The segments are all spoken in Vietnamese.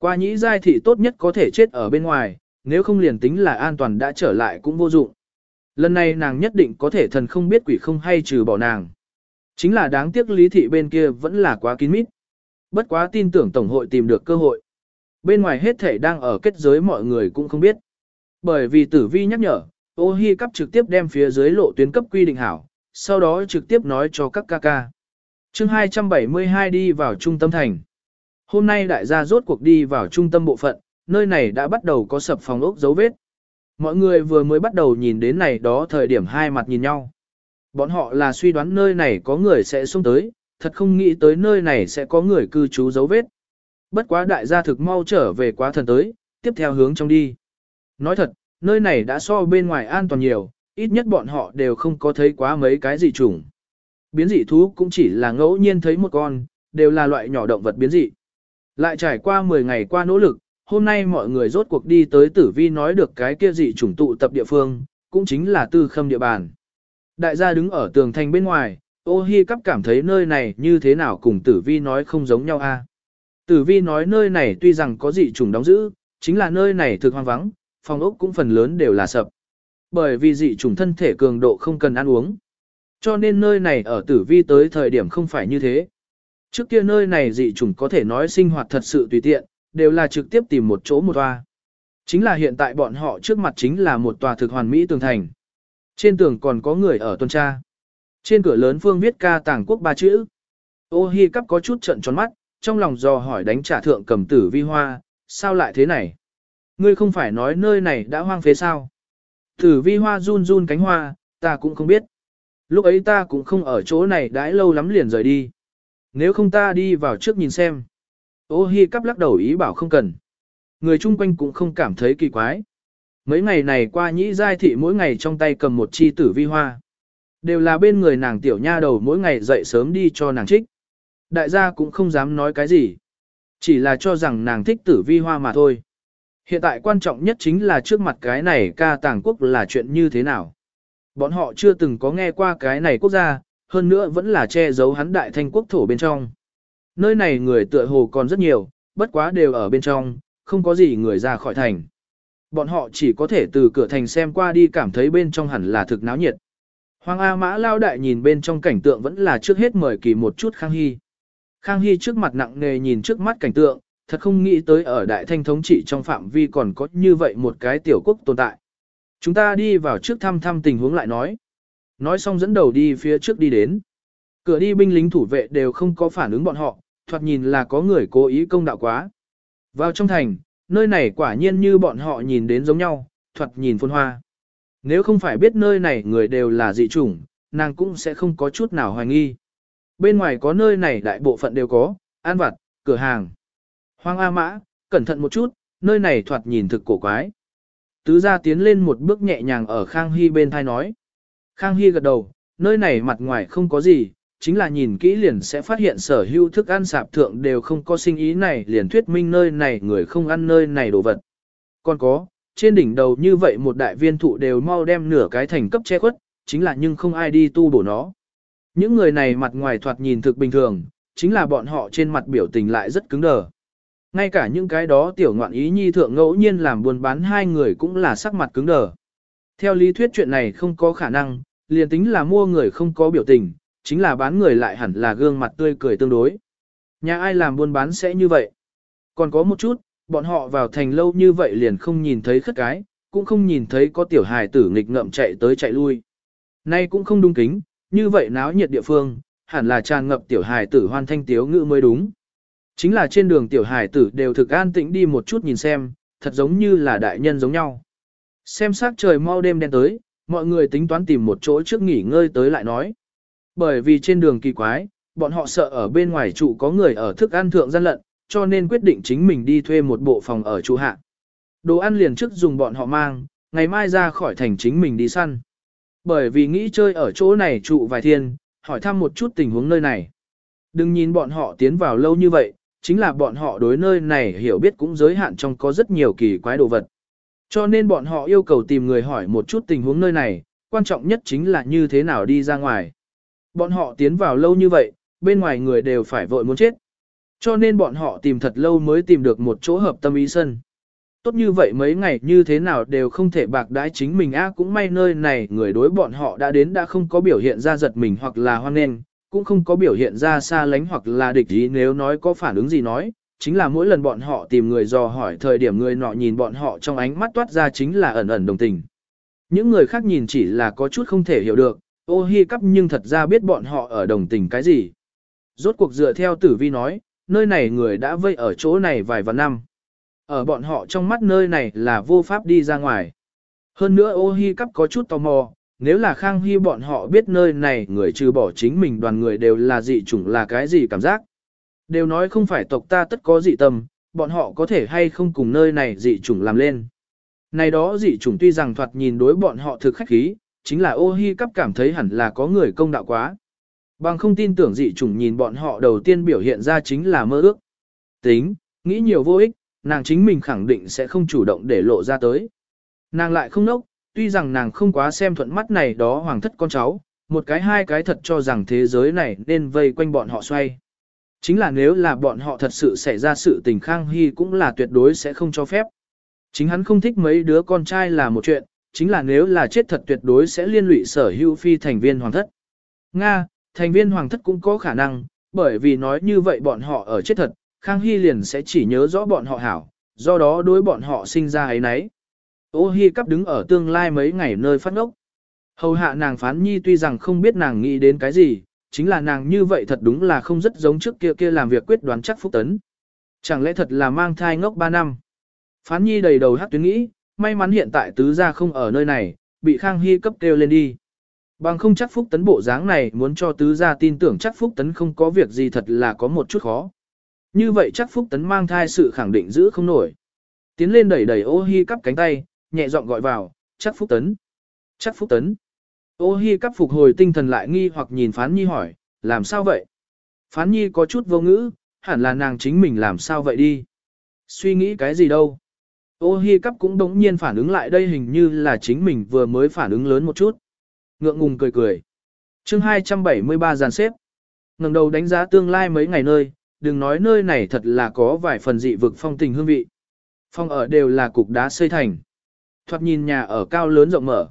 Qua nhĩ giai thị tốt nhất có thể chết ở bên ngoài, nếu không liền tính là an toàn đã trở lại cũng vô dụng. Lần này nàng nhất định có thể thần không biết quỷ không hay trừ bỏ nàng. Chính là đáng tiếc lý thị bên kia vẫn là quá kín mít. Bất quá tin tưởng Tổng hội tìm được cơ hội. Bên ngoài hết thể đang ở kết giới mọi người cũng không biết. Bởi vì tử vi nhắc nhở, ô hi cấp trực tiếp đem phía dưới lộ tuyến cấp quy định hảo, sau đó trực tiếp nói cho các ca ca. chương 272 đi vào trung tâm thành. Hôm nay đại gia rốt cuộc đi vào trung tâm bộ phận, nơi này đã bắt đầu có sập phòng ốc dấu vết. Mọi người vừa mới bắt đầu nhìn đến này đó thời điểm hai mặt nhìn nhau. Bọn họ là suy đoán nơi này có người sẽ xuống tới, thật không nghĩ tới nơi này sẽ có người cư trú dấu vết. Bất quá đại gia thực mau trở về quá thần tới, tiếp theo hướng trong đi. Nói thật, nơi này đã so bên ngoài an toàn nhiều, ít nhất bọn họ đều không có thấy quá mấy cái dị trùng. Biến dị thú cũng chỉ là ngẫu nhiên thấy một con, đều là loại nhỏ động vật biến dị. Lại trải qua 10 ngày qua nỗ lực, hôm nay mọi người rốt cuộc đi tới tử vi nói được cái kia dị chủng tụ tập địa phương, cũng chính là tư khâm địa bàn. Đại gia đứng ở tường thành bên ngoài, ô hi cắp cảm thấy nơi này như thế nào cùng tử vi nói không giống nhau a. Tử vi nói nơi này tuy rằng có dị chủng đóng giữ, chính là nơi này thực hoang vắng, phòng ốc cũng phần lớn đều là sập. Bởi vì dị chủng thân thể cường độ không cần ăn uống. Cho nên nơi này ở tử vi tới thời điểm không phải như thế. Trước kia nơi này dị chủng có thể nói sinh hoạt thật sự tùy tiện, đều là trực tiếp tìm một chỗ một toa. Chính là hiện tại bọn họ trước mặt chính là một tòa thực hoàn mỹ tường thành. Trên tường còn có người ở tuần tra. Trên cửa lớn phương viết ca tàng quốc ba chữ. Ô hi cắp có chút trận tròn mắt, trong lòng dò hỏi đánh trả thượng cầm tử vi hoa, sao lại thế này? Ngươi không phải nói nơi này đã hoang phế sao? Tử vi hoa run run cánh hoa, ta cũng không biết. Lúc ấy ta cũng không ở chỗ này đãi lâu lắm liền rời đi. Nếu không ta đi vào trước nhìn xem. Ô hi cắp lắc đầu ý bảo không cần. Người chung quanh cũng không cảm thấy kỳ quái. Mấy ngày này qua nhĩ giai thị mỗi ngày trong tay cầm một chi tử vi hoa. Đều là bên người nàng tiểu nha đầu mỗi ngày dậy sớm đi cho nàng trích. Đại gia cũng không dám nói cái gì. Chỉ là cho rằng nàng thích tử vi hoa mà thôi. Hiện tại quan trọng nhất chính là trước mặt cái này ca tàng quốc là chuyện như thế nào. Bọn họ chưa từng có nghe qua cái này quốc gia, hơn nữa vẫn là che giấu hắn đại thanh quốc thổ bên trong. Nơi này người tựa hồ còn rất nhiều, bất quá đều ở bên trong, không có gì người ra khỏi thành. Bọn họ chỉ có thể từ cửa thành xem qua đi cảm thấy bên trong hẳn là thực náo nhiệt. Hoàng A Mã lao đại nhìn bên trong cảnh tượng vẫn là trước hết mời kỳ một chút Khang Hy. Khang Hy trước mặt nặng nề nhìn trước mắt cảnh tượng, thật không nghĩ tới ở đại thanh thống trị trong phạm vi còn có như vậy một cái tiểu quốc tồn tại. Chúng ta đi vào trước thăm thăm tình huống lại nói. Nói xong dẫn đầu đi phía trước đi đến. Cửa đi binh lính thủ vệ đều không có phản ứng bọn họ, thoạt nhìn là có người cố ý công đạo quá. Vào trong thành, nơi này quả nhiên như bọn họ nhìn đến giống nhau, thoạt nhìn phôn hoa. Nếu không phải biết nơi này người đều là dị chủng, nàng cũng sẽ không có chút nào hoài nghi. Bên ngoài có nơi này đại bộ phận đều có, an vặt, cửa hàng. Hoang A Mã, cẩn thận một chút, nơi này thoạt nhìn thực cổ quái. Tứ gia tiến lên một bước nhẹ nhàng ở Khang Hy bên thai nói. Khang Hy gật đầu, nơi này mặt ngoài không có gì, chính là nhìn kỹ liền sẽ phát hiện sở hữu thức ăn sạp thượng đều không có sinh ý này liền thuyết minh nơi này người không ăn nơi này đồ vật. Còn có, trên đỉnh đầu như vậy một đại viên thụ đều mau đem nửa cái thành cấp che khuất, chính là nhưng không ai đi tu bổ nó. Những người này mặt ngoài thoạt nhìn thực bình thường, chính là bọn họ trên mặt biểu tình lại rất cứng đờ. Ngay cả những cái đó tiểu ngoạn ý nhi thượng ngẫu nhiên làm buôn bán hai người cũng là sắc mặt cứng đờ. Theo lý thuyết chuyện này không có khả năng, liền tính là mua người không có biểu tình, chính là bán người lại hẳn là gương mặt tươi cười tương đối. Nhà ai làm buôn bán sẽ như vậy? Còn có một chút, bọn họ vào thành lâu như vậy liền không nhìn thấy khất cái, cũng không nhìn thấy có tiểu hài tử nghịch ngậm chạy tới chạy lui. Nay cũng không đúng kính, như vậy náo nhiệt địa phương, hẳn là tràn ngập tiểu hài tử hoan thanh tiếu ngữ mới đúng. Chính là trên đường tiểu hài tử đều thực an tĩnh đi một chút nhìn xem, thật giống như là đại nhân giống nhau. Xem sắc trời mau đêm đen tới, mọi người tính toán tìm một chỗ trước nghỉ ngơi tới lại nói. Bởi vì trên đường kỳ quái, bọn họ sợ ở bên ngoài trụ có người ở thức ăn thượng gian lận, cho nên quyết định chính mình đi thuê một bộ phòng ở trụ hạ. Đồ ăn liền trước dùng bọn họ mang, ngày mai ra khỏi thành chính mình đi săn. Bởi vì nghĩ chơi ở chỗ này trụ vài thiên, hỏi thăm một chút tình huống nơi này. Đừng nhìn bọn họ tiến vào lâu như vậy, chính là bọn họ đối nơi này hiểu biết cũng giới hạn trong có rất nhiều kỳ quái đồ vật. Cho nên bọn họ yêu cầu tìm người hỏi một chút tình huống nơi này, quan trọng nhất chính là như thế nào đi ra ngoài. Bọn họ tiến vào lâu như vậy, bên ngoài người đều phải vội muốn chết. Cho nên bọn họ tìm thật lâu mới tìm được một chỗ hợp tâm ý sân. Tốt như vậy mấy ngày như thế nào đều không thể bạc đái chính mình a cũng may nơi này người đối bọn họ đã đến đã không có biểu hiện ra giật mình hoặc là hoan nghênh, cũng không có biểu hiện ra xa lánh hoặc là địch ý nếu nói có phản ứng gì nói, chính là mỗi lần bọn họ tìm người dò hỏi thời điểm người nọ nhìn bọn họ trong ánh mắt toát ra chính là ẩn ẩn đồng tình. Những người khác nhìn chỉ là có chút không thể hiểu được, ô hi cắp nhưng thật ra biết bọn họ ở đồng tình cái gì. Rốt cuộc dựa theo tử vi nói, nơi này người đã vây ở chỗ này vài vạn năm. Ở bọn họ trong mắt nơi này là vô pháp đi ra ngoài. Hơn nữa ô hi cắp có chút tò mò, nếu là khang hy bọn họ biết nơi này người trừ bỏ chính mình đoàn người đều là dị chủng là cái gì cảm giác. Đều nói không phải tộc ta tất có dị tâm, bọn họ có thể hay không cùng nơi này dị chủng làm lên. Này đó dị chủng tuy rằng thoạt nhìn đối bọn họ thực khách khí, chính là ô hi cắp cảm thấy hẳn là có người công đạo quá. Bằng không tin tưởng dị chủng nhìn bọn họ đầu tiên biểu hiện ra chính là mơ ước. Tính, nghĩ nhiều vô ích, nàng chính mình khẳng định sẽ không chủ động để lộ ra tới. Nàng lại không nốc, tuy rằng nàng không quá xem thuận mắt này đó hoàng thất con cháu, một cái hai cái thật cho rằng thế giới này nên vây quanh bọn họ xoay. Chính là nếu là bọn họ thật sự xảy ra sự tình khang hy cũng là tuyệt đối sẽ không cho phép. Chính hắn không thích mấy đứa con trai là một chuyện, chính là nếu là chết thật tuyệt đối sẽ liên lụy sở hữu phi thành viên hoàng thất. Nga, thành viên hoàng thất cũng có khả năng, bởi vì nói như vậy bọn họ ở chết thật, Khang Hy liền sẽ chỉ nhớ rõ bọn họ hảo, do đó đối bọn họ sinh ra ấy nấy. Ô Hi cắp đứng ở tương lai mấy ngày nơi phát ngốc. Hầu hạ nàng phán nhi tuy rằng không biết nàng nghĩ đến cái gì, chính là nàng như vậy thật đúng là không rất giống trước kia kia làm việc quyết đoán chắc phúc tấn. Chẳng lẽ thật là mang thai ngốc 3 năm. Phán nhi đầy đầu hát tuyến nghĩ, may mắn hiện tại tứ gia không ở nơi này, bị Khang Hy cấp kêu lên đi. Bằng không chắc phúc tấn bộ dáng này muốn cho tứ gia tin tưởng chắc phúc tấn không có việc gì thật là có một chút khó. Như vậy chắc phúc tấn mang thai sự khẳng định giữ không nổi. Tiến lên đẩy đẩy ô hi cắp cánh tay, nhẹ giọng gọi vào, chắc phúc tấn. Chắc phúc tấn. Ô hi cắp phục hồi tinh thần lại nghi hoặc nhìn phán nhi hỏi, làm sao vậy? Phán nhi có chút vô ngữ, hẳn là nàng chính mình làm sao vậy đi. Suy nghĩ cái gì đâu? Ô hi cắp cũng đống nhiên phản ứng lại đây hình như là chính mình vừa mới phản ứng lớn một chút. Ngượng ngùng cười cười. chương 273 giàn xếp. ngẩng đầu đánh giá tương lai mấy ngày nơi, đừng nói nơi này thật là có vài phần dị vực phong tình hương vị. Phong ở đều là cục đá xây thành. Thoạt nhìn nhà ở cao lớn rộng mở.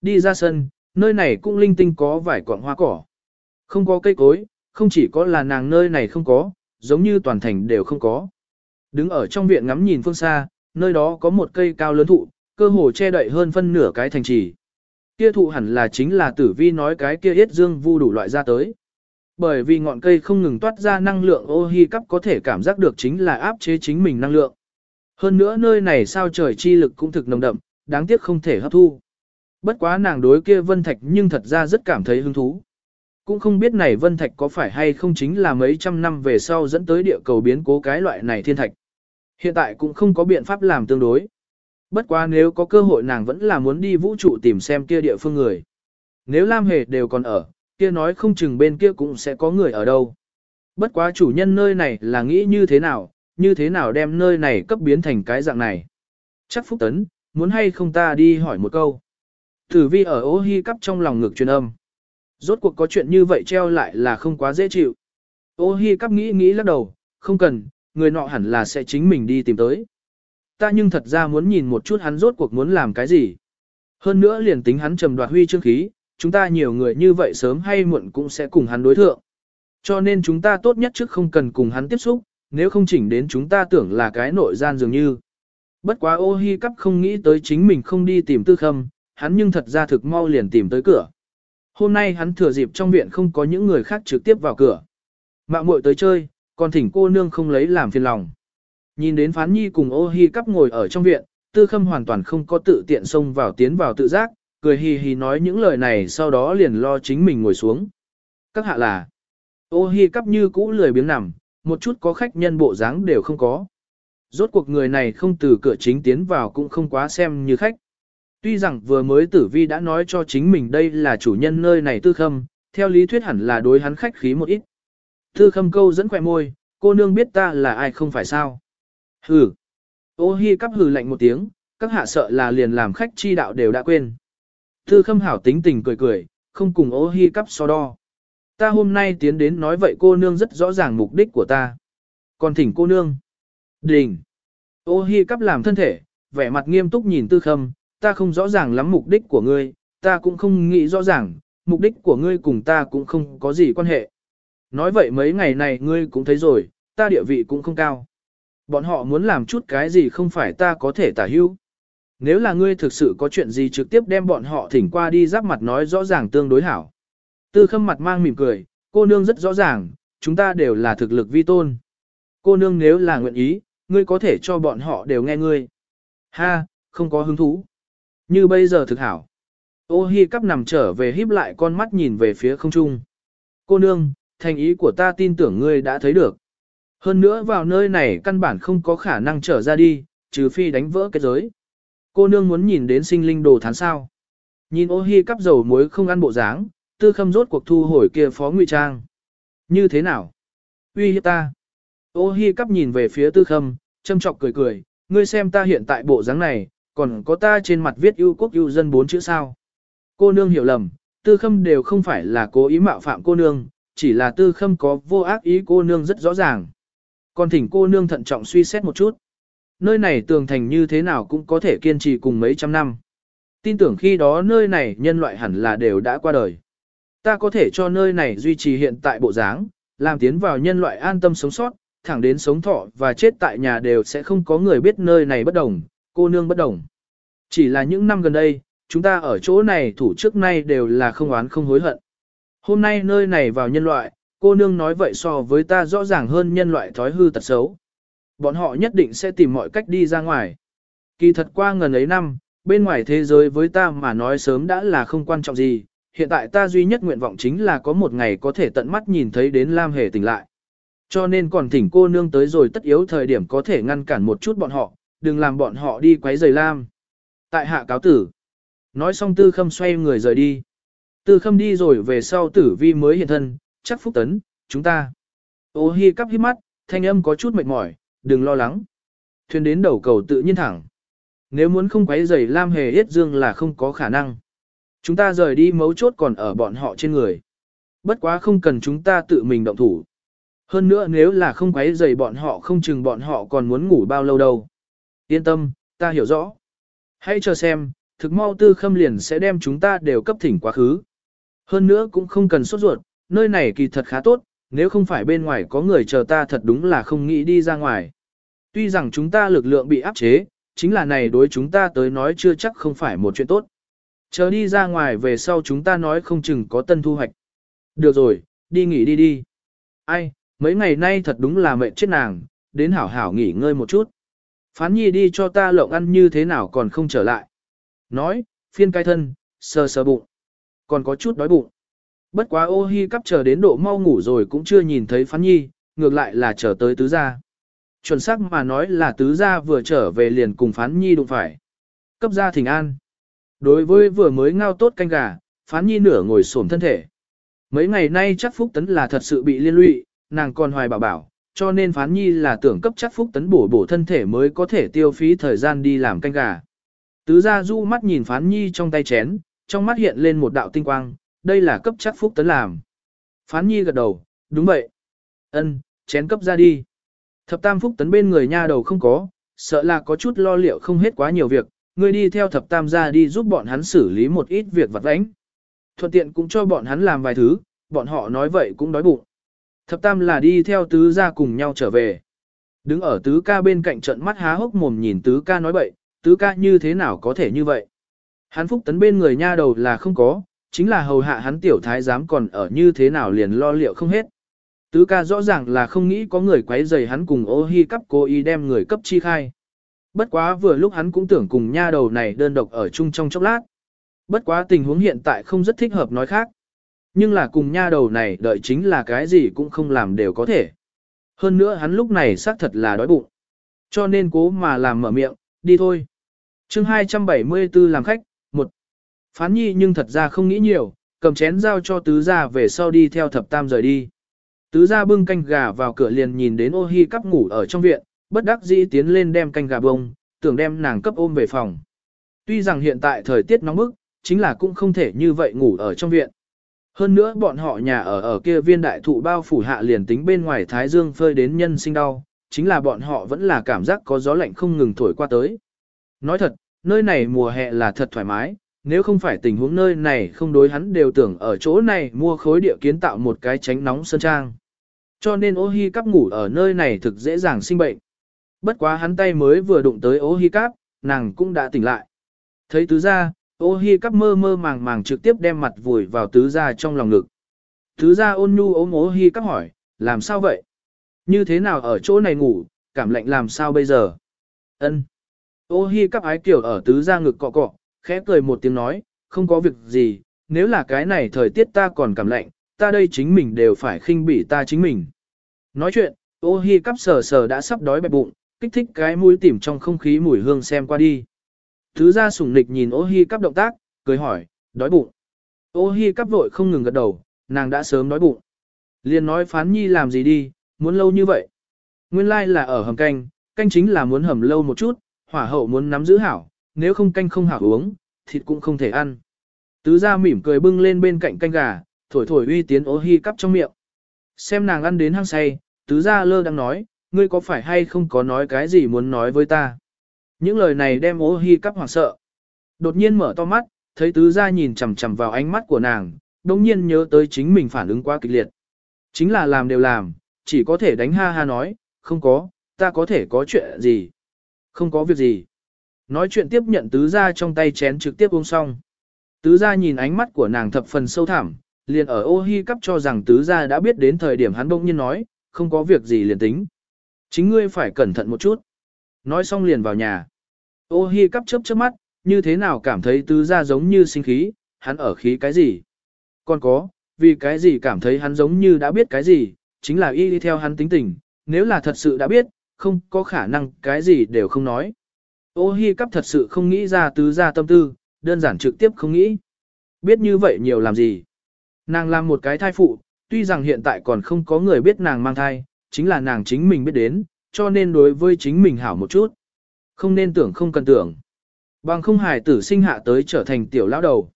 Đi ra sân, nơi này cũng linh tinh có vài quạng hoa cỏ. Không có cây cối, không chỉ có là nàng nơi này không có, giống như toàn thành đều không có. Đứng ở trong viện ngắm nhìn phương xa, nơi đó có một cây cao lớn thụ, cơ hồ che đậy hơn phân nửa cái thành trì. Kia thụ hẳn là chính là tử vi nói cái kia yết dương vu đủ loại ra tới. Bởi vì ngọn cây không ngừng toát ra năng lượng ô hi cắp có thể cảm giác được chính là áp chế chính mình năng lượng. Hơn nữa nơi này sao trời chi lực cũng thực nồng đậm, đáng tiếc không thể hấp thu. Bất quá nàng đối kia vân thạch nhưng thật ra rất cảm thấy hứng thú. Cũng không biết này vân thạch có phải hay không chính là mấy trăm năm về sau dẫn tới địa cầu biến cố cái loại này thiên thạch. Hiện tại cũng không có biện pháp làm tương đối. Bất quá nếu có cơ hội nàng vẫn là muốn đi vũ trụ tìm xem kia địa phương người. Nếu Lam Hề đều còn ở, kia nói không chừng bên kia cũng sẽ có người ở đâu. Bất quá chủ nhân nơi này là nghĩ như thế nào, như thế nào đem nơi này cấp biến thành cái dạng này. Chắc Phúc Tấn, muốn hay không ta đi hỏi một câu. Tử vi ở ô hi cắp trong lòng ngực truyền âm. Rốt cuộc có chuyện như vậy treo lại là không quá dễ chịu. Ô hi cắp nghĩ nghĩ lắc đầu, không cần, người nọ hẳn là sẽ chính mình đi tìm tới. Ta nhưng thật ra muốn nhìn một chút hắn rốt cuộc muốn làm cái gì. Hơn nữa liền tính hắn trầm đoạt huy chương khí, chúng ta nhiều người như vậy sớm hay muộn cũng sẽ cùng hắn đối thượng. Cho nên chúng ta tốt nhất trước không cần cùng hắn tiếp xúc, nếu không chỉnh đến chúng ta tưởng là cái nội gian dường như. Bất quá ô hi cắp không nghĩ tới chính mình không đi tìm tư khâm, hắn nhưng thật ra thực mau liền tìm tới cửa. Hôm nay hắn thừa dịp trong viện không có những người khác trực tiếp vào cửa. Mạng muội tới chơi, còn thỉnh cô nương không lấy làm phiền lòng. Nhìn đến phán nhi cùng ô hi cắp ngồi ở trong viện, tư khâm hoàn toàn không có tự tiện xông vào tiến vào tự giác, cười hì hì nói những lời này sau đó liền lo chính mình ngồi xuống. Các hạ là, ô hi cắp như cũ lười biếng nằm, một chút có khách nhân bộ dáng đều không có. Rốt cuộc người này không từ cửa chính tiến vào cũng không quá xem như khách. Tuy rằng vừa mới tử vi đã nói cho chính mình đây là chủ nhân nơi này tư khâm, theo lý thuyết hẳn là đối hắn khách khí một ít. Tư khâm câu dẫn khỏe môi, cô nương biết ta là ai không phải sao. Hừ. Ô hi cắp hừ lạnh một tiếng, các hạ sợ là liền làm khách chi đạo đều đã quên. Tư khâm hảo tính tình cười cười, không cùng ô hi cắp so đo. Ta hôm nay tiến đến nói vậy cô nương rất rõ ràng mục đích của ta. Còn thỉnh cô nương. Đình. Ô hi cắp làm thân thể, vẻ mặt nghiêm túc nhìn tư khâm, ta không rõ ràng lắm mục đích của ngươi, ta cũng không nghĩ rõ ràng, mục đích của ngươi cùng ta cũng không có gì quan hệ. Nói vậy mấy ngày này ngươi cũng thấy rồi, ta địa vị cũng không cao. Bọn họ muốn làm chút cái gì không phải ta có thể tả hữu. Nếu là ngươi thực sự có chuyện gì trực tiếp đem bọn họ thỉnh qua đi giáp mặt nói rõ ràng tương đối hảo. Tư khâm mặt mang mỉm cười, cô nương rất rõ ràng, chúng ta đều là thực lực vi tôn. Cô nương nếu là nguyện ý, ngươi có thể cho bọn họ đều nghe ngươi. Ha, không có hứng thú. Như bây giờ thực hảo. Ô hi cắp nằm trở về híp lại con mắt nhìn về phía không trung. Cô nương, thành ý của ta tin tưởng ngươi đã thấy được. Hơn nữa vào nơi này căn bản không có khả năng trở ra đi, trừ phi đánh vỡ cái giới. Cô nương muốn nhìn đến sinh linh đồ thán sao. Nhìn ô hi cắp dầu muối không ăn bộ dáng, tư khâm rốt cuộc thu hồi kia phó ngụy trang. Như thế nào? Uy hiếp ta. Ô hi cắp nhìn về phía tư khâm, châm chọc cười cười, ngươi xem ta hiện tại bộ dáng này, còn có ta trên mặt viết ưu quốc ưu dân bốn chữ sao. Cô nương hiểu lầm, tư khâm đều không phải là cố ý mạo phạm cô nương, chỉ là tư khâm có vô ác ý cô nương rất rõ ràng. Còn thỉnh cô nương thận trọng suy xét một chút. Nơi này tường thành như thế nào cũng có thể kiên trì cùng mấy trăm năm. Tin tưởng khi đó nơi này nhân loại hẳn là đều đã qua đời. Ta có thể cho nơi này duy trì hiện tại bộ dáng, làm tiến vào nhân loại an tâm sống sót, thẳng đến sống thọ và chết tại nhà đều sẽ không có người biết nơi này bất đồng, cô nương bất đồng. Chỉ là những năm gần đây, chúng ta ở chỗ này thủ trước nay đều là không oán không hối hận. Hôm nay nơi này vào nhân loại, cô nương nói vậy so với ta rõ ràng hơn nhân loại thói hư tật xấu. Bọn họ nhất định sẽ tìm mọi cách đi ra ngoài. Kỳ thật qua ngần ấy năm, bên ngoài thế giới với ta mà nói sớm đã là không quan trọng gì, hiện tại ta duy nhất nguyện vọng chính là có một ngày có thể tận mắt nhìn thấy đến Lam Hề tỉnh lại. Cho nên còn thỉnh cô nương tới rồi tất yếu thời điểm có thể ngăn cản một chút bọn họ, đừng làm bọn họ đi quấy rầy Lam. Tại hạ cáo tử. Nói xong tư khâm xoay người rời đi. Tư khâm đi rồi về sau tử vi mới hiện thân, chắc phúc tấn, chúng ta. Ô hi cắp hít mắt, thanh âm có chút mệt mỏi, đừng lo lắng. Thuyền đến đầu cầu tự nhiên thẳng. Nếu muốn không quấy rầy Lam Hề Yết Dương là không có khả năng. Chúng ta rời đi mấu chốt còn ở bọn họ trên người. Bất quá không cần chúng ta tự mình động thủ. Hơn nữa nếu là không quấy rầy bọn họ không chừng bọn họ còn muốn ngủ bao lâu đâu. Yên tâm, ta hiểu rõ. Hãy chờ xem, thực mau tư khâm liền sẽ đem chúng ta đều cấp thỉnh quá khứ. Hơn nữa cũng không cần sốt ruột, nơi này kỳ thật khá tốt, nếu không phải bên ngoài có người chờ ta thật đúng là không nghĩ đi ra ngoài. Tuy rằng chúng ta lực lượng bị áp chế, chính là này đối chúng ta tới nói chưa chắc không phải một chuyện tốt. Chờ đi ra ngoài về sau chúng ta nói không chừng có tân thu hoạch. Được rồi, đi nghỉ đi đi. Ai, mấy ngày nay thật đúng là mệt chết nàng, đến hảo hảo nghỉ ngơi một chút. Phán nhi đi cho ta lộng ăn như thế nào còn không trở lại. Nói, phiên cai thân, sờ sờ bụng. Còn có chút đói bụng. Bất quá ô hi cắp chờ đến độ mau ngủ rồi cũng chưa nhìn thấy phán nhi, ngược lại là chờ tới tứ gia. Chuẩn xác mà nói là tứ gia vừa trở về liền cùng phán nhi đụng phải. Cấp gia thỉnh an. Đối với vừa mới ngao tốt canh gà, phán nhi nửa ngồi xổm thân thể. Mấy ngày nay chắc Phúc Tấn là thật sự bị liên lụy, nàng còn hoài bảo bảo, cho nên phán nhi là tưởng cấp chắc Phúc Tấn bổ bổ thân thể mới có thể tiêu phí thời gian đi làm canh gà. Tứ gia du mắt nhìn phán nhi trong tay chén, trong mắt hiện lên một đạo tinh quang, đây là cấp chắc Phúc Tấn làm. Phán nhi gật đầu, đúng vậy. ân chén cấp ra đi. Thập tam Phúc Tấn bên người nha đầu không có, sợ là có chút lo liệu không hết quá nhiều việc, người đi theo thập tam gia đi giúp bọn hắn xử lý một ít việc vặt vãnh. Thuận tiện cũng cho bọn hắn làm vài thứ, bọn họ nói vậy cũng đói bụng. Thập tam là đi theo tứ gia cùng nhau trở về. Đứng ở tứ ca bên cạnh trận mắt há hốc mồm nhìn tứ ca nói bậy, tứ ca như thế nào có thể như vậy. Hắn phúc tấn bên người nha đầu là không có, chính là hầu hạ hắn tiểu thái giám còn ở như thế nào liền lo liệu không hết. Tứ ca rõ ràng là không nghĩ có người quấy rầy hắn cùng ô hi cấp cố ý đem người cấp chi khai. Bất quá vừa lúc hắn cũng tưởng cùng nha đầu này đơn độc ở chung trong chốc lát. Bất quá tình huống hiện tại không rất thích hợp nói khác. Nhưng là cùng nha đầu này đợi chính là cái gì cũng không làm đều có thể. Hơn nữa hắn lúc này xác thật là đói bụng. Cho nên cố mà làm mở miệng, đi thôi. chương 274 làm khách, một Phán nhi nhưng thật ra không nghĩ nhiều, cầm chén giao cho tứ gia về sau đi theo thập tam rời đi. Tứ gia bưng canh gà vào cửa liền nhìn đến ô hi cắp ngủ ở trong viện, bất đắc dĩ tiến lên đem canh gà bông, tưởng đem nàng cấp ôm về phòng. Tuy rằng hiện tại thời tiết nóng bức, chính là cũng không thể như vậy ngủ ở trong viện. Hơn nữa bọn họ nhà ở ở kia viên đại thụ bao phủ hạ liền tính bên ngoài thái dương phơi đến nhân sinh đau, chính là bọn họ vẫn là cảm giác có gió lạnh không ngừng thổi qua tới. Nói thật, nơi này mùa hè là thật thoải mái, nếu không phải tình huống nơi này không đối hắn đều tưởng ở chỗ này mua khối địa kiến tạo một cái tránh nóng sơn trang. Cho nên ô hi cắp ngủ ở nơi này thực dễ dàng sinh bệnh. Bất quá hắn tay mới vừa đụng tới ô hi cắp, nàng cũng đã tỉnh lại. Thấy tứ ra ô hi cắp mơ mơ màng màng trực tiếp đem mặt vùi vào tứ gia trong lòng ngực. Tứ gia ôn nhu ốm ô hi cắp hỏi, làm sao vậy? Như thế nào ở chỗ này ngủ, cảm lạnh làm sao bây giờ? Ân. Ô hi cắp ái kiểu ở tứ gia ngực cọ cọ, khẽ cười một tiếng nói, không có việc gì, nếu là cái này thời tiết ta còn cảm lạnh, ta đây chính mình đều phải khinh bỉ ta chính mình. Nói chuyện, ô hi cắp sờ sờ đã sắp đói bẹp bụng, kích thích cái mũi tìm trong không khí mùi hương xem qua đi. Thứ ra sủng nịch nhìn ô hi cắp động tác, cười hỏi, đói bụng. Ô hi cắp vội không ngừng gật đầu, nàng đã sớm đói bụng. Liền nói phán nhi làm gì đi, muốn lâu như vậy. Nguyên lai like là ở hầm canh, canh chính là muốn hầm lâu một chút, hỏa hậu muốn nắm giữ hảo, nếu không canh không hảo uống, thịt cũng không thể ăn. Tứ gia mỉm cười bưng lên bên cạnh canh gà, thổi thổi uy tiến ô hi cắp trong miệng. Xem nàng ăn đến hăng say, tứ gia lơ đang nói, ngươi có phải hay không có nói cái gì muốn nói với ta. Những lời này đem ô hi cắp hoảng sợ. Đột nhiên mở to mắt, thấy tứ gia nhìn chằm chằm vào ánh mắt của nàng, đồng nhiên nhớ tới chính mình phản ứng quá kịch liệt. Chính là làm đều làm, chỉ có thể đánh ha ha nói, không có, ta có thể có chuyện gì. Không có việc gì. Nói chuyện tiếp nhận tứ gia trong tay chén trực tiếp uống xong. Tứ gia nhìn ánh mắt của nàng thập phần sâu thẳm, liền ở ô hi cắp cho rằng tứ gia đã biết đến thời điểm hắn bỗng nhiên nói, không có việc gì liền tính. Chính ngươi phải cẩn thận một chút. Nói xong liền vào nhà. Ô hi cắp chớp chớp mắt, như thế nào cảm thấy tứ gia giống như sinh khí, hắn ở khí cái gì? Còn có, vì cái gì cảm thấy hắn giống như đã biết cái gì, chính là y đi theo hắn tính tình, nếu là thật sự đã biết, không có khả năng cái gì đều không nói. Ô hi cắp thật sự không nghĩ ra tứ gia tâm tư, đơn giản trực tiếp không nghĩ. Biết như vậy nhiều làm gì? Nàng làm một cái thai phụ, tuy rằng hiện tại còn không có người biết nàng mang thai, chính là nàng chính mình biết đến, cho nên đối với chính mình hảo một chút. Không nên tưởng không cần tưởng. Bằng không hài tử sinh hạ tới trở thành tiểu lão đầu.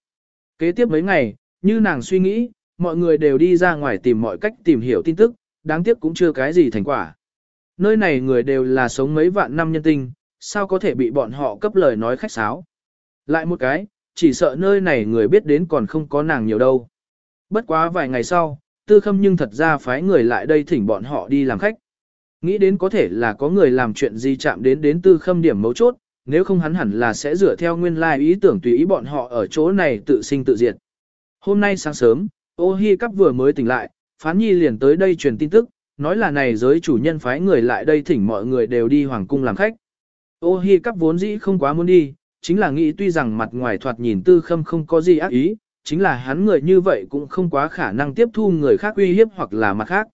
Kế tiếp mấy ngày, như nàng suy nghĩ, mọi người đều đi ra ngoài tìm mọi cách tìm hiểu tin tức, đáng tiếc cũng chưa cái gì thành quả. Nơi này người đều là sống mấy vạn năm nhân tinh, sao có thể bị bọn họ cấp lời nói khách sáo. Lại một cái, chỉ sợ nơi này người biết đến còn không có nàng nhiều đâu. Bất quá vài ngày sau, tư khâm nhưng thật ra phái người lại đây thỉnh bọn họ đi làm khách. Nghĩ đến có thể là có người làm chuyện gì chạm đến đến tư khâm điểm mấu chốt, nếu không hắn hẳn là sẽ dựa theo nguyên lai ý tưởng tùy ý bọn họ ở chỗ này tự sinh tự diệt. Hôm nay sáng sớm, ô hi cắp vừa mới tỉnh lại, phán nhi liền tới đây truyền tin tức, nói là này giới chủ nhân phái người lại đây thỉnh mọi người đều đi hoàng cung làm khách. Ô hi cắp vốn dĩ không quá muốn đi, chính là nghĩ tuy rằng mặt ngoài thoạt nhìn tư khâm không có gì ác ý, chính là hắn người như vậy cũng không quá khả năng tiếp thu người khác uy hiếp hoặc là mặt khác.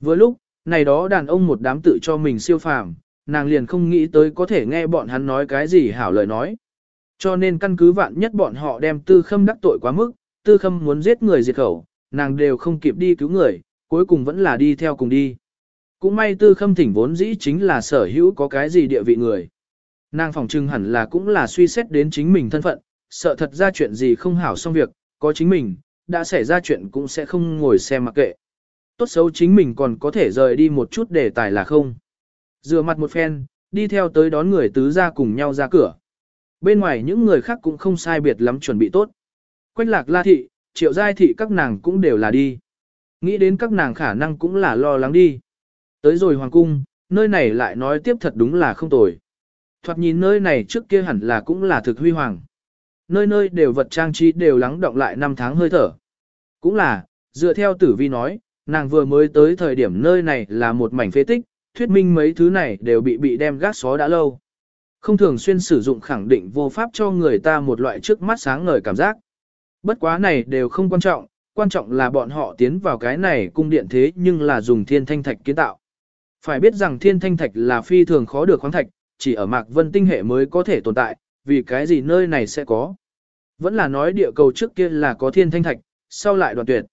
Vừa lúc, này đó đàn ông một đám tự cho mình siêu phàm, nàng liền không nghĩ tới có thể nghe bọn hắn nói cái gì hảo lời nói. Cho nên căn cứ vạn nhất bọn họ đem tư khâm đắc tội quá mức, tư khâm muốn giết người diệt khẩu, nàng đều không kịp đi cứu người, cuối cùng vẫn là đi theo cùng đi. Cũng may tư khâm thỉnh vốn dĩ chính là sở hữu có cái gì địa vị người. Nàng phòng trưng hẳn là cũng là suy xét đến chính mình thân phận, sợ thật ra chuyện gì không hảo xong việc, có chính mình, đã xảy ra chuyện cũng sẽ không ngồi xem mặc kệ. Tốt xấu chính mình còn có thể rời đi một chút để tài là không. Rửa mặt một phen, đi theo tới đón người tứ ra cùng nhau ra cửa. Bên ngoài những người khác cũng không sai biệt lắm chuẩn bị tốt. Quách lạc la thị, triệu giai thị các nàng cũng đều là đi. Nghĩ đến các nàng khả năng cũng là lo lắng đi. Tới rồi hoàng cung, nơi này lại nói tiếp thật đúng là không tồi. Thoạt nhìn nơi này trước kia hẳn là cũng là thực huy hoàng. Nơi nơi đều vật trang trí đều lắng động lại năm tháng hơi thở. Cũng là, dựa theo tử vi nói, nàng vừa mới tới thời điểm nơi này là một mảnh phế tích, thuyết minh mấy thứ này đều bị bị đem gác xó đã lâu. Không thường xuyên sử dụng khẳng định vô pháp cho người ta một loại trước mắt sáng ngời cảm giác. Bất quá này đều không quan trọng, quan trọng là bọn họ tiến vào cái này cung điện thế nhưng là dùng thiên thanh thạch kiến tạo. Phải biết rằng thiên thanh thạch là phi thường khó được khoáng thạch, chỉ ở mạc vân tinh hệ mới có thể tồn tại, vì cái gì nơi này sẽ có. Vẫn là nói địa cầu trước kia là có thiên thanh thạch, sau lại đoạn tuyệt.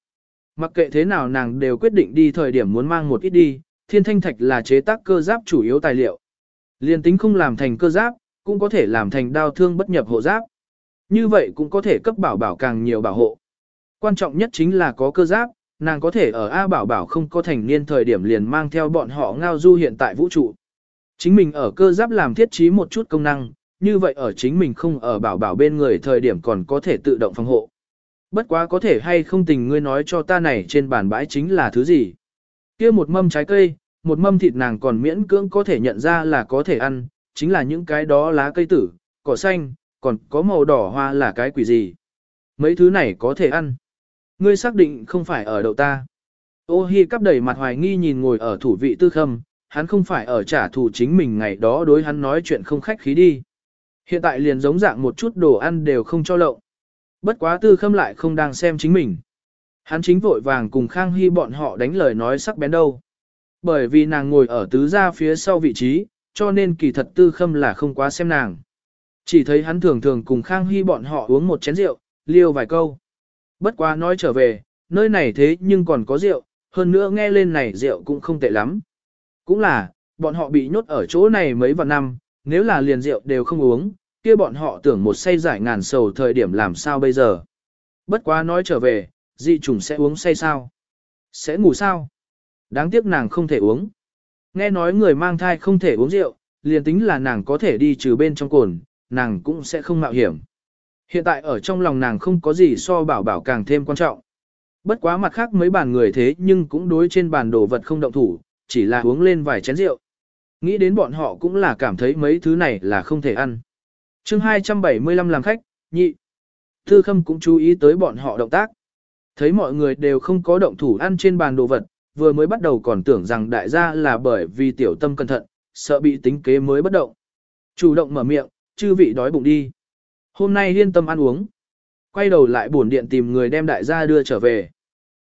Mặc kệ thế nào nàng đều quyết định đi thời điểm muốn mang một ít đi, thiên thanh thạch là chế tác cơ giáp chủ yếu tài liệu. Liên tính không làm thành cơ giáp, cũng có thể làm thành đao thương bất nhập hộ giáp. Như vậy cũng có thể cấp bảo bảo càng nhiều bảo hộ. Quan trọng nhất chính là có cơ giáp, nàng có thể ở A Bảo Bảo không có thành niên thời điểm liền mang theo bọn họ ngao du hiện tại vũ trụ. Chính mình ở cơ giáp làm thiết trí một chút công năng, như vậy ở chính mình không ở Bảo Bảo bên người thời điểm còn có thể tự động phòng hộ. Bất quá có thể hay không tình ngươi nói cho ta này trên bàn bãi chính là thứ gì. kia một mâm trái cây, một mâm thịt nàng còn miễn cưỡng có thể nhận ra là có thể ăn, chính là những cái đó lá cây tử, cỏ xanh, còn có màu đỏ hoa là cái quỷ gì. Mấy thứ này có thể ăn. Ngươi xác định không phải ở đậu ta. Ô hi cắp đầy mặt hoài nghi nhìn ngồi ở thủ vị tư khâm, hắn không phải ở trả thù chính mình ngày đó đối hắn nói chuyện không khách khí đi. Hiện tại liền giống dạng một chút đồ ăn đều không cho lậu. Bất quá tư khâm lại không đang xem chính mình. Hắn chính vội vàng cùng Khang Hy bọn họ đánh lời nói sắc bén đâu. Bởi vì nàng ngồi ở tứ gia phía sau vị trí, cho nên kỳ thật tư khâm là không quá xem nàng. Chỉ thấy hắn thường thường cùng Khang Hy bọn họ uống một chén rượu, liêu vài câu. Bất quá nói trở về, nơi này thế nhưng còn có rượu, hơn nữa nghe lên này rượu cũng không tệ lắm. Cũng là, bọn họ bị nhốt ở chỗ này mấy vạn năm, nếu là liền rượu đều không uống, kia bọn họ tưởng một say giải ngàn sầu thời điểm làm sao bây giờ. Bất quá nói trở về, dị trùng sẽ uống say sao? Sẽ ngủ sao? Đáng tiếc nàng không thể uống. Nghe nói người mang thai không thể uống rượu, liền tính là nàng có thể đi trừ bên trong cồn, nàng cũng sẽ không mạo hiểm. Hiện tại ở trong lòng nàng không có gì so bảo bảo càng thêm quan trọng. Bất quá mặt khác mấy bàn người thế nhưng cũng đối trên bàn đồ vật không động thủ, chỉ là uống lên vài chén rượu. Nghĩ đến bọn họ cũng là cảm thấy mấy thứ này là không thể ăn chương 275 làm khách, nhị. Thư khâm cũng chú ý tới bọn họ động tác. Thấy mọi người đều không có động thủ ăn trên bàn đồ vật, vừa mới bắt đầu còn tưởng rằng đại gia là bởi vì tiểu tâm cẩn thận, sợ bị tính kế mới bất động. Chủ động mở miệng, chư vị đói bụng đi. Hôm nay yên tâm ăn uống. Quay đầu lại buồn điện tìm người đem đại gia đưa trở về.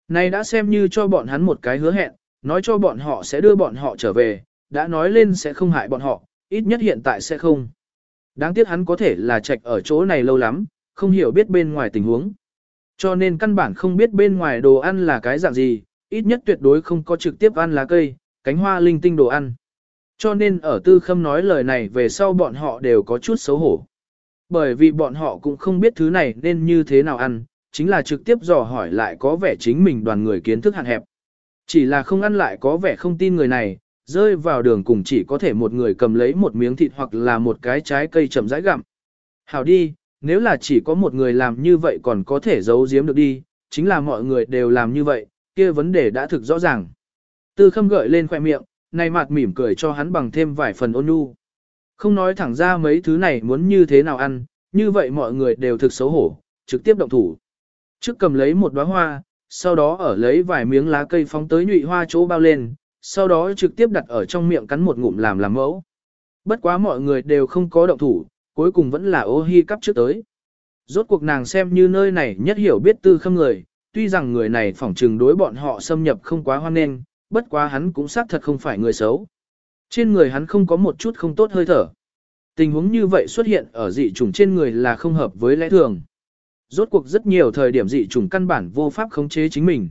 Này đã xem như cho bọn hắn một cái hứa hẹn, nói cho bọn họ sẽ đưa bọn họ trở về, đã nói lên sẽ không hại bọn họ, ít nhất hiện tại sẽ không. Đáng tiếc hắn có thể là trạch ở chỗ này lâu lắm, không hiểu biết bên ngoài tình huống. Cho nên căn bản không biết bên ngoài đồ ăn là cái dạng gì, ít nhất tuyệt đối không có trực tiếp ăn lá cây, cánh hoa linh tinh đồ ăn. Cho nên ở tư khâm nói lời này về sau bọn họ đều có chút xấu hổ. Bởi vì bọn họ cũng không biết thứ này nên như thế nào ăn, chính là trực tiếp dò hỏi lại có vẻ chính mình đoàn người kiến thức hạn hẹp. Chỉ là không ăn lại có vẻ không tin người này, rơi vào đường cùng chỉ có thể một người cầm lấy một miếng thịt hoặc là một cái trái cây chậm rãi gặm. Hảo đi, nếu là chỉ có một người làm như vậy còn có thể giấu giếm được đi, chính là mọi người đều làm như vậy, kia vấn đề đã thực rõ ràng. Tư khâm gợi lên khoẻ miệng, này mặt mỉm cười cho hắn bằng thêm vài phần ôn nhu. Không nói thẳng ra mấy thứ này muốn như thế nào ăn, như vậy mọi người đều thực xấu hổ, trực tiếp động thủ. Trước cầm lấy một đóa hoa, sau đó ở lấy vài miếng lá cây phóng tới nhụy hoa chỗ bao lên, sau đó trực tiếp đặt ở trong miệng cắn một ngụm làm làm mẫu. Bất quá mọi người đều không có động thủ, cuối cùng vẫn là ô hi cắp trước tới. Rốt cuộc nàng xem như nơi này nhất hiểu biết tư khâm người, tuy rằng người này phỏng trừng đối bọn họ xâm nhập không quá hoan nghênh, bất quá hắn cũng xác thật không phải người xấu. Trên người hắn không có một chút không tốt hơi thở. Tình huống như vậy xuất hiện ở dị trùng trên người là không hợp với lẽ thường. Rốt cuộc rất nhiều thời điểm dị trùng căn bản vô pháp khống chế chính mình.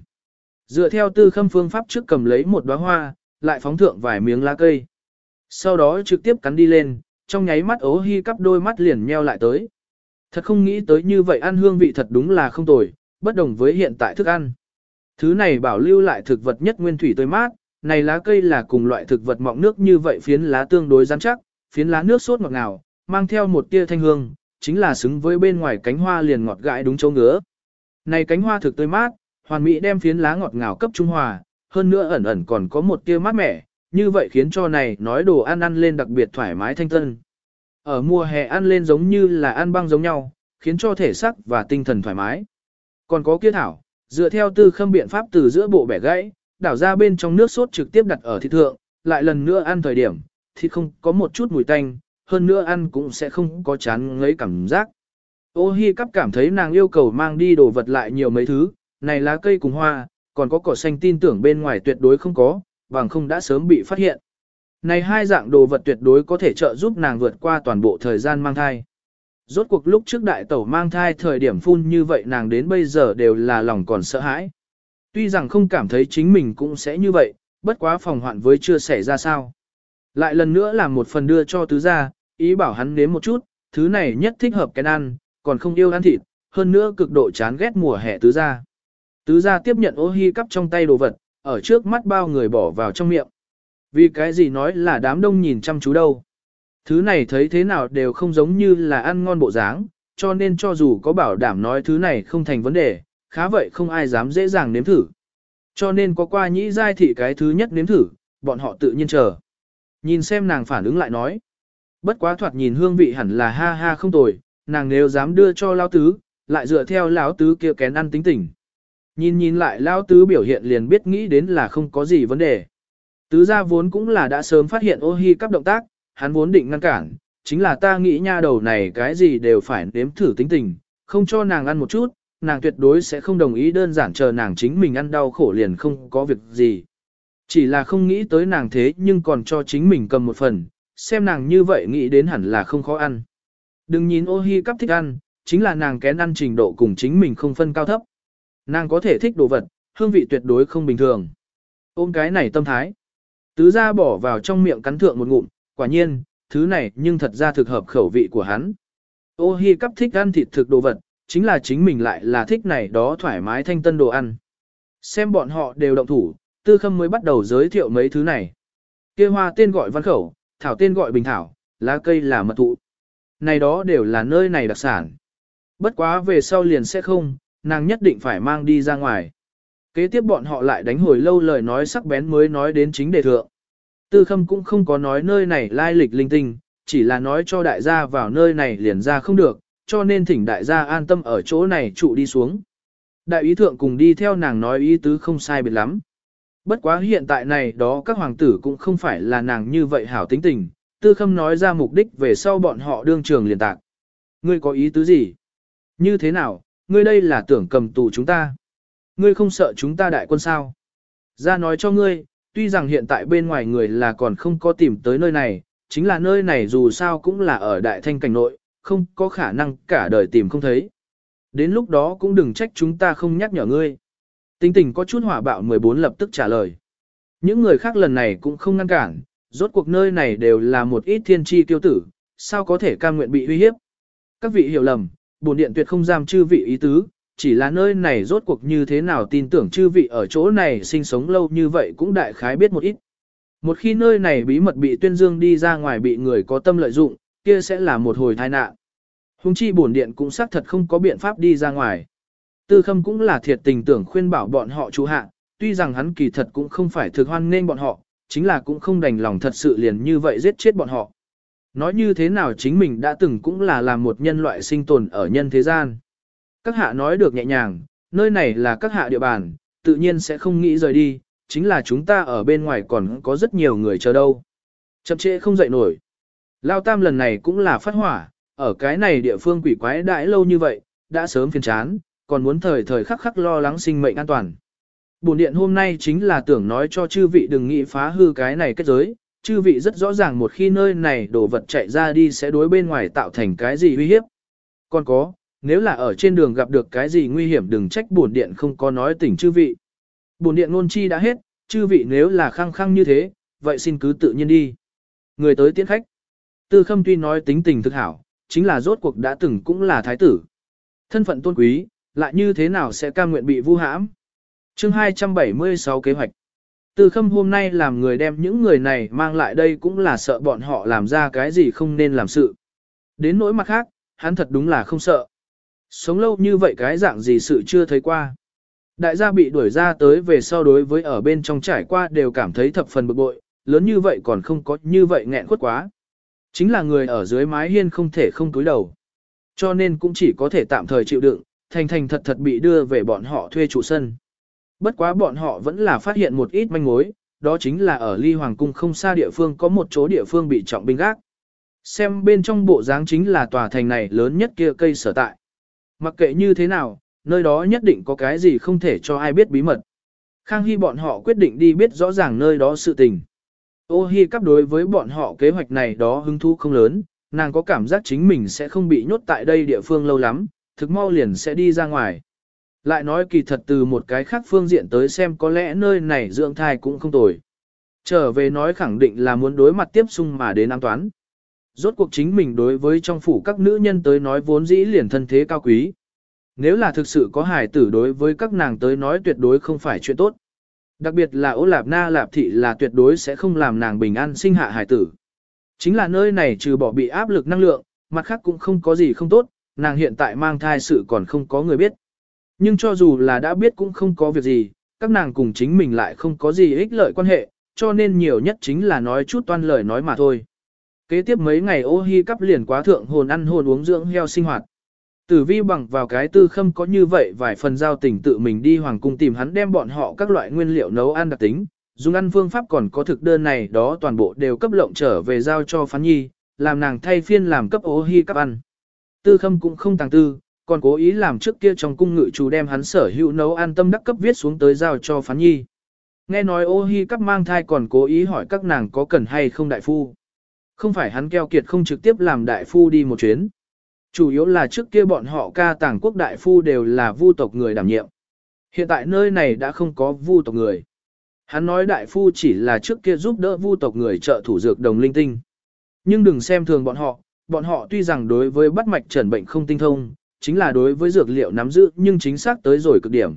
Dựa theo tư khâm phương pháp trước cầm lấy một đóa hoa, lại phóng thượng vài miếng lá cây. Sau đó trực tiếp cắn đi lên, trong nháy mắt ố hi cắp đôi mắt liền nheo lại tới. Thật không nghĩ tới như vậy ăn hương vị thật đúng là không tồi, bất đồng với hiện tại thức ăn. Thứ này bảo lưu lại thực vật nhất nguyên thủy tươi mát, này lá cây là cùng loại thực vật mọng nước như vậy phiến lá tương đối rắn chắc, phiến lá nước sốt ngọt ngào, mang theo một tia thanh hương, chính là xứng với bên ngoài cánh hoa liền ngọt gãi đúng chỗ ngứa. Này cánh hoa thực tươi mát, hoàn mỹ đem phiến lá ngọt ngào cấp trung hòa, hơn nữa ẩn ẩn còn có một tia mát mẻ, như vậy khiến cho này nói đồ ăn ăn lên đặc biệt thoải mái thanh tân. Ở mùa hè ăn lên giống như là ăn băng giống nhau, khiến cho thể sắc và tinh thần thoải mái. Còn có kia thảo, dựa theo tư khâm biện pháp từ giữa bộ bẻ gãy, đảo ra bên trong nước sốt trực tiếp đặt ở thịt thượng, lại lần nữa ăn thời điểm, thì không có một chút mùi tanh, hơn nữa ăn cũng sẽ không có chán ngấy cảm giác. Ô hi cắp cảm thấy nàng yêu cầu mang đi đồ vật lại nhiều mấy thứ, này lá cây cùng hoa, còn có cỏ xanh tin tưởng bên ngoài tuyệt đối không có, bằng không đã sớm bị phát hiện. Này hai dạng đồ vật tuyệt đối có thể trợ giúp nàng vượt qua toàn bộ thời gian mang thai. Rốt cuộc lúc trước đại tẩu mang thai thời điểm phun như vậy nàng đến bây giờ đều là lòng còn sợ hãi. Tuy rằng không cảm thấy chính mình cũng sẽ như vậy, bất quá phòng hoạn với chưa xảy ra sao. Lại lần nữa làm một phần đưa cho tứ gia, ý bảo hắn nếm một chút, thứ này nhất thích hợp cái ăn, còn không yêu ăn thịt, hơn nữa cực độ chán ghét mùa hè tứ gia. Tứ gia tiếp nhận ô hi cắp trong tay đồ vật, ở trước mắt bao người bỏ vào trong miệng. Vì cái gì nói là đám đông nhìn chăm chú đâu. Thứ này thấy thế nào đều không giống như là ăn ngon bộ dáng, cho nên cho dù có bảo đảm nói thứ này không thành vấn đề, khá vậy không ai dám dễ dàng nếm thử. Cho nên có qua nhĩ giai thị cái thứ nhất nếm thử, bọn họ tự nhiên chờ. Nhìn xem nàng phản ứng lại nói. Bất quá thoạt nhìn hương vị hẳn là ha ha không tồi, nàng nếu dám đưa cho lão tứ, lại dựa theo lão tứ kia kén ăn tính tình. Nhìn nhìn lại lao tứ biểu hiện liền biết nghĩ đến là không có gì vấn đề. Tứ gia vốn cũng là đã sớm phát hiện ô hi cắp động tác, hắn vốn định ngăn cản, chính là ta nghĩ nha đầu này cái gì đều phải nếm thử tính tình, không cho nàng ăn một chút, nàng tuyệt đối sẽ không đồng ý đơn giản chờ nàng chính mình ăn đau khổ liền không có việc gì. Chỉ là không nghĩ tới nàng thế nhưng còn cho chính mình cầm một phần, xem nàng như vậy nghĩ đến hẳn là không khó ăn. Đừng nhìn ô hi cắp thích ăn, chính là nàng kén ăn trình độ cùng chính mình không phân cao thấp. Nàng có thể thích đồ vật, hương vị tuyệt đối không bình thường. Ôm cái này tâm thái. Tứ ra bỏ vào trong miệng cắn thượng một ngụm, quả nhiên, thứ này nhưng thật ra thực hợp khẩu vị của hắn. Ô hi cắp thích ăn thịt thực đồ vật, chính là chính mình lại là thích này đó thoải mái thanh tân đồ ăn. Xem bọn họ đều động thủ, tư khâm mới bắt đầu giới thiệu mấy thứ này. kia hoa tên gọi văn khẩu, thảo tên gọi bình thảo, lá cây là mật thụ. Này đó đều là nơi này đặc sản. Bất quá về sau liền sẽ không, nàng nhất định phải mang đi ra ngoài. Kế tiếp bọn họ lại đánh hồi lâu lời nói sắc bén mới nói đến chính đề thượng. Tư khâm cũng không có nói nơi này lai lịch linh tinh, chỉ là nói cho đại gia vào nơi này liền ra không được, cho nên thỉnh đại gia an tâm ở chỗ này trụ đi xuống. Đại ý thượng cùng đi theo nàng nói ý tứ không sai biệt lắm. Bất quá hiện tại này đó các hoàng tử cũng không phải là nàng như vậy hảo tính tình, tư khâm nói ra mục đích về sau bọn họ đương trường liền tạc. Ngươi có ý tứ gì? Như thế nào, ngươi đây là tưởng cầm tù chúng ta? Ngươi không sợ chúng ta đại quân sao? Ra nói cho ngươi, tuy rằng hiện tại bên ngoài người là còn không có tìm tới nơi này, chính là nơi này dù sao cũng là ở đại thanh cảnh nội, không có khả năng cả đời tìm không thấy. Đến lúc đó cũng đừng trách chúng ta không nhắc nhở ngươi. Tinh tình có chút hỏa bạo 14 lập tức trả lời. Những người khác lần này cũng không ngăn cản, rốt cuộc nơi này đều là một ít thiên tri tiêu tử, sao có thể cam nguyện bị uy hiếp. Các vị hiểu lầm, bổn điện tuyệt không giam chư vị ý tứ, chỉ là nơi này rốt cuộc như thế nào tin tưởng chư vị ở chỗ này sinh sống lâu như vậy cũng đại khái biết một ít. Một khi nơi này bí mật bị tuyên dương đi ra ngoài bị người có tâm lợi dụng, kia sẽ là một hồi tai nạn. Hùng chi bổn điện cũng xác thật không có biện pháp đi ra ngoài. Tư khâm cũng là thiệt tình tưởng khuyên bảo bọn họ chú hạ, tuy rằng hắn kỳ thật cũng không phải thực hoan nên bọn họ, chính là cũng không đành lòng thật sự liền như vậy giết chết bọn họ. Nói như thế nào chính mình đã từng cũng là làm một nhân loại sinh tồn ở nhân thế gian. Các hạ nói được nhẹ nhàng, nơi này là các hạ địa bàn, tự nhiên sẽ không nghĩ rời đi, chính là chúng ta ở bên ngoài còn có rất nhiều người chờ đâu. Chậm trễ không dậy nổi. Lao Tam lần này cũng là phát hỏa, ở cái này địa phương quỷ quái đãi lâu như vậy, đã sớm phiền chán, còn muốn thời thời khắc khắc lo lắng sinh mệnh an toàn. Bổn điện hôm nay chính là tưởng nói cho chư vị đừng nghĩ phá hư cái này kết giới, chư vị rất rõ ràng một khi nơi này đồ vật chạy ra đi sẽ đối bên ngoài tạo thành cái gì uy hiếp. Còn có, nếu là ở trên đường gặp được cái gì nguy hiểm đừng trách bổn điện không có nói tỉnh chư vị. Bổn điện ngôn chi đã hết, chư vị nếu là khăng khăng như thế, vậy xin cứ tự nhiên đi. Người tới tiễn khách. Tư khâm tuy nói tính tình thực hảo, chính là rốt cuộc đã từng cũng là thái tử. Thân phận tôn quý, lại như thế nào sẽ cam nguyện bị vu hãm. chương 276 kế hoạch. Tư khâm hôm nay làm người đem những người này mang lại đây cũng là sợ bọn họ làm ra cái gì không nên làm sự. Đến nỗi mặt khác, hắn thật đúng là không sợ. Sống lâu như vậy cái dạng gì sự chưa thấy qua. Đại gia bị đuổi ra tới về sau đối với ở bên trong trải qua đều cảm thấy thập phần bực bội, lớn như vậy còn không có như vậy nghẹn khuất quá. Chính là người ở dưới mái hiên không thể không túi đầu. Cho nên cũng chỉ có thể tạm thời chịu đựng, thành thành thật thật bị đưa về bọn họ thuê trụ sân. Bất quá bọn họ vẫn là phát hiện một ít manh mối, đó chính là ở ly hoàng cung không xa địa phương có một chỗ địa phương bị trọng binh gác. Xem bên trong bộ dáng chính là tòa thành này lớn nhất kia cây sở tại. Mặc kệ như thế nào, nơi đó nhất định có cái gì không thể cho ai biết bí mật. Khang Hy bọn họ quyết định đi biết rõ ràng nơi đó sự tình. Ô Hi cắp đối với bọn họ kế hoạch này đó hứng thú không lớn, nàng có cảm giác chính mình sẽ không bị nhốt tại đây địa phương lâu lắm, thực mau liền sẽ đi ra ngoài. Lại nói kỳ thật từ một cái khác phương diện tới xem có lẽ nơi này dưỡng thai cũng không tồi. Trở về nói khẳng định là muốn đối mặt tiếp xung mà đến an toán. Rốt cuộc chính mình đối với trong phủ các nữ nhân tới nói vốn dĩ liền thân thế cao quý. nếu là thực sự có hài tử đối với các nàng tới nói tuyệt đối không phải chuyện tốt. Đặc biệt là ô lạp na lạp thị là tuyệt đối sẽ không làm nàng bình an sinh hạ hài tử. Chính là nơi này trừ bỏ bị áp lực năng lượng, mặt khác cũng không có gì không tốt, nàng hiện tại mang thai sự còn không có người biết. Nhưng cho dù là đã biết cũng không có việc gì, các nàng cùng chính mình lại không có gì ích lợi quan hệ, cho nên nhiều nhất chính là nói chút toan lời nói mà thôi. Kế tiếp mấy ngày ô hi cắp liền quá thượng hồn ăn hồn uống dưỡng heo sinh hoạt. Tử vi bằng vào cái tư khâm có như vậy vài phần giao tình tự mình đi hoàng cung tìm hắn đem bọn họ các loại nguyên liệu nấu ăn đặc tính, dùng ăn phương pháp còn có thực đơn này đó toàn bộ đều cấp lộng trở về giao cho phán nhi, làm nàng thay phiên làm cấp ô hi cắp ăn. Tư khâm cũng không tàng tư, còn cố ý làm trước kia trong cung ngự chủ đem hắn sở hữu nấu ăn tâm đắc cấp viết xuống tới giao cho phán nhi. Nghe nói ô hi cắp mang thai còn cố ý hỏi các nàng có cần hay không đại phu. Không phải hắn keo kiệt không trực tiếp làm đại phu đi một chuyến. Chủ yếu là trước kia bọn họ ca tàng quốc đại phu đều là vu tộc người đảm nhiệm. Hiện tại nơi này đã không có vu tộc người. Hắn nói đại phu chỉ là trước kia giúp đỡ vu tộc người trợ thủ dược đồng linh tinh. Nhưng đừng xem thường bọn họ, bọn họ tuy rằng đối với bắt mạch trần bệnh không tinh thông, chính là đối với dược liệu nắm giữ nhưng chính xác tới rồi cực điểm.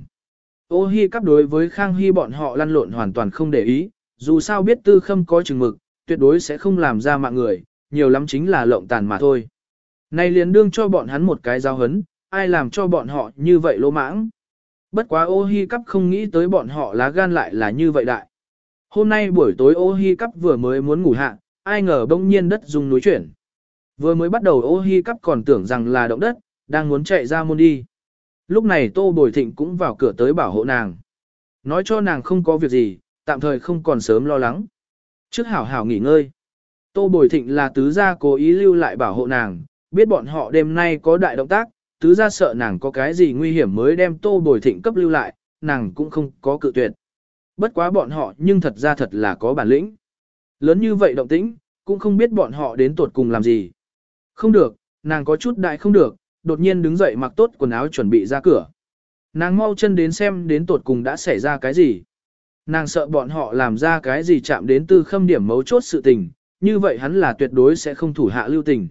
Ô hi cắp đối với khang hy bọn họ lăn lộn hoàn toàn không để ý, dù sao biết tư khâm có chừng mực, tuyệt đối sẽ không làm ra mạng người, nhiều lắm chính là lộng tàn mà thôi. Này liền đương cho bọn hắn một cái giao hấn, ai làm cho bọn họ như vậy lỗ mãng. Bất quá ô hi cắp không nghĩ tới bọn họ lá gan lại là như vậy đại. Hôm nay buổi tối ô hi cắp vừa mới muốn ngủ hạ, ai ngờ bỗng nhiên đất rung núi chuyển. Vừa mới bắt đầu ô hi cắp còn tưởng rằng là động đất, đang muốn chạy ra môn đi. Lúc này tô bồi thịnh cũng vào cửa tới bảo hộ nàng. Nói cho nàng không có việc gì, tạm thời không còn sớm lo lắng. Trước hảo hảo nghỉ ngơi. Tô bồi thịnh là tứ gia cố ý lưu lại bảo hộ nàng, biết bọn họ đêm nay có đại động tác, tứ gia sợ nàng có cái gì nguy hiểm mới đem tô bồi thịnh cấp lưu lại, nàng cũng không có cự tuyệt. Bất quá bọn họ nhưng thật ra thật là có bản lĩnh. Lớn như vậy động tĩnh, cũng không biết bọn họ đến tuột cùng làm gì. Không được, nàng có chút đại không được, đột nhiên đứng dậy mặc tốt quần áo chuẩn bị ra cửa. Nàng mau chân đến xem đến tột cùng đã xảy ra cái gì. Nàng sợ bọn họ làm ra cái gì chạm đến tư khâm điểm mấu chốt sự tình, như vậy hắn là tuyệt đối sẽ không thủ hạ lưu tình.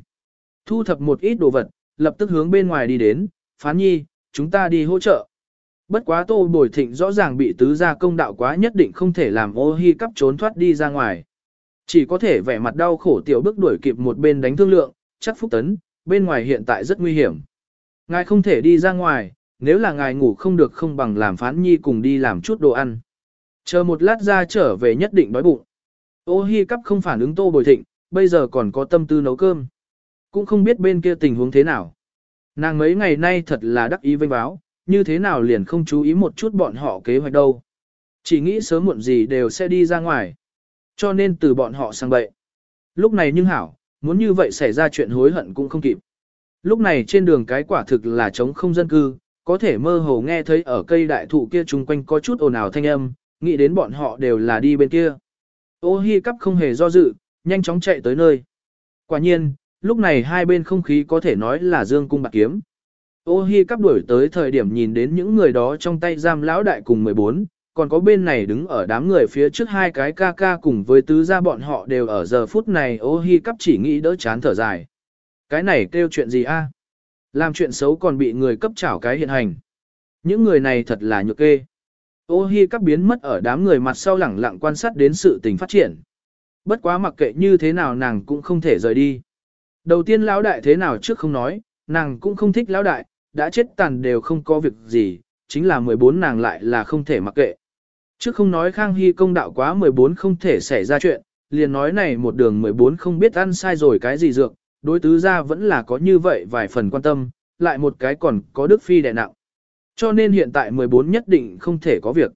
Thu thập một ít đồ vật, lập tức hướng bên ngoài đi đến, phán nhi, chúng ta đi hỗ trợ. Bất quá tô bồi thịnh rõ ràng bị tứ gia công đạo quá nhất định không thể làm ô hi cắp trốn thoát đi ra ngoài. Chỉ có thể vẻ mặt đau khổ tiểu bước đuổi kịp một bên đánh thương lượng, chắc phúc tấn, bên ngoài hiện tại rất nguy hiểm. Ngài không thể đi ra ngoài, nếu là ngài ngủ không được không bằng làm phán nhi cùng đi làm chút đồ ăn. Chờ một lát ra trở về nhất định đói bụng. Ô hi cắp không phản ứng tô bồi thịnh, bây giờ còn có tâm tư nấu cơm. Cũng không biết bên kia tình huống thế nào. Nàng mấy ngày nay thật là đắc ý vinh báo, như thế nào liền không chú ý một chút bọn họ kế hoạch đâu. Chỉ nghĩ sớm muộn gì đều sẽ đi ra ngoài. Cho nên từ bọn họ sang bậy. Lúc này nhưng hảo, muốn như vậy xảy ra chuyện hối hận cũng không kịp. Lúc này trên đường cái quả thực là trống không dân cư, có thể mơ hồ nghe thấy ở cây đại thụ kia chung quanh có chút ồn ào thanh âm, nghĩ đến bọn họ đều là đi bên kia. Ô hi cắp không hề do dự, nhanh chóng chạy tới nơi. Quả nhiên, lúc này hai bên không khí có thể nói là dương cung bạc kiếm. Ô hi cắp đuổi tới thời điểm nhìn đến những người đó trong tay giam lão đại cùng 14, còn có bên này đứng ở đám người phía trước hai cái ca ca cùng với tứ gia bọn họ đều ở giờ phút này ô hi cắp chỉ nghĩ đỡ chán thở dài. Cái này kêu chuyện gì a? Làm chuyện xấu còn bị người cấp chảo cái hiện hành. Những người này thật là nhược kê. Ô hi cắp biến mất ở đám người mặt sau lẳng lặng quan sát đến sự tình phát triển. Bất quá mặc kệ như thế nào nàng cũng không thể rời đi. Đầu tiên lão đại thế nào trước không nói, nàng cũng không thích lão đại, đã chết tàn đều không có việc gì, chính là 14 nàng lại là không thể mặc kệ. Trước không nói Khang Hy công đạo quá 14 không thể xảy ra chuyện, liền nói này một đường 14 không biết ăn sai rồi cái gì dược, đối tứ ra vẫn là có như vậy vài phần quan tâm, lại một cái còn có Đức Phi đè nặng. Cho nên hiện tại 14 nhất định không thể có việc.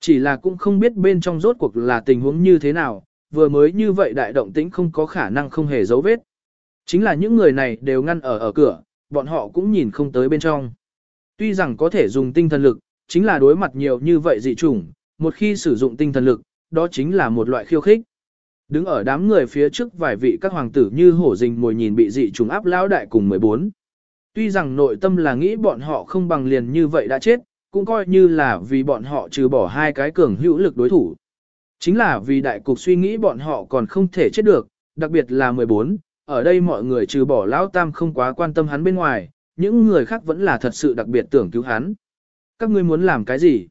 Chỉ là cũng không biết bên trong rốt cuộc là tình huống như thế nào, vừa mới như vậy đại động tĩnh không có khả năng không hề dấu vết. Chính là những người này đều ngăn ở ở cửa, bọn họ cũng nhìn không tới bên trong. Tuy rằng có thể dùng tinh thần lực, chính là đối mặt nhiều như vậy dị chủng, một khi sử dụng tinh thần lực, đó chính là một loại khiêu khích. Đứng ở đám người phía trước vài vị các hoàng tử như hổ rình mồi nhìn bị dị trùng áp lão đại cùng 14. Tuy rằng nội tâm là nghĩ bọn họ không bằng liền như vậy đã chết, cũng coi như là vì bọn họ trừ bỏ hai cái cường hữu lực đối thủ. Chính là vì đại cục suy nghĩ bọn họ còn không thể chết được, đặc biệt là 14, ở đây mọi người trừ bỏ lão tam không quá quan tâm hắn bên ngoài, những người khác vẫn là thật sự đặc biệt tưởng cứu hắn. Các ngươi muốn làm cái gì?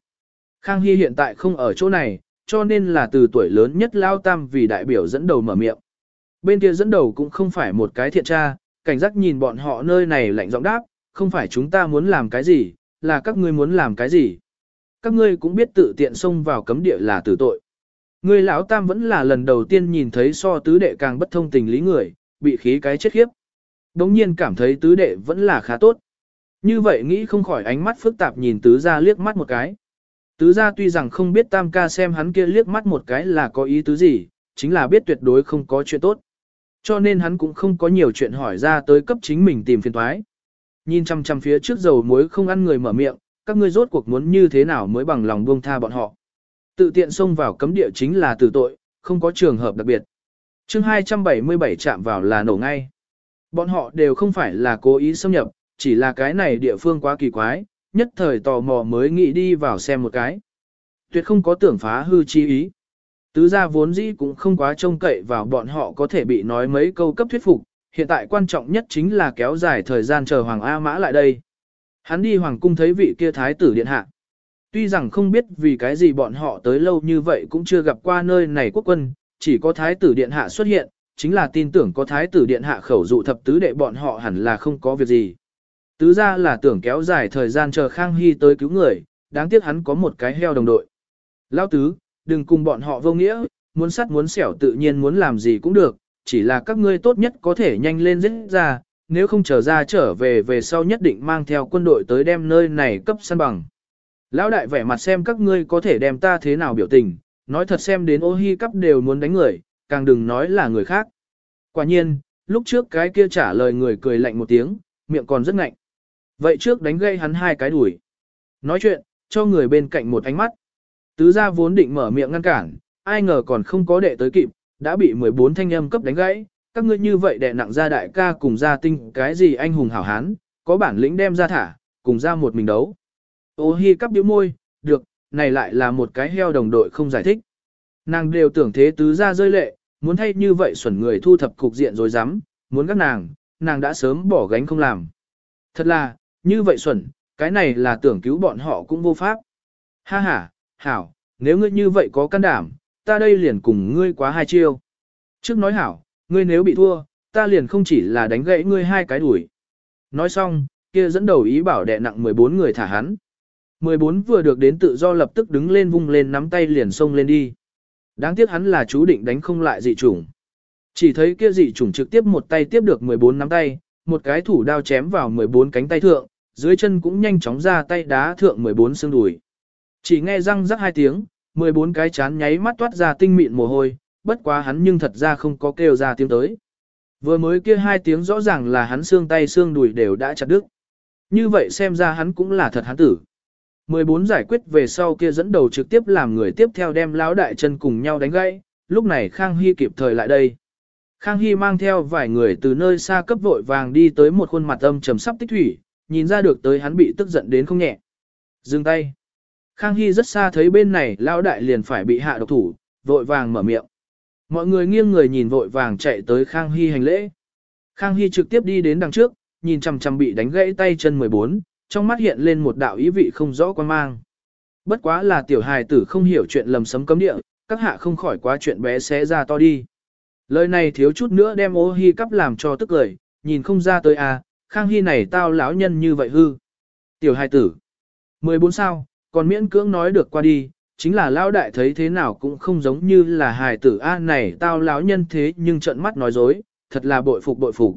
Khang Hy hiện tại không ở chỗ này, cho nên là từ tuổi lớn nhất Lao Tam vì đại biểu dẫn đầu mở miệng. Bên kia dẫn đầu cũng không phải một cái thiện tra, cảnh giác nhìn bọn họ nơi này lạnh giọng đáp, không phải chúng ta muốn làm cái gì, là các ngươi muốn làm cái gì. Các ngươi cũng biết tự tiện xông vào cấm địa là tử tội. Ngươi lão tam vẫn là lần đầu tiên nhìn thấy so tứ đệ càng bất thông tình lý người, bị khí cái chết khiếp. Đống nhiên cảm thấy tứ đệ vẫn là khá tốt. Như vậy nghĩ không khỏi ánh mắt phức tạp nhìn tứ ra liếc mắt một cái. Tứ gia tuy rằng không biết tam ca xem hắn kia liếc mắt một cái là có ý tứ gì, chính là biết tuyệt đối không có chuyện tốt. Cho nên hắn cũng không có nhiều chuyện hỏi ra tới cấp chính mình tìm phiền thoái. Nhìn chăm chăm phía trước dầu muối không ăn người mở miệng, các ngươi rốt cuộc muốn như thế nào mới bằng lòng buông tha bọn họ. Tự tiện xông vào cấm địa chính là tử tội, không có trường hợp đặc biệt. chương 277 chạm vào là nổ ngay. Bọn họ đều không phải là cố ý xâm nhập, chỉ là cái này địa phương quá kỳ quái, nhất thời tò mò mới nghĩ đi vào xem một cái. Tuyệt không có tưởng phá hư chi ý. Tứ gia vốn dĩ cũng không quá trông cậy vào bọn họ có thể bị nói mấy câu cấp thuyết phục, hiện tại quan trọng nhất chính là kéo dài thời gian chờ Hoàng A Mã lại đây. Hắn đi Hoàng cung thấy vị kia thái tử điện hạ. Tuy rằng không biết vì cái gì bọn họ tới lâu như vậy cũng chưa gặp qua nơi này quốc quân, chỉ có thái tử điện hạ xuất hiện, chính là tin tưởng có thái tử điện hạ khẩu dụ thập tứ đệ bọn họ hẳn là không có việc gì. Tứ ra là tưởng kéo dài thời gian chờ Khang Hy tới cứu người, đáng tiếc hắn có một cái heo đồng đội. Lao tứ, đừng cùng bọn họ vô nghĩa, muốn sắt muốn xẻo tự nhiên muốn làm gì cũng được, chỉ là các ngươi tốt nhất có thể nhanh lên giết ra, nếu không trở ra trở về về sau nhất định mang theo quân đội tới đem nơi này cấp săn bằng. Lão đại vẻ mặt xem các ngươi có thể đem ta thế nào biểu tình, nói thật xem đến ô hi cấp đều muốn đánh người, càng đừng nói là người khác. Quả nhiên, lúc trước cái kia trả lời người cười lạnh một tiếng, miệng còn rất ngạnh. Vậy trước đánh gây hắn hai cái đuổi. Nói chuyện, cho người bên cạnh một ánh mắt. Tứ gia vốn định mở miệng ngăn cản, ai ngờ còn không có đệ tới kịp, đã bị 14 thanh âm cấp đánh gãy. Các ngươi như vậy đệ nặng ra đại ca cùng gia tinh cái gì anh hùng hảo hán, có bản lĩnh đem ra thả, cùng ra một mình đấu. Ô hi cắp điếu môi, được, này lại là một cái heo đồng đội không giải thích. Nàng đều tưởng thế tứ gia rơi lệ, muốn thay như vậy xuẩn người thu thập cục diện rồi dám, muốn các nàng, nàng đã sớm bỏ gánh không làm. Thật là, như vậy xuẩn, cái này là tưởng cứu bọn họ cũng vô pháp. Ha ha, hảo, nếu ngươi như vậy có can đảm, ta đây liền cùng ngươi quá hai chiêu. Trước nói hảo, ngươi nếu bị thua, ta liền không chỉ là đánh gãy ngươi hai cái đuổi. Nói xong, kia dẫn đầu ý bảo đệ nặng 14 người thả hắn. 14 vừa được đến tự do lập tức đứng lên vung lên nắm tay liền xông lên đi. Đáng tiếc hắn là chú định đánh không lại dị chủng. Chỉ thấy kia dị chủng trực tiếp một tay tiếp được 14 nắm tay, một cái thủ đao chém vào 14 cánh tay thượng, dưới chân cũng nhanh chóng ra tay đá thượng 14 xương đùi. Chỉ nghe răng rắc hai tiếng, 14 cái chán nháy mắt toát ra tinh mịn mồ hôi, bất quá hắn nhưng thật ra không có kêu ra tiếng tới. Vừa mới kia hai tiếng rõ ràng là hắn xương tay xương đùi đều đã chặt đứt. Như vậy xem ra hắn cũng là thật hắn tử. 14 giải quyết về sau kia dẫn đầu trực tiếp làm người tiếp theo đem lão đại chân cùng nhau đánh gãy, lúc này Khang Hy kịp thời lại đây. Khang Hy mang theo vài người từ nơi xa cấp vội vàng đi tới một khuôn mặt âm trầm sắp tích thủy, nhìn ra được tới hắn bị tức giận đến không nhẹ. Dừng tay. Khang Hy rất xa thấy bên này lão đại liền phải bị hạ độc thủ, vội vàng mở miệng. Mọi người nghiêng người nhìn vội vàng chạy tới Khang Hy hành lễ. Khang Hy trực tiếp đi đến đằng trước, nhìn chằm chằm bị đánh gãy tay chân 14, trong mắt hiện lên một đạo ý vị không rõ quan mang. Bất quá là tiểu hài tử không hiểu chuyện lầm sấm cấm địa, các hạ không khỏi quá chuyện bé xé ra to đi. Lời này thiếu chút nữa đem ô hi cắp làm cho tức lời, nhìn không ra tới à, khang hy này tao lão nhân như vậy hư. Tiểu hai tử. 14 sao, còn miễn cưỡng nói được qua đi, chính là lão đại thấy thế nào cũng không giống như là hài tử a này tao lão nhân thế nhưng trận mắt nói dối, thật là bội phục bội phục.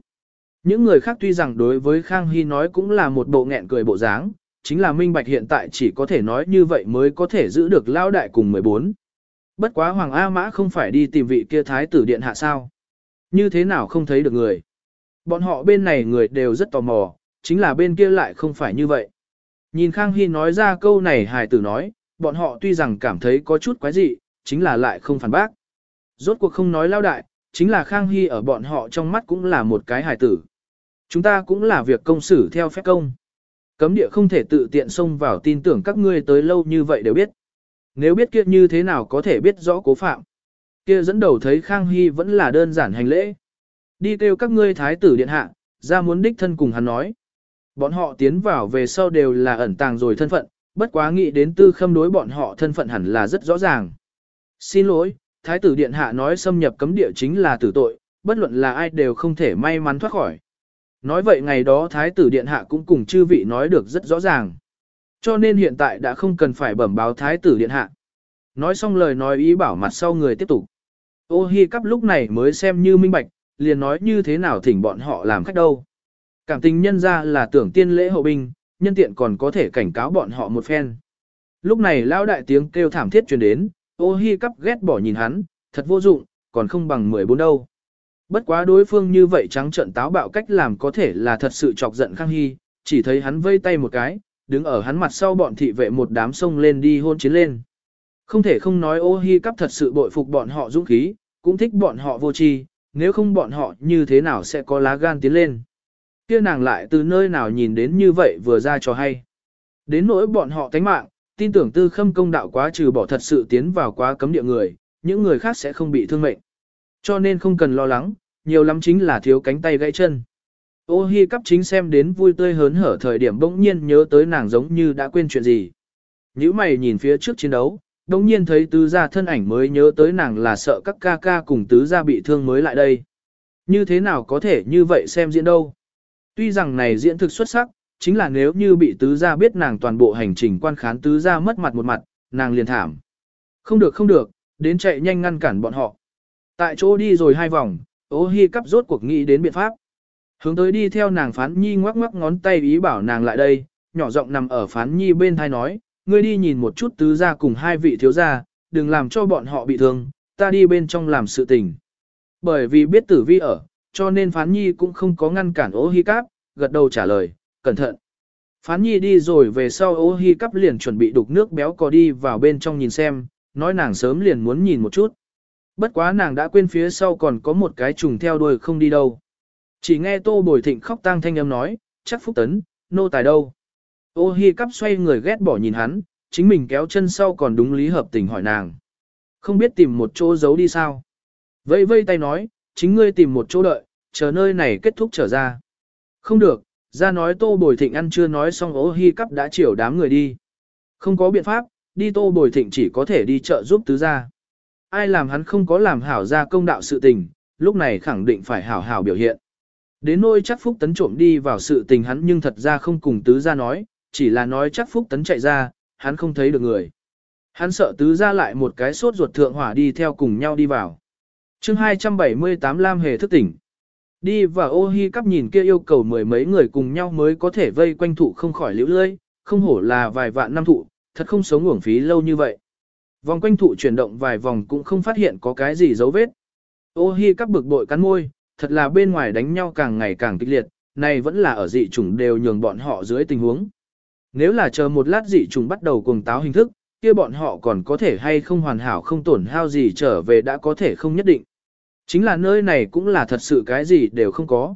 Những người khác tuy rằng đối với Khang Hy nói cũng là một bộ nghẹn cười bộ dáng, chính là minh bạch hiện tại chỉ có thể nói như vậy mới có thể giữ được lao đại cùng 14. Bất quá Hoàng A Mã không phải đi tìm vị kia thái tử điện hạ sao. Như thế nào không thấy được người. Bọn họ bên này người đều rất tò mò, chính là bên kia lại không phải như vậy. Nhìn Khang Hy nói ra câu này hài tử nói, bọn họ tuy rằng cảm thấy có chút quái dị, chính là lại không phản bác. Rốt cuộc không nói lao đại, chính là Khang Hy ở bọn họ trong mắt cũng là một cái hài tử. Chúng ta cũng là việc công xử theo phép công. Cấm địa không thể tự tiện xông vào tin tưởng các ngươi tới lâu như vậy đều biết. Nếu biết kia như thế nào có thể biết rõ cố phạm. Kia dẫn đầu thấy Khang Hy vẫn là đơn giản hành lễ. Đi kêu các ngươi thái tử điện hạ, ra muốn đích thân cùng hắn nói. Bọn họ tiến vào về sau đều là ẩn tàng rồi thân phận, bất quá nghĩ đến tư khâm đối bọn họ thân phận hẳn là rất rõ ràng. Xin lỗi, Thái tử Điện Hạ nói xâm nhập cấm địa chính là tử tội, bất luận là ai đều không thể may mắn thoát khỏi. Nói vậy ngày đó Thái tử Điện Hạ cũng cùng chư vị nói được rất rõ ràng. Cho nên hiện tại đã không cần phải bẩm báo Thái tử Điện Hạ. Nói xong lời nói ý bảo mặt sau người tiếp tục. Ô hi cắp lúc này mới xem như minh bạch, liền nói như thế nào thỉnh bọn họ làm khách đâu. Cảm tình nhân ra là tưởng tiên lễ hậu binh, nhân tiện còn có thể cảnh cáo bọn họ một phen. Lúc này lão đại tiếng kêu thảm thiết truyền đến, ô hi cắp ghét bỏ nhìn hắn, thật vô dụng, còn không bằng 14 đâu. Bất quá đối phương như vậy trắng trợn táo bạo cách làm có thể là thật sự chọc giận Khang Hy, chỉ thấy hắn vây tay một cái, đứng ở hắn mặt sau bọn thị vệ một đám sông lên đi hôn chiến lên. Không thể không nói ô hi cắp thật sự bội phục bọn họ dũng khí, cũng thích bọn họ vô tri, nếu không bọn họ như thế nào sẽ có lá gan tiến lên. Kia nàng lại từ nơi nào nhìn đến như vậy vừa ra cho hay. Đến nỗi bọn họ tánh mạng, tin tưởng tư khâm công đạo quá trừ bỏ thật sự tiến vào quá cấm địa người, những người khác sẽ không bị thương mệnh. Cho nên không cần lo lắng, nhiều lắm chính là thiếu cánh tay gãy chân. Ô hi cắp chính xem đến vui tươi hớn hở thời điểm bỗng nhiên nhớ tới nàng giống như đã quên chuyện gì. Nhữ mày nhìn phía trước chiến đấu, đồng nhiên thấy tứ gia thân ảnh mới nhớ tới nàng là sợ các ca ca cùng tứ gia bị thương mới lại đây. Như thế nào có thể như vậy xem diễn đâu. Tuy rằng này diễn thực xuất sắc, chính là nếu như bị tứ gia biết nàng toàn bộ hành trình quan khán tứ gia mất mặt một mặt, nàng liền thảm. Không được không được, đến chạy nhanh ngăn cản bọn họ. Tại chỗ đi rồi hai vòng, ô hi cắp rốt cuộc nghĩ đến biện pháp. Hướng tới đi theo nàng phán nhi ngoắc ngoắc ngón tay ý bảo nàng lại đây, nhỏ giọng nằm ở phán nhi bên thai nói, ngươi đi nhìn một chút tứ gia cùng hai vị thiếu gia, đừng làm cho bọn họ bị thương, ta đi bên trong làm sự tình. Bởi vì biết tử vi ở, cho nên phán nhi cũng không có ngăn cản ô hi Cáp, gật đầu trả lời, cẩn thận. Phán nhi đi rồi về sau ô hi Cáp liền chuẩn bị đục nước béo cò đi vào bên trong nhìn xem, nói nàng sớm liền muốn nhìn một chút. Bất quá nàng đã quên phía sau còn có một cái trùng theo đuôi không đi đâu. Chỉ nghe tô bồi thịnh khóc tang thanh âm nói, chắc phúc tấn, nô tài đâu. Ô hi cắp xoay người ghét bỏ nhìn hắn, chính mình kéo chân sau còn đúng lý hợp tình hỏi nàng. Không biết tìm một chỗ giấu đi sao. Vây vây tay nói, chính ngươi tìm một chỗ đợi, chờ nơi này kết thúc trở ra. Không được, ra nói tô bồi thịnh ăn chưa nói xong ô hi cắp đã chiều đám người đi. Không có biện pháp, đi tô bồi thịnh chỉ có thể đi chợ giúp tứ gia. Ai làm hắn không có làm hảo ra công đạo sự tình, lúc này khẳng định phải hảo hảo biểu hiện. Đến nôi chắc phúc tấn trộm đi vào sự tình hắn nhưng thật ra không cùng tứ gia nói, chỉ là nói chắc phúc tấn chạy ra, hắn không thấy được người. Hắn sợ tứ gia lại một cái sốt ruột thượng hỏa đi theo cùng nhau đi vào. chương 278 Lam Hề thức tỉnh. Đi và ô hi cắp nhìn kia yêu cầu mười mấy người cùng nhau mới có thể vây quanh thụ không khỏi liễu lơi, không hổ là vài vạn năm thụ, thật không sống uổng phí lâu như vậy. Vòng quanh thụ chuyển động vài vòng cũng không phát hiện có cái gì dấu vết. Ô hi cắp bực bội cắn môi, thật là bên ngoài đánh nhau càng ngày càng kịch liệt, này vẫn là ở dị chủng đều nhường bọn họ dưới tình huống. Nếu là chờ một lát dị trùng bắt đầu cuồng táo hình thức, kia bọn họ còn có thể hay không hoàn hảo không tổn hao gì trở về đã có thể không nhất định. Chính là nơi này cũng là thật sự cái gì đều không có.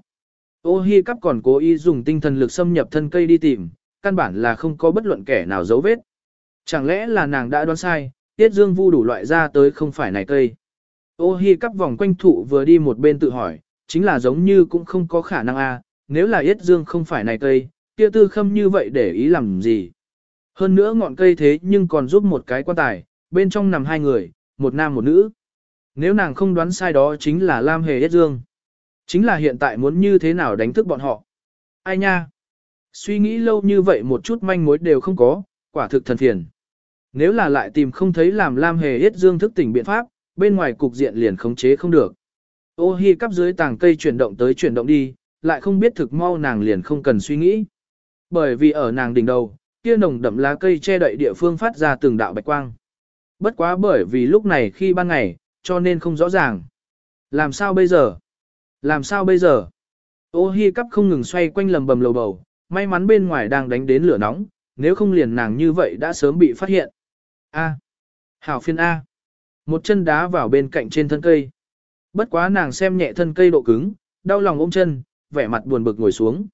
Ô hi cắp còn cố ý dùng tinh thần lực xâm nhập thân cây đi tìm, căn bản là không có bất luận kẻ nào dấu vết. Chẳng lẽ là nàng đã đoán sai, tiết dương vu đủ loại ra tới không phải này cây. Ô hi cắp vòng quanh thụ vừa đi một bên tự hỏi, chính là giống như cũng không có khả năng a nếu là yết dương không phải này cây, kia tư khâm như vậy để ý làm gì. Hơn nữa ngọn cây thế nhưng còn giúp một cái quan tài, bên trong nằm hai người, một nam một nữ. Nếu nàng không đoán sai đó chính là Lam Hề Yết Dương. Chính là hiện tại muốn như thế nào đánh thức bọn họ. Ai nha? Suy nghĩ lâu như vậy một chút manh mối đều không có, quả thực thần phiền. Nếu là lại tìm không thấy làm Lam Hề Yết Dương thức tỉnh biện pháp, bên ngoài cục diện liền khống chế không được. Ô hi cắp dưới tàng cây chuyển động tới chuyển động đi, lại không biết thực mau nàng liền không cần suy nghĩ. Bởi vì ở nàng đỉnh đầu, kia nồng đậm lá cây che đậy địa phương phát ra từng đạo bạch quang. Bất quá bởi vì lúc này khi ban ngày, cho nên không rõ ràng. Làm sao bây giờ? Làm sao bây giờ? Ô hi cắp không ngừng xoay quanh lầm bầm lầu bầu, may mắn bên ngoài đang đánh đến lửa nóng, nếu không liền nàng như vậy đã sớm bị phát hiện. A. Hảo phiên A. Một chân đá vào bên cạnh trên thân cây. Bất quá nàng xem nhẹ thân cây độ cứng, đau lòng ôm chân, vẻ mặt buồn bực ngồi xuống.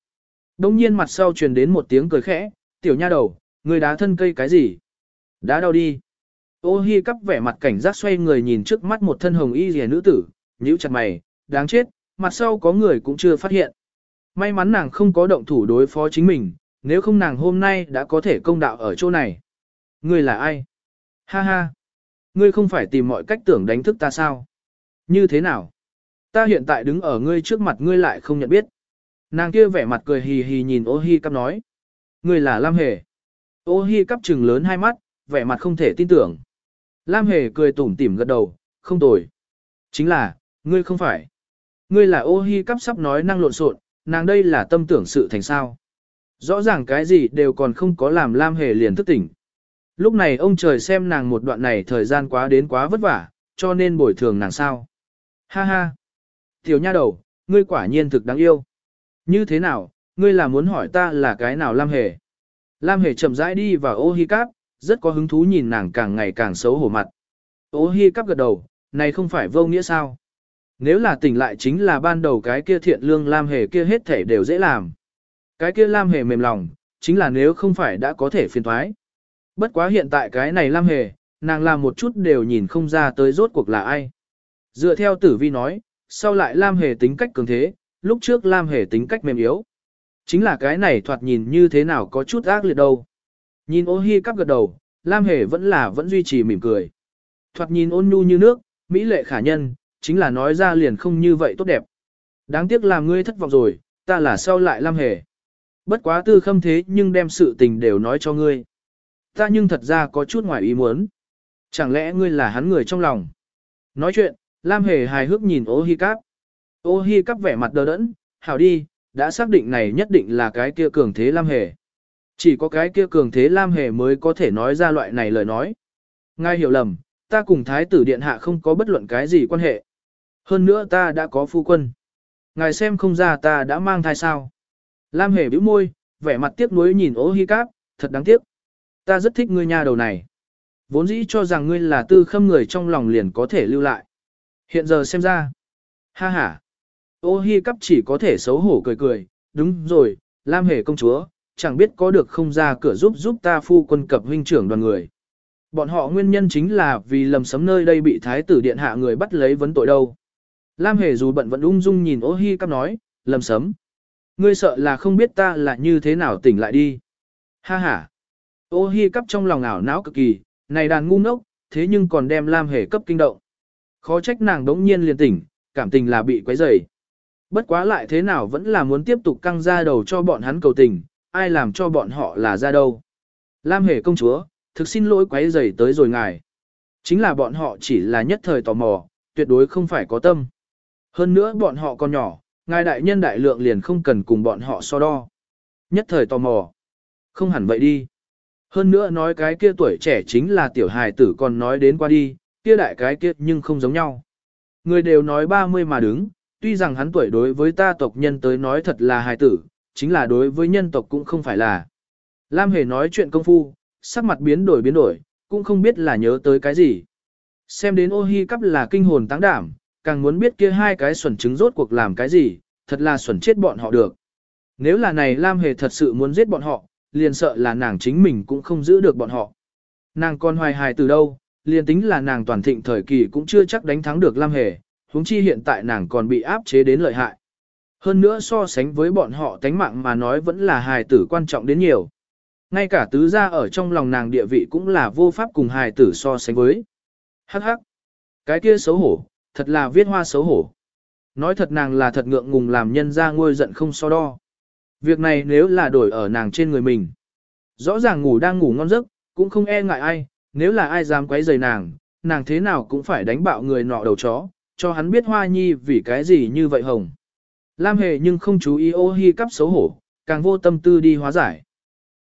Đông nhiên mặt sau truyền đến một tiếng cười khẽ, tiểu nha đầu, người đá thân cây cái gì? Đá đau đi. Ô hi cắp vẻ mặt cảnh giác xoay người nhìn trước mắt một thân hồng y rìa nữ tử, nhíu chặt mày, đáng chết, mặt sau có người cũng chưa phát hiện. May mắn nàng không có động thủ đối phó chính mình, nếu không nàng hôm nay đã có thể công đạo ở chỗ này. Ngươi là ai? Ha ha! Ngươi không phải tìm mọi cách tưởng đánh thức ta sao? Như thế nào? Ta hiện tại đứng ở ngươi trước mặt ngươi lại không nhận biết. Nàng kia vẻ mặt cười hì hì nhìn ô hi cắp nói. người là Lam Hề. Ô hi cắp trừng lớn hai mắt, vẻ mặt không thể tin tưởng. Lam Hề cười tủm tỉm gật đầu, không tồi. Chính là, ngươi không phải. Ngươi là ô hi cắp sắp nói năng lộn xộn, nàng đây là tâm tưởng sự thành sao. Rõ ràng cái gì đều còn không có làm Lam Hề liền thức tỉnh. Lúc này ông trời xem nàng một đoạn này thời gian quá đến quá vất vả, cho nên bồi thường nàng sao. Ha ha. Tiểu nha đầu, ngươi quả nhiên thực đáng yêu. Như thế nào, ngươi là muốn hỏi ta là cái nào Lam Hề? Lam Hề chậm rãi đi vào ô hi cáp, rất có hứng thú nhìn nàng càng ngày càng xấu hổ mặt. Ô hi cáp gật đầu, này không phải vô nghĩa sao? Nếu là tỉnh lại chính là ban đầu cái kia thiện lương Lam Hề kia hết thể đều dễ làm. Cái kia Lam Hề mềm lòng, chính là nếu không phải đã có thể phiền thoái. Bất quá hiện tại cái này Lam Hề, nàng làm một chút đều nhìn không ra tới rốt cuộc là ai. Dựa theo tử vi nói, sau lại Lam Hề tính cách cường thế, lúc trước Lam Hề tính cách mềm yếu. Chính là cái này thoạt nhìn như thế nào có chút ác liệt đâu. Nhìn ô hi cắp gật đầu, Lam Hề vẫn là vẫn duy trì mỉm cười. Thoạt nhìn ôn nhu như nước, mỹ lệ khả nhân, chính là nói ra liền không như vậy tốt đẹp. Đáng tiếc làm ngươi thất vọng rồi, ta là sao lại Lam Hề. Bất quá tư khâm thế nhưng đem sự tình đều nói cho ngươi. Ta nhưng thật ra có chút ngoài ý muốn. Chẳng lẽ ngươi là hắn người trong lòng? Nói chuyện, Lam Hề hài hước nhìn ô hi cắp. Ô hi cắp vẻ mặt đờ đẫn, hảo đi, đã xác định này nhất định là cái kia cường thế Lam Hề. Chỉ có cái kia cường thế Lam Hề mới có thể nói ra loại này lời nói. Ngài hiểu lầm, ta cùng Thái tử Điện Hạ không có bất luận cái gì quan hệ. Hơn nữa ta đã có phu quân. Ngài xem không ra ta đã mang thai sao. Lam Hề bĩu môi, vẻ mặt tiếc nuối nhìn Ô hi cáp, thật đáng tiếc. Ta rất thích ngươi nha đầu này. Vốn dĩ cho rằng ngươi là tư khâm người trong lòng liền có thể lưu lại. Hiện giờ xem ra. Ha ha. Ô hi cắp chỉ có thể xấu hổ cười cười, đúng rồi, Lam hề công chúa, chẳng biết có được không ra cửa giúp giúp ta phu quân cập huynh trưởng đoàn người. Bọn họ nguyên nhân chính là vì lầm sấm nơi đây bị thái tử điện hạ người bắt lấy vấn tội đâu. Lam hề dù bận vẫn ung dung nhìn ô hi cắp nói, lầm sấm. Ngươi sợ là không biết ta là như thế nào tỉnh lại đi. Ha ha. Ô hi cắp trong lòng ảo não cực kỳ, này đàn ngu ngốc, thế nhưng còn đem Lam hề cấp kinh động. Khó trách nàng đống nhiên liền tỉnh, cảm tình là bị quấy rầy. Bất quá lại thế nào vẫn là muốn tiếp tục căng ra đầu cho bọn hắn cầu tình, ai làm cho bọn họ là ra đâu. Lam hề công chúa, thực xin lỗi quấy rầy tới rồi ngài. Chính là bọn họ chỉ là nhất thời tò mò, tuyệt đối không phải có tâm. Hơn nữa bọn họ còn nhỏ, ngài đại nhân đại lượng liền không cần cùng bọn họ so đo. Nhất thời tò mò. Không hẳn vậy đi. Hơn nữa nói cái kia tuổi trẻ chính là tiểu hài tử còn nói đến qua đi, kia đại cái kia nhưng không giống nhau. Người đều nói 30 mà đứng, tuy rằng hắn tuổi đối với ta tộc nhân tới nói thật là hài tử, chính là đối với nhân tộc cũng không phải là. Lam hề nói chuyện công phu, sắc mặt biến đổi biến đổi, cũng không biết là nhớ tới cái gì. Xem đến ô hi cắp là kinh hồn táng đảm, càng muốn biết kia hai cái xuẩn trứng rốt cuộc làm cái gì, thật là xuẩn chết bọn họ được. Nếu là này Lam hề thật sự muốn giết bọn họ, liền sợ là nàng chính mình cũng không giữ được bọn họ. Nàng còn hoài hài từ đâu, liền tính là nàng toàn thịnh thời kỳ cũng chưa chắc đánh thắng được Lam Hề, huống chi hiện tại nàng còn bị áp chế đến lợi hại. Hơn nữa so sánh với bọn họ tánh mạng mà nói vẫn là hài tử quan trọng đến nhiều. Ngay cả tứ gia ở trong lòng nàng địa vị cũng là vô pháp cùng hài tử so sánh với. Hắc hắc. Cái kia xấu hổ, thật là viết hoa xấu hổ. Nói thật nàng là thật ngượng ngùng làm nhân ra ngôi giận không so đo. Việc này nếu là đổi ở nàng trên người mình. Rõ ràng ngủ đang ngủ ngon giấc, cũng không e ngại ai, nếu là ai dám quấy rầy nàng, nàng thế nào cũng phải đánh bạo người nọ đầu chó, cho hắn biết hoa nhi vì cái gì như vậy hồng. Lam hề nhưng không chú ý ô hi cắp xấu hổ, càng vô tâm tư đi hóa giải.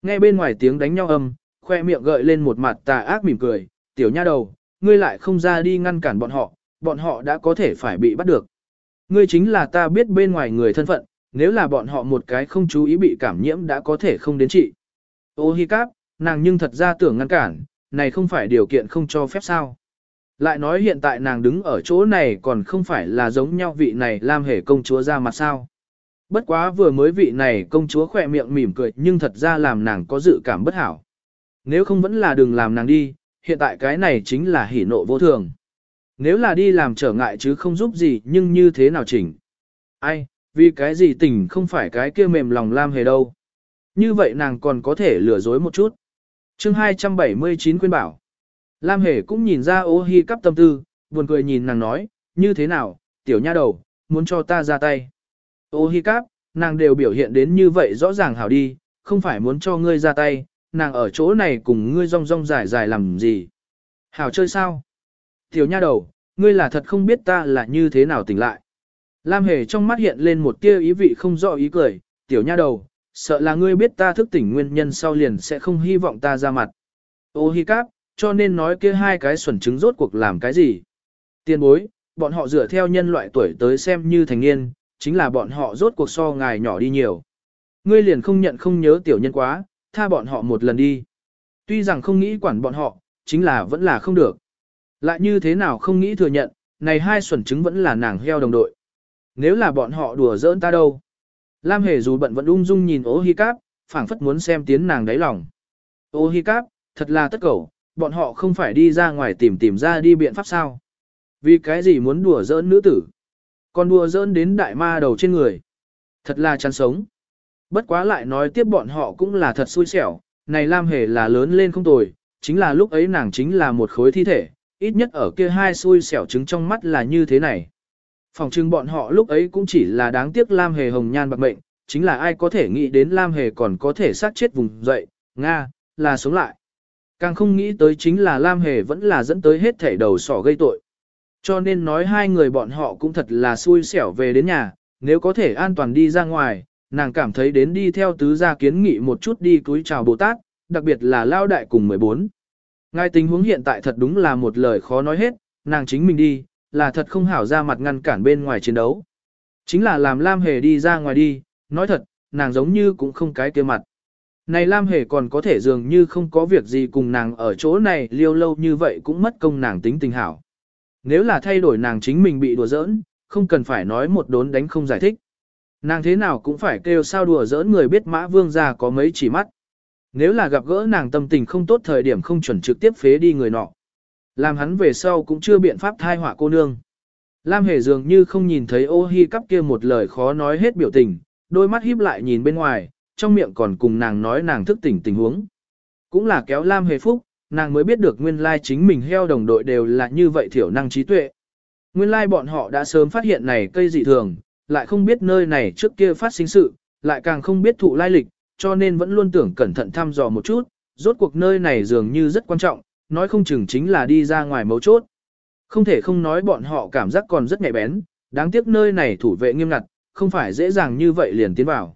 Nghe bên ngoài tiếng đánh nhau âm, khoe miệng gợi lên một mặt tà ác mỉm cười, tiểu nha đầu, ngươi lại không ra đi ngăn cản bọn họ, bọn họ đã có thể phải bị bắt được. Ngươi chính là ta biết bên ngoài người thân phận, nếu là bọn họ một cái không chú ý bị cảm nhiễm đã có thể không đến trị. Ô hi cắp, nàng nhưng thật ra tưởng ngăn cản, này không phải điều kiện không cho phép sao. Lại nói hiện tại nàng đứng ở chỗ này còn không phải là giống nhau vị này lam hề công chúa ra mặt sao. Bất quá vừa mới vị này công chúa khỏe miệng mỉm cười nhưng thật ra làm nàng có dự cảm bất hảo. Nếu không vẫn là đừng làm nàng đi, hiện tại cái này chính là hỉ nộ vô thường. Nếu là đi làm trở ngại chứ không giúp gì nhưng như thế nào chỉnh. Ai, Vì cái gì tình không phải cái kia mềm lòng Lam Hề đâu. Như vậy nàng còn có thể lừa dối một chút. chương 279 khuyên bảo. Lam Hề cũng nhìn ra ô hi cắp tâm tư, buồn cười nhìn nàng nói, như thế nào, tiểu nha đầu, muốn cho ta ra tay. Ô hi cắp, nàng đều biểu hiện đến như vậy rõ ràng hảo đi, không phải muốn cho ngươi ra tay, nàng ở chỗ này cùng ngươi rong rong dài dài làm gì. Hảo chơi sao? Tiểu nha đầu, ngươi là thật không biết ta là như thế nào tỉnh lại. Lam hề trong mắt hiện lên một tia ý vị không rõ ý cười, tiểu nha đầu, sợ là ngươi biết ta thức tỉnh nguyên nhân sau liền sẽ không hy vọng ta ra mặt. Ô hi cáp, cho nên nói kia hai cái xuẩn trứng rốt cuộc làm cái gì. Tiên bối, bọn họ dựa theo nhân loại tuổi tới xem như thành niên, chính là bọn họ rốt cuộc so ngài nhỏ đi nhiều. Ngươi liền không nhận không nhớ tiểu nhân quá, tha bọn họ một lần đi. Tuy rằng không nghĩ quản bọn họ, chính là vẫn là không được. Lại như thế nào không nghĩ thừa nhận, này hai xuẩn trứng vẫn là nàng heo đồng đội. Nếu là bọn họ đùa giỡn ta đâu. Lam hề dù bận vẫn ung dung nhìn ô hi cáp, phảng phất muốn xem tiến nàng đáy lòng. Ô hi cáp, thật là tất cầu, bọn họ không phải đi ra ngoài tìm tìm ra đi biện pháp sao. Vì cái gì muốn đùa giỡn nữ tử? Còn đùa giỡn đến đại ma đầu trên người. Thật là chán sống. Bất quá lại nói tiếp bọn họ cũng là thật xui xẻo, này Lam Hề là lớn lên không tồi, chính là lúc ấy nàng chính là một khối thi thể, ít nhất ở kia hai xui xẻo trứng trong mắt là như thế này. Phòng trưng bọn họ lúc ấy cũng chỉ là đáng tiếc Lam Hề hồng nhan bạc mệnh, chính là ai có thể nghĩ đến Lam Hề còn có thể sát chết vùng dậy, Nga, là sống lại. Càng không nghĩ tới chính là Lam Hề vẫn là dẫn tới hết thể đầu sỏ gây tội. Cho nên nói hai người bọn họ cũng thật là xui xẻo về đến nhà, nếu có thể an toàn đi ra ngoài, nàng cảm thấy đến đi theo tứ gia kiến nghị một chút đi túi chào Bồ Tát, đặc biệt là lao đại cùng 14. Ngay tình huống hiện tại thật đúng là một lời khó nói hết, nàng chính mình đi, là thật không hảo ra mặt ngăn cản bên ngoài chiến đấu. Chính là làm Lam Hề đi ra ngoài đi, nói thật, nàng giống như cũng không cái kia mặt. Này Lam Hề còn có thể dường như không có việc gì cùng nàng ở chỗ này liêu lâu như vậy cũng mất công nàng tính tình hảo. Nếu là thay đổi nàng chính mình bị đùa giỡn, không cần phải nói một đốn đánh không giải thích. Nàng thế nào cũng phải kêu sao đùa giỡn người biết mã vương gia có mấy chỉ mắt. Nếu là gặp gỡ nàng tâm tình không tốt thời điểm không chuẩn trực tiếp phế đi người nọ. Làm hắn về sau cũng chưa biện pháp thai họa cô nương. Lam hề dường như không nhìn thấy ô hi cắp kia một lời khó nói hết biểu tình, đôi mắt híp lại nhìn bên ngoài, trong miệng còn cùng nàng nói nàng thức tỉnh tình huống. Cũng là kéo Lam hề phúc, nàng mới biết được nguyên lai chính mình heo đồng đội đều là như vậy thiểu năng trí tuệ. Nguyên lai bọn họ đã sớm phát hiện này cây dị thường, lại không biết nơi này trước kia phát sinh sự, lại càng không biết thụ lai lịch, cho nên vẫn luôn tưởng cẩn thận thăm dò một chút, rốt cuộc nơi này dường như rất quan trọng, nói không chừng chính là đi ra ngoài mấu chốt. Không thể không nói bọn họ cảm giác còn rất nhạy bén, đáng tiếc nơi này thủ vệ nghiêm ngặt, không phải dễ dàng như vậy liền tiến vào.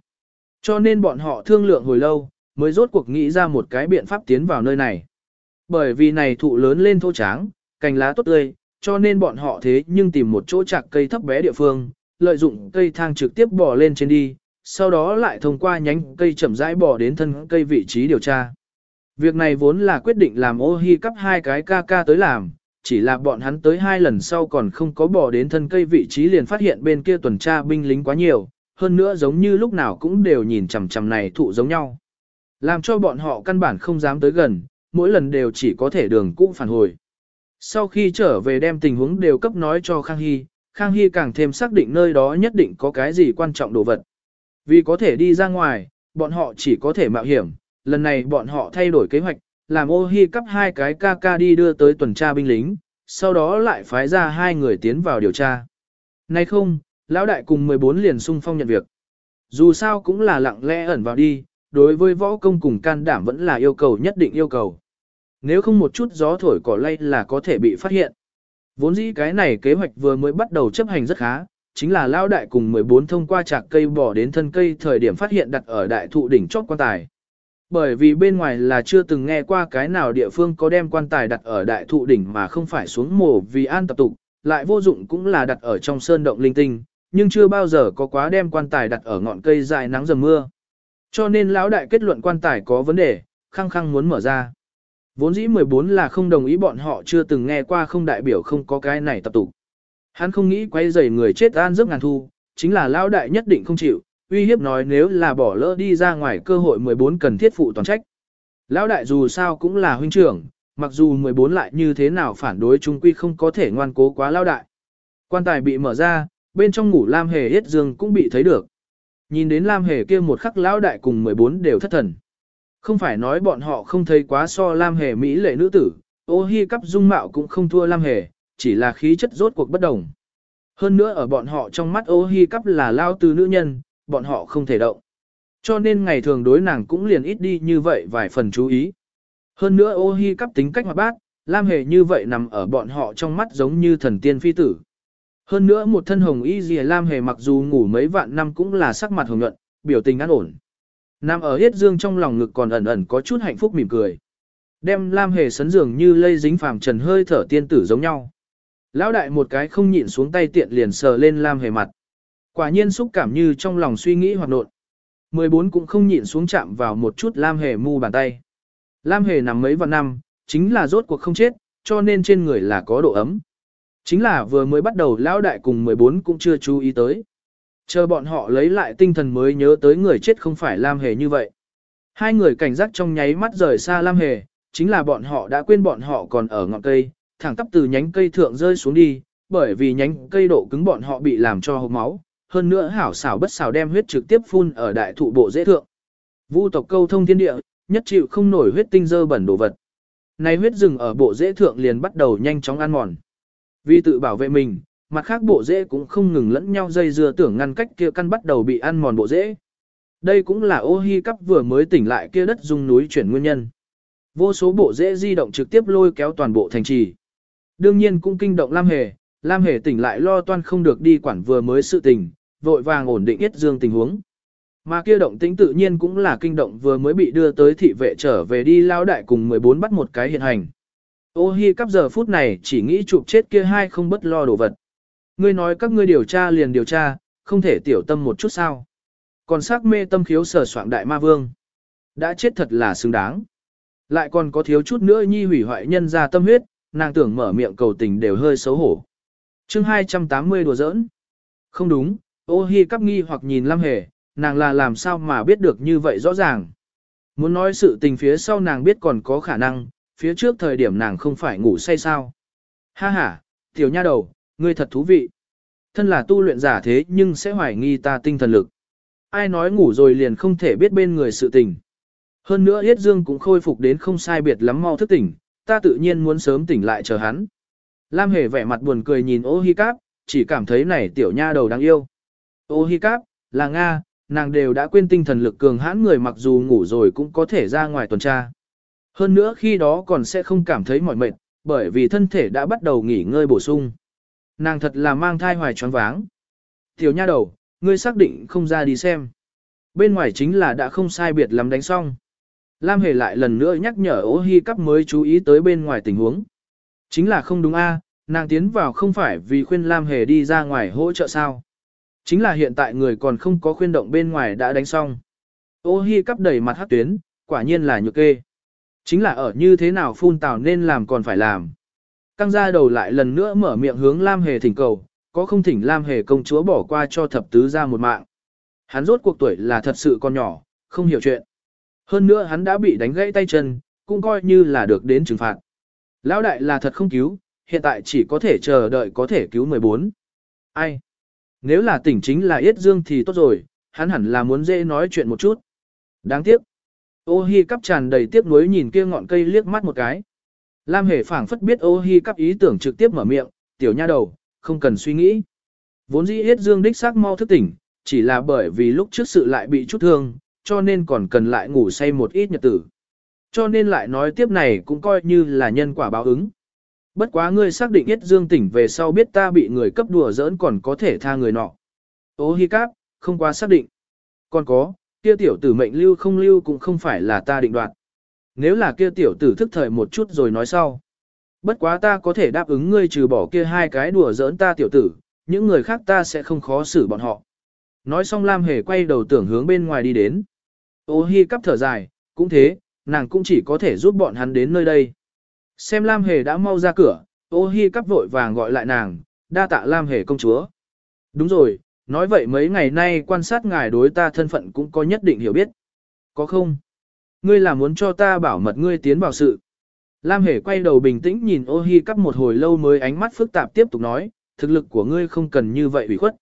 Cho nên bọn họ thương lượng hồi lâu, mới rốt cuộc nghĩ ra một cái biện pháp tiến vào nơi này. Bởi vì này thụ lớn lên thô tráng, cành lá tốt tươi, cho nên bọn họ thế nhưng tìm một chỗ chạc cây thấp bé địa phương, lợi dụng cây thang trực tiếp bò lên trên đi, sau đó lại thông qua nhánh cây chậm rãi bò đến thân cây vị trí điều tra. Việc này vốn là quyết định làm ô hi cắp hai cái ca ca tới làm, chỉ là bọn hắn tới hai lần sau còn không có bò đến thân cây vị trí liền phát hiện bên kia tuần tra binh lính quá nhiều, hơn nữa giống như lúc nào cũng đều nhìn chằm chằm này thụ giống nhau. Làm cho bọn họ căn bản không dám tới gần, mỗi lần đều chỉ có thể đường cũ phản hồi. Sau khi trở về đem tình huống đều cấp nói cho Khang Hy, Khang Hy càng thêm xác định nơi đó nhất định có cái gì quan trọng đồ vật. Vì có thể đi ra ngoài, bọn họ chỉ có thể mạo hiểm, lần này bọn họ thay đổi kế hoạch, làm ô hy cắp hai cái ca ca đi đưa tới tuần tra binh lính, sau đó lại phái ra hai người tiến vào điều tra. Nay không, lão đại cùng 14 liền sung phong nhận việc. Dù sao cũng là lặng lẽ ẩn vào đi, đối với võ công cùng can đảm vẫn là yêu cầu nhất định yêu cầu. Nếu không một chút gió thổi cỏ lay là có thể bị phát hiện. Vốn dĩ cái này kế hoạch vừa mới bắt đầu chấp hành rất khá, chính là Lão đại cùng 14 thông qua chạc cây bỏ đến thân cây thời điểm phát hiện đặt ở đại thụ đỉnh chót quan tài. Bởi vì bên ngoài là chưa từng nghe qua cái nào địa phương có đem quan tài đặt ở đại thụ đỉnh mà không phải xuống mổ vì an tập tục, lại vô dụng cũng là đặt ở trong sơn động linh tinh, nhưng chưa bao giờ có quá đem quan tài đặt ở ngọn cây dài nắng dầm mưa. Cho nên lão đại kết luận quan tài có vấn đề, khăng khăng muốn mở ra. Vốn dĩ 14 là không đồng ý bọn họ chưa từng nghe qua không đại biểu không có cái này tập tục. Hắn không nghĩ quay rầy người chết an giấc ngàn thu, chính là lão đại nhất định không chịu, uy hiếp nói nếu là bỏ lỡ đi ra ngoài cơ hội 14 cần thiết phụ toàn trách. Lão đại dù sao cũng là huynh trưởng, mặc dù 14 lại như thế nào phản đối chung quy không có thể ngoan cố quá lão đại. Quan tài bị mở ra, bên trong ngủ Lam Hề Yết Dương cũng bị thấy được. Nhìn đến Lam Hề kia một khắc lão đại cùng 14 đều thất thần. Không phải nói bọn họ không thấy quá so Lam Hề Mỹ lệ nữ tử, ô hi cắp dung mạo cũng không thua Lam Hề, chỉ là khí chất rốt cuộc bất đồng. Hơn nữa ở bọn họ trong mắt ô hi cắp là lao từ nữ nhân, bọn họ không thể động. Cho nên ngày thường đối nàng cũng liền ít đi như vậy vài phần chú ý. Hơn nữa ô hi cắp tính cách hoạt bát, Lam Hề như vậy nằm ở bọn họ trong mắt giống như thần tiên phi tử. Hơn nữa một thân hồng y dìa Lam Hề mặc dù ngủ mấy vạn năm cũng là sắc mặt hồng nhuận, biểu tình an ổn. Nam ở hết dương trong lòng ngực còn ẩn ẩn có chút hạnh phúc mỉm cười. Đem Lam Hề sấn giường như lây dính phàm trần hơi thở tiên tử giống nhau. Lão đại một cái không nhịn xuống tay tiện liền sờ lên Lam Hề mặt. Quả nhiên xúc cảm như trong lòng suy nghĩ hoạt nộn. 14 cũng không nhịn xuống chạm vào một chút Lam Hề mu bàn tay. Lam Hề nằm mấy vạn năm, chính là rốt cuộc không chết, cho nên trên người là có độ ấm. Chính là vừa mới bắt đầu lão đại cùng 14 cũng chưa chú ý tới. Chờ bọn họ lấy lại tinh thần mới nhớ tới người chết không phải Lam Hề như vậy. Hai người cảnh giác trong nháy mắt rời xa Lam Hề, chính là bọn họ đã quên bọn họ còn ở ngọn cây, thẳng tắp từ nhánh cây thượng rơi xuống đi, bởi vì nhánh cây độ cứng bọn họ bị làm cho hộc máu, hơn nữa hảo xảo bất xảo đem huyết trực tiếp phun ở đại thụ bộ dễ thượng. Vu tộc câu thông thiên địa, nhất chịu không nổi huyết tinh dơ bẩn đồ vật. Này huyết rừng ở bộ dễ thượng liền bắt đầu nhanh chóng ăn mòn. Vì tự bảo vệ mình, mặt khác bộ rễ cũng không ngừng lẫn nhau dây dưa tưởng ngăn cách kia căn bắt đầu bị ăn mòn bộ rễ. Đây cũng là ô hi cắp vừa mới tỉnh lại kia đất dung núi chuyển nguyên nhân. Vô số bộ rễ di động trực tiếp lôi kéo toàn bộ thành trì. Đương nhiên cũng kinh động Lam Hề, Lam Hề tỉnh lại lo toan không được đi quản vừa mới sự tình, vội vàng ổn định yết dương tình huống. Mà kia động tĩnh tự nhiên cũng là kinh động vừa mới bị đưa tới thị vệ trở về đi lao đại cùng 14 bắt một cái hiện hành. Ô hi cắp giờ phút này chỉ nghĩ chụp chết kia hai không bất lo đồ vật. Ngươi nói các ngươi điều tra liền điều tra, không thể tiểu tâm một chút sao. Còn sắc mê tâm khiếu sở soạn đại ma vương. Đã chết thật là xứng đáng. Lại còn có thiếu chút nữa nhi hủy hoại nhân ra tâm huyết, nàng tưởng mở miệng cầu tình đều hơi xấu hổ. chương 280 đùa giỡn. Không đúng, ô hi cắp nghi hoặc nhìn lăm Hề, nàng là làm sao mà biết được như vậy rõ ràng. Muốn nói sự tình phía sau nàng biết còn có khả năng, phía trước thời điểm nàng không phải ngủ say sao. Ha ha, tiểu nha đầu, ngươi thật thú vị. Thân là tu luyện giả thế nhưng sẽ hoài nghi ta tinh thần lực. Ai nói ngủ rồi liền không thể biết bên người sự tình. Hơn nữa Yết Dương cũng khôi phục đến không sai biệt lắm mau thức tỉnh, ta tự nhiên muốn sớm tỉnh lại chờ hắn. Lam Hề vẻ mặt buồn cười nhìn ô hi cáp, chỉ cảm thấy này tiểu nha đầu đáng yêu. Ô hi cáp, là Nga, nàng đều đã quên tinh thần lực cường hãn người mặc dù ngủ rồi cũng có thể ra ngoài tuần tra. Hơn nữa khi đó còn sẽ không cảm thấy mỏi mệt, bởi vì thân thể đã bắt đầu nghỉ ngơi bổ sung. Nàng thật là mang thai hoài choáng váng. Tiểu nha đầu, ngươi xác định không ra đi xem. Bên ngoài chính là đã không sai biệt lắm đánh xong. Lam Hề lại lần nữa nhắc nhở ô hi cắp mới chú ý tới bên ngoài tình huống. Chính là không đúng a, nàng tiến vào không phải vì khuyên Lam Hề đi ra ngoài hỗ trợ sao. Chính là hiện tại người còn không có khuyên động bên ngoài đã đánh xong. Ô hi cắp đầy mặt hát tuyến, quả nhiên là nhược kê. Chính là ở như thế nào phun tào nên làm còn phải làm. Căng ra đầu lại lần nữa mở miệng hướng Lam Hề thỉnh cầu, có không thỉnh Lam Hề công chúa bỏ qua cho thập tứ ra một mạng. Hắn rốt cuộc tuổi là thật sự còn nhỏ, không hiểu chuyện. Hơn nữa hắn đã bị đánh gãy tay chân, cũng coi như là được đến trừng phạt. Lão đại là thật không cứu, hiện tại chỉ có thể chờ đợi có thể cứu 14. Ai? Nếu là tỉnh chính là Yết Dương thì tốt rồi, hắn hẳn là muốn dễ nói chuyện một chút. Đáng tiếc. Ô hi cắp tràn đầy tiếc nuối nhìn kia ngọn cây liếc mắt một cái. Lam hề phảng phất biết ô hi cắp ý tưởng trực tiếp mở miệng, tiểu nha đầu, không cần suy nghĩ. Vốn dĩ yết dương đích xác mau thức tỉnh, chỉ là bởi vì lúc trước sự lại bị chút thương, cho nên còn cần lại ngủ say một ít nhật tử. Cho nên lại nói tiếp này cũng coi như là nhân quả báo ứng. Bất quá ngươi xác định yết dương tỉnh về sau biết ta bị người cấp đùa giỡn còn có thể tha người nọ. Ô hi cắp, không quá xác định. Còn có, kia tiểu tử mệnh lưu không lưu cũng không phải là ta định đoạt. Nếu là kia tiểu tử thức thời một chút rồi nói sau. Bất quá ta có thể đáp ứng ngươi trừ bỏ kia hai cái đùa giỡn ta tiểu tử, những người khác ta sẽ không khó xử bọn họ. Nói xong Lam Hề quay đầu tưởng hướng bên ngoài đi đến. Ô hi cắp thở dài, cũng thế, nàng cũng chỉ có thể giúp bọn hắn đến nơi đây. Xem Lam Hề đã mau ra cửa, ô hi cắp vội vàng gọi lại nàng, đa tạ Lam Hề công chúa. Đúng rồi, nói vậy mấy ngày nay quan sát ngài đối ta thân phận cũng có nhất định hiểu biết. Có không? Ngươi là muốn cho ta bảo mật ngươi tiến vào sự. Lam Hề quay đầu bình tĩnh nhìn ô hi cắp một hồi lâu mới ánh mắt phức tạp tiếp tục nói, thực lực của ngươi không cần như vậy ủy khuất.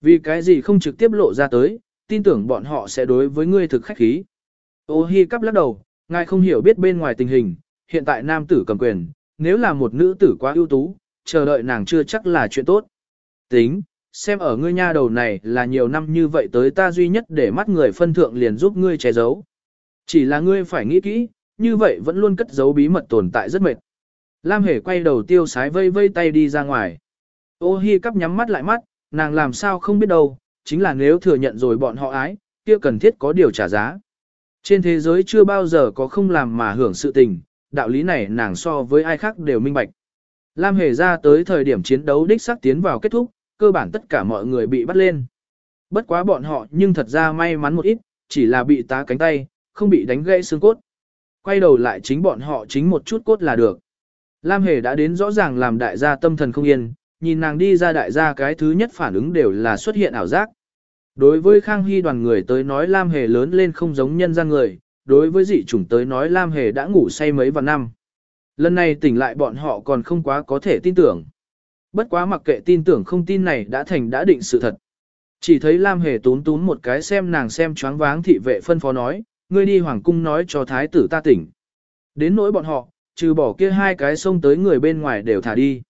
Vì cái gì không trực tiếp lộ ra tới, tin tưởng bọn họ sẽ đối với ngươi thực khách khí. Ô hi cắp lắc đầu, ngài không hiểu biết bên ngoài tình hình, hiện tại nam tử cầm quyền, nếu là một nữ tử quá ưu tú, chờ đợi nàng chưa chắc là chuyện tốt. Tính, xem ở ngươi nha đầu này là nhiều năm như vậy tới ta duy nhất để mắt người phân thượng liền giúp ngươi che giấu. Chỉ là ngươi phải nghĩ kỹ, như vậy vẫn luôn cất giấu bí mật tồn tại rất mệt. Lam Hề quay đầu tiêu sái vây vây tay đi ra ngoài. Ô hi cắp nhắm mắt lại mắt, nàng làm sao không biết đâu, chính là nếu thừa nhận rồi bọn họ ái, kia cần thiết có điều trả giá. Trên thế giới chưa bao giờ có không làm mà hưởng sự tình, đạo lý này nàng so với ai khác đều minh bạch. Lam Hề ra tới thời điểm chiến đấu đích xác tiến vào kết thúc, cơ bản tất cả mọi người bị bắt lên. Bất quá bọn họ nhưng thật ra may mắn một ít, chỉ là bị tá cánh tay, không bị đánh gãy xương cốt. Quay đầu lại chính bọn họ chính một chút cốt là được. Lam Hề đã đến rõ ràng làm đại gia tâm thần không yên, nhìn nàng đi ra đại gia cái thứ nhất phản ứng đều là xuất hiện ảo giác. Đối với Khang Hy đoàn người tới nói Lam Hề lớn lên không giống nhân gian người, đối với dị chủng tới nói Lam Hề đã ngủ say mấy vạn năm. Lần này tỉnh lại bọn họ còn không quá có thể tin tưởng. Bất quá mặc kệ tin tưởng không tin này đã thành đã định sự thật. Chỉ thấy Lam Hề tún tún một cái xem nàng xem choáng váng thị vệ phân phó nói, ngươi đi hoàng cung nói cho thái tử ta tỉnh. Đến nỗi bọn họ, trừ bỏ kia hai cái xông tới người bên ngoài đều thả đi.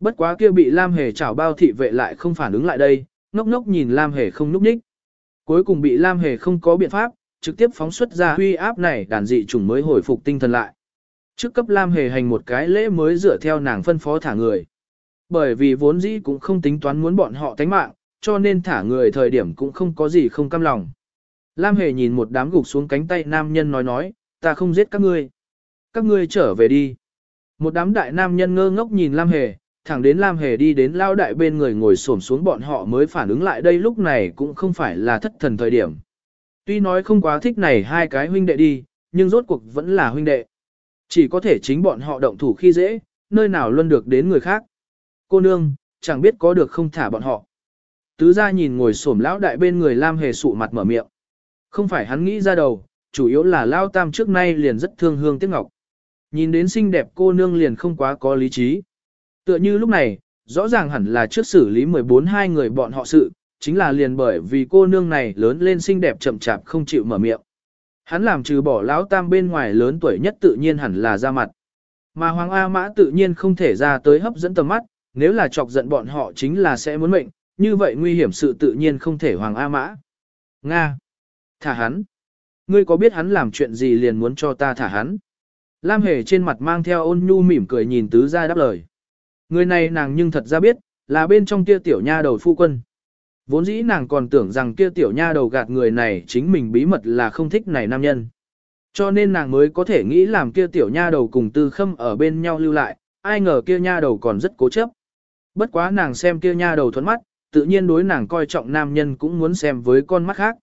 Bất quá kia bị Lam Hề chảo bao thị vệ lại không phản ứng lại đây, ngốc ngốc nhìn Lam Hề không núp ních. Cuối cùng bị Lam Hề không có biện pháp, trực tiếp phóng xuất ra huy áp này đàn dị chủng mới hồi phục tinh thần lại. Trước cấp Lam Hề hành một cái lễ mới dựa theo nàng phân phó thả người. Bởi vì vốn dĩ cũng không tính toán muốn bọn họ tánh mạng, cho nên thả người thời điểm cũng không có gì không cam lòng. Lam Hề nhìn một đám gục xuống cánh tay nam nhân nói nói, ta không giết các ngươi. Các ngươi trở về đi. Một đám đại nam nhân ngơ ngốc nhìn Lam Hề, thẳng đến Lam Hề đi đến lao đại bên người ngồi xổm xuống bọn họ mới phản ứng lại đây lúc này cũng không phải là thất thần thời điểm. Tuy nói không quá thích này hai cái huynh đệ đi, nhưng rốt cuộc vẫn là huynh đệ. Chỉ có thể chính bọn họ động thủ khi dễ, nơi nào luôn được đến người khác. Cô nương, chẳng biết có được không thả bọn họ. Tứ gia nhìn ngồi xổm lão đại bên người Lam Hề sụ mặt mở miệng. Không phải hắn nghĩ ra đầu, chủ yếu là Lao Tam trước nay liền rất thương hương tiếc ngọc. Nhìn đến xinh đẹp cô nương liền không quá có lý trí. Tựa như lúc này, rõ ràng hẳn là trước xử lý 14 hai người bọn họ sự, chính là liền bởi vì cô nương này lớn lên xinh đẹp chậm chạp không chịu mở miệng. Hắn làm trừ bỏ lão tam bên ngoài lớn tuổi nhất tự nhiên hẳn là ra mặt. Mà Hoàng A Mã tự nhiên không thể ra tới hấp dẫn tầm mắt, nếu là chọc giận bọn họ chính là sẽ muốn mệnh, như vậy nguy hiểm sự tự nhiên không thể Hoàng A Mã. Nga. Thả hắn. Ngươi có biết hắn làm chuyện gì liền muốn cho ta thả hắn? Lam Hề trên mặt mang theo ôn nhu mỉm cười nhìn tứ gia đáp lời. Người này nàng nhưng thật ra biết, là bên trong kia tiểu nha đầu phu quân. Vốn dĩ nàng còn tưởng rằng kia tiểu nha đầu gạt người này chính mình bí mật là không thích này nam nhân. Cho nên nàng mới có thể nghĩ làm kia tiểu nha đầu cùng tư khâm ở bên nhau lưu lại, ai ngờ kia nha đầu còn rất cố chấp. Bất quá nàng xem kia nha đầu thuẫn mắt, tự nhiên đối nàng coi trọng nam nhân cũng muốn xem với con mắt khác.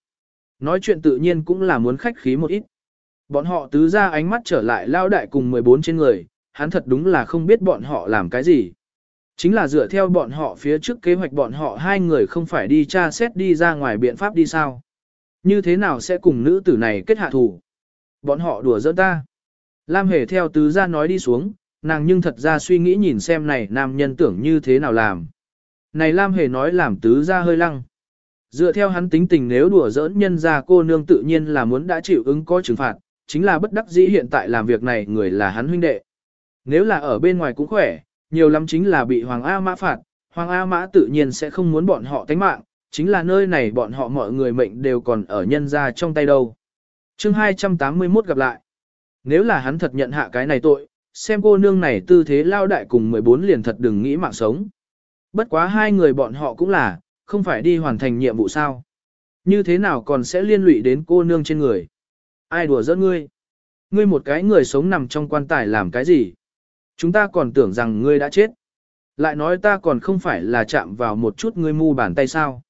Nói chuyện tự nhiên cũng là muốn khách khí một ít. Bọn họ tứ ra ánh mắt trở lại lao đại cùng 14 trên người, hắn thật đúng là không biết bọn họ làm cái gì. Chính là dựa theo bọn họ phía trước kế hoạch bọn họ hai người không phải đi tra xét đi ra ngoài biện pháp đi sao. Như thế nào sẽ cùng nữ tử này kết hạ thủ? Bọn họ đùa giỡn ta. Lam hề theo tứ ra nói đi xuống, nàng nhưng thật ra suy nghĩ nhìn xem này nam nhân tưởng như thế nào làm. Này Lam hề nói làm tứ ra hơi lăng. Dựa theo hắn tính tình nếu đùa giỡn nhân ra cô nương tự nhiên là muốn đã chịu ứng có trừng phạt, chính là bất đắc dĩ hiện tại làm việc này người là hắn huynh đệ. Nếu là ở bên ngoài cũng khỏe, nhiều lắm chính là bị Hoàng A Mã phạt, Hoàng A Mã tự nhiên sẽ không muốn bọn họ tánh mạng, chính là nơi này bọn họ mọi người mệnh đều còn ở nhân ra trong tay đâu. chương 281 gặp lại. Nếu là hắn thật nhận hạ cái này tội, xem cô nương này tư thế lao đại cùng 14 liền thật đừng nghĩ mạng sống. Bất quá hai người bọn họ cũng là, không phải đi hoàn thành nhiệm vụ sao. Như thế nào còn sẽ liên lụy đến cô nương trên người. Ai đùa giỡn ngươi? Ngươi một cái người sống nằm trong quan tài làm cái gì? Chúng ta còn tưởng rằng ngươi đã chết. Lại nói ta còn không phải là chạm vào một chút ngươi mu bàn tay sao.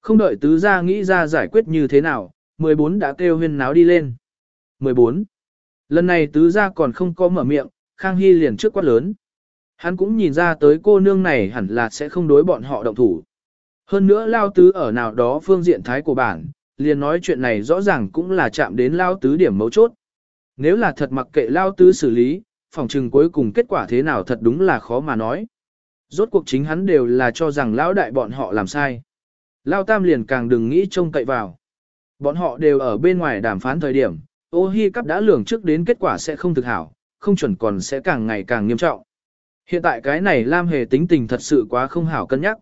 Không đợi tứ gia nghĩ ra giải quyết như thế nào, 14 đã kêu huyên náo đi lên. 14. Lần này tứ gia còn không có mở miệng, Khang Hy liền trước quát lớn. Hắn cũng nhìn ra tới cô nương này hẳn là sẽ không đối bọn họ động thủ. Hơn nữa lao tứ ở nào đó phương diện thái của bản, liền nói chuyện này rõ ràng cũng là chạm đến lao tứ điểm mấu chốt. Nếu là thật mặc kệ lao tứ xử lý, phòng trừng cuối cùng kết quả thế nào thật đúng là khó mà nói. Rốt cuộc chính hắn đều là cho rằng lão đại bọn họ làm sai. Lao Tam liền càng đừng nghĩ trông cậy vào. Bọn họ đều ở bên ngoài đàm phán thời điểm, ô hi cắp đã lường trước đến kết quả sẽ không thực hảo, không chuẩn còn sẽ càng ngày càng nghiêm trọng. Hiện tại cái này Lam Hề tính tình thật sự quá không hảo cân nhắc.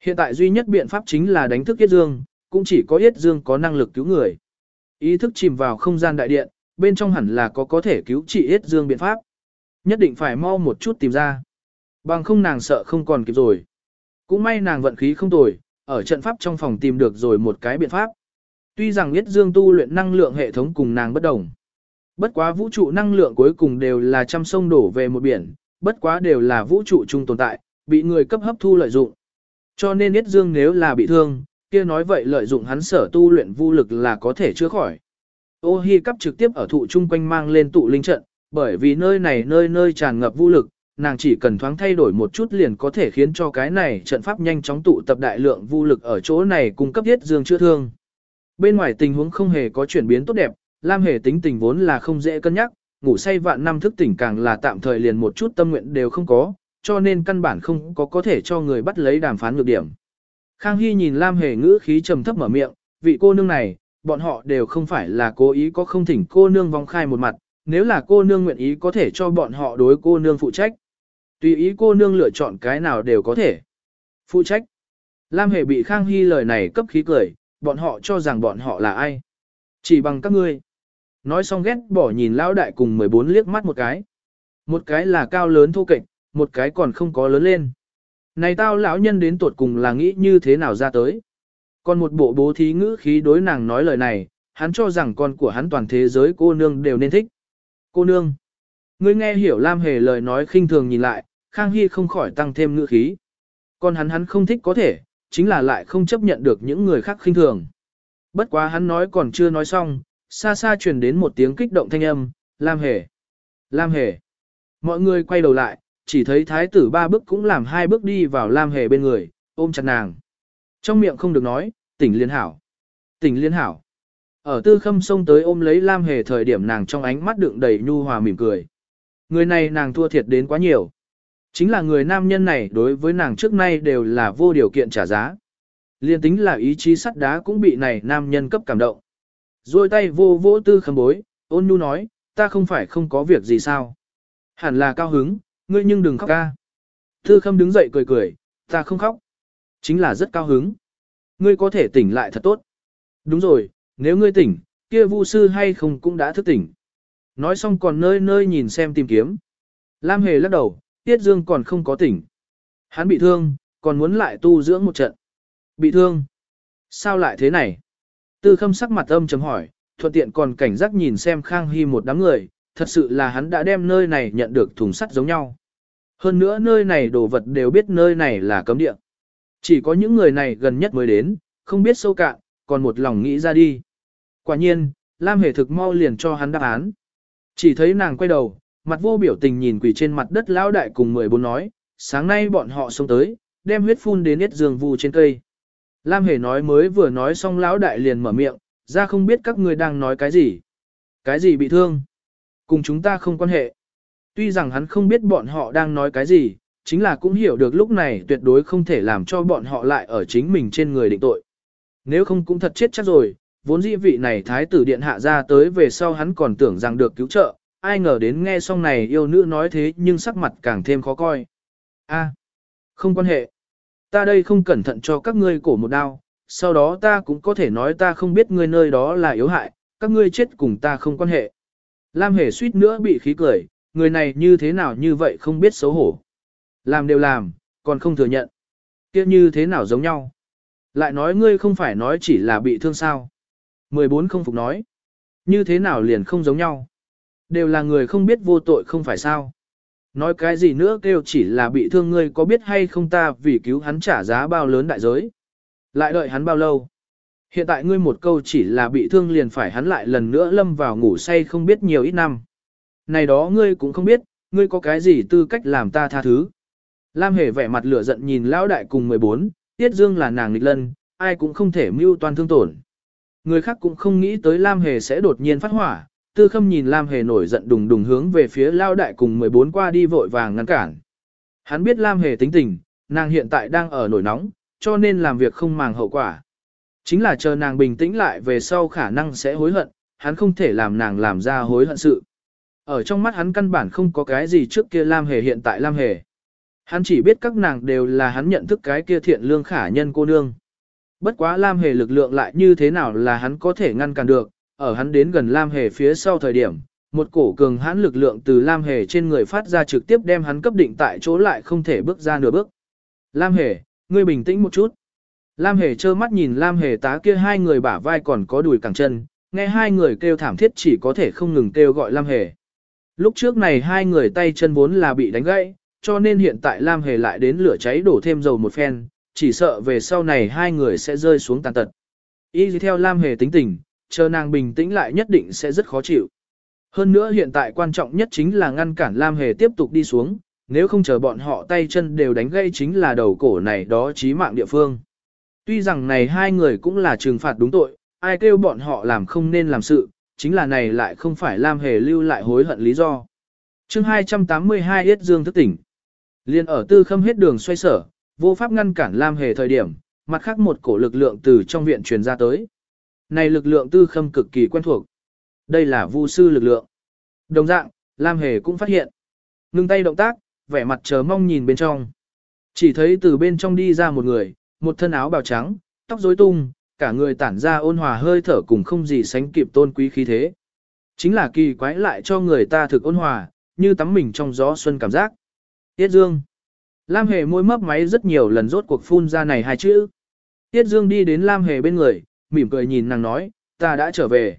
Hiện tại duy nhất biện pháp chính là đánh thức Yết Dương, cũng chỉ có Yết Dương có năng lực cứu người. Ý thức chìm vào không gian đại điện, bên trong hẳn là có có thể cứu trị Yết Dương biện pháp. Nhất định phải mau một chút tìm ra. Bằng không nàng sợ không còn kịp rồi. Cũng may nàng vận khí không tồi, ở trận pháp trong phòng tìm được rồi một cái biện pháp. Tuy rằng Yết Dương tu luyện năng lượng hệ thống cùng nàng bất đồng. Bất quá vũ trụ năng lượng cuối cùng đều là trăm sông đổ về một biển, bất quá đều là vũ trụ chung tồn tại, bị người cấp hấp thu lợi dụng. Cho nên Yết Dương nếu là bị thương, kia nói vậy lợi dụng hắn sở tu luyện vô lực là có thể chữa khỏi. Ô Hi cấp trực tiếp ở thụ chung quanh mang lên tụ linh trận, bởi vì nơi này nơi nơi tràn ngập vô lực, nàng chỉ cần thoáng thay đổi một chút liền có thể khiến cho cái này trận pháp nhanh chóng tụ tập đại lượng vô lực ở chỗ này cung cấp Yết Dương chữa thương. Bên ngoài tình huống không hề có chuyển biến tốt đẹp, Lam Hề tính tình vốn là không dễ cân nhắc, ngủ say vạn năm thức tỉnh càng là tạm thời liền một chút tâm nguyện đều không có, cho nên căn bản không có có thể cho người bắt lấy đàm phán nhược điểm. Khang Hy nhìn Lam Hề ngữ khí trầm thấp mở miệng, vị cô nương này, bọn họ đều không phải là cố ý có không thỉnh cô nương vong khai một mặt, nếu là cô nương nguyện ý có thể cho bọn họ đối cô nương phụ trách. Tùy ý cô nương lựa chọn cái nào đều có thể. Phụ trách. Lam Hề bị Khang Hy lời này cấp khí cười, bọn họ cho rằng bọn họ là ai. Chỉ bằng các ngươi. Nói xong ghét bỏ nhìn lão đại cùng 14 liếc mắt một cái. Một cái là cao lớn thô kệch, một cái còn không có lớn lên. Này tao lão nhân đến tuột cùng là nghĩ như thế nào ra tới. Còn một bộ bố thí ngữ khí đối nàng nói lời này, hắn cho rằng con của hắn toàn thế giới cô nương đều nên thích. Cô nương. Ngươi nghe hiểu Lam Hề lời nói khinh thường nhìn lại, Khang Hy không khỏi tăng thêm ngữ khí. Còn hắn hắn không thích có thể, chính là lại không chấp nhận được những người khác khinh thường. Bất quá hắn nói còn chưa nói xong, xa xa truyền đến một tiếng kích động thanh âm, Lam Hề. Lam Hề. Mọi người quay đầu lại, chỉ thấy thái tử ba bước cũng làm hai bước đi vào Lam Hề bên người, ôm chặt nàng. Trong miệng không được nói, tỉnh liên hảo. Tỉnh liên hảo. Ở tư khâm sông tới ôm lấy Lam Hề thời điểm nàng trong ánh mắt đựng đầy nhu hòa mỉm cười. Người này nàng thua thiệt đến quá nhiều. Chính là người nam nhân này đối với nàng trước nay đều là vô điều kiện trả giá. Liên tính là ý chí sắt đá cũng bị này nam nhân cấp cảm động. Rồi tay vô vỗ tư khâm bối, ôn nhu nói, ta không phải không có việc gì sao. Hẳn là cao hứng, ngươi nhưng đừng khóc ca. Tư khâm đứng dậy cười cười, ta không khóc. Chính là rất cao hứng. Ngươi có thể tỉnh lại thật tốt. Đúng rồi, nếu ngươi tỉnh, kia vu sư hay không cũng đã thức tỉnh. Nói xong còn nơi nơi nhìn xem tìm kiếm. Lam hề lắc đầu, Tiết Dương còn không có tỉnh. Hắn bị thương, còn muốn lại tu dưỡng một trận. Bị thương? Sao lại thế này? Tư khâm sắc mặt âm chấm hỏi, thuận tiện còn cảnh giác nhìn xem Khang Hy một đám người, thật sự là hắn đã đem nơi này nhận được thùng sắt giống nhau. Hơn nữa nơi này đồ vật đều biết nơi này là cấm địa. Chỉ có những người này gần nhất mới đến, không biết sâu cạn, còn một lòng nghĩ ra đi. Quả nhiên, Lam Hề thực mau liền cho hắn đáp án. Chỉ thấy nàng quay đầu, mặt vô biểu tình nhìn quỷ trên mặt đất lão đại cùng 14 nói, sáng nay bọn họ xông tới, đem huyết phun đến yết giường vù trên cây. Lam Hề nói mới vừa nói xong lão đại liền mở miệng, ra không biết các ngươi đang nói cái gì. Cái gì bị thương? Cùng chúng ta không quan hệ. Tuy rằng hắn không biết bọn họ đang nói cái gì, chính là cũng hiểu được lúc này tuyệt đối không thể làm cho bọn họ lại ở chính mình trên người định tội. Nếu không cũng thật chết chắc rồi, vốn dĩ vị này thái tử điện hạ ra tới về sau hắn còn tưởng rằng được cứu trợ, ai ngờ đến nghe xong này yêu nữ nói thế nhưng sắc mặt càng thêm khó coi. A, không quan hệ. Ta đây không cẩn thận cho các ngươi cổ một đao, sau đó ta cũng có thể nói ta không biết ngươi nơi đó là yếu hại, các ngươi chết cùng ta không quan hệ. Lam hề suýt nữa bị khí cười, người này như thế nào như vậy không biết xấu hổ. Làm đều làm, còn không thừa nhận. Kiếp như thế nào giống nhau. Lại nói ngươi không phải nói chỉ là bị thương sao. 14 không phục nói. Như thế nào liền không giống nhau. Đều là người không biết vô tội không phải sao. Nói cái gì nữa kêu chỉ là bị thương ngươi có biết hay không ta vì cứu hắn trả giá bao lớn đại giới. Lại đợi hắn bao lâu. Hiện tại ngươi một câu chỉ là bị thương liền phải hắn lại lần nữa lâm vào ngủ say không biết nhiều ít năm. Này đó ngươi cũng không biết, ngươi có cái gì tư cách làm ta tha thứ. Lam hề vẻ mặt lửa giận nhìn lão đại cùng 14, tiết dương là nàng nghịch lân, ai cũng không thể mưu toan thương tổn. Người khác cũng không nghĩ tới Lam hề sẽ đột nhiên phát hỏa, tư khâm nhìn Lam hề nổi giận đùng đùng hướng về phía lao đại cùng 14 qua đi vội vàng ngăn cản. Hắn biết Lam hề tính tình, nàng hiện tại đang ở nổi nóng, cho nên làm việc không màng hậu quả. Chính là chờ nàng bình tĩnh lại về sau khả năng sẽ hối hận, hắn không thể làm nàng làm ra hối hận sự. Ở trong mắt hắn căn bản không có cái gì trước kia Lam Hề hiện tại Lam Hề. Hắn chỉ biết các nàng đều là hắn nhận thức cái kia thiện lương khả nhân cô nương. Bất quá Lam Hề lực lượng lại như thế nào là hắn có thể ngăn cản được, ở hắn đến gần Lam Hề phía sau thời điểm, một cổ cường hãn lực lượng từ Lam Hề trên người phát ra trực tiếp đem hắn cấp định tại chỗ lại không thể bước ra nửa bước. Lam Hề, ngươi bình tĩnh một chút. Lam Hề trơ mắt nhìn Lam Hề tá kia hai người bả vai còn có đùi cẳng chân, nghe hai người kêu thảm thiết chỉ có thể không ngừng kêu gọi Lam Hề. Lúc trước này hai người tay chân vốn là bị đánh gãy, cho nên hiện tại Lam Hề lại đến lửa cháy đổ thêm dầu một phen, chỉ sợ về sau này hai người sẽ rơi xuống tàn tật. Y theo Lam Hề tính tình, chờ nàng bình tĩnh lại nhất định sẽ rất khó chịu. Hơn nữa hiện tại quan trọng nhất chính là ngăn cản Lam Hề tiếp tục đi xuống, nếu không chờ bọn họ tay chân đều đánh gây chính là đầu cổ này đó chí mạng địa phương. Tuy rằng này hai người cũng là trừng phạt đúng tội, ai kêu bọn họ làm không nên làm sự, chính là này lại không phải Lam Hề lưu lại hối hận lý do. chương 282 Yết Dương thức tỉnh. Liên ở tư khâm hết đường xoay sở, vô pháp ngăn cản Lam Hề thời điểm, mặt khác một cổ lực lượng từ trong viện truyền ra tới. Này lực lượng tư khâm cực kỳ quen thuộc. Đây là vu sư lực lượng. Đồng dạng, Lam Hề cũng phát hiện. Ngưng tay động tác, vẻ mặt chờ mong nhìn bên trong. Chỉ thấy từ bên trong đi ra một người, một thân áo bào trắng, tóc rối tung, cả người tản ra ôn hòa hơi thở cùng không gì sánh kịp tôn quý khí thế. Chính là kỳ quái lại cho người ta thực ôn hòa, như tắm mình trong gió xuân cảm giác. Tiết Dương. Lam Hề môi mấp máy rất nhiều lần rốt cuộc phun ra này hai chữ. Tiết Dương đi đến Lam Hề bên người, mỉm cười nhìn nàng nói, ta đã trở về.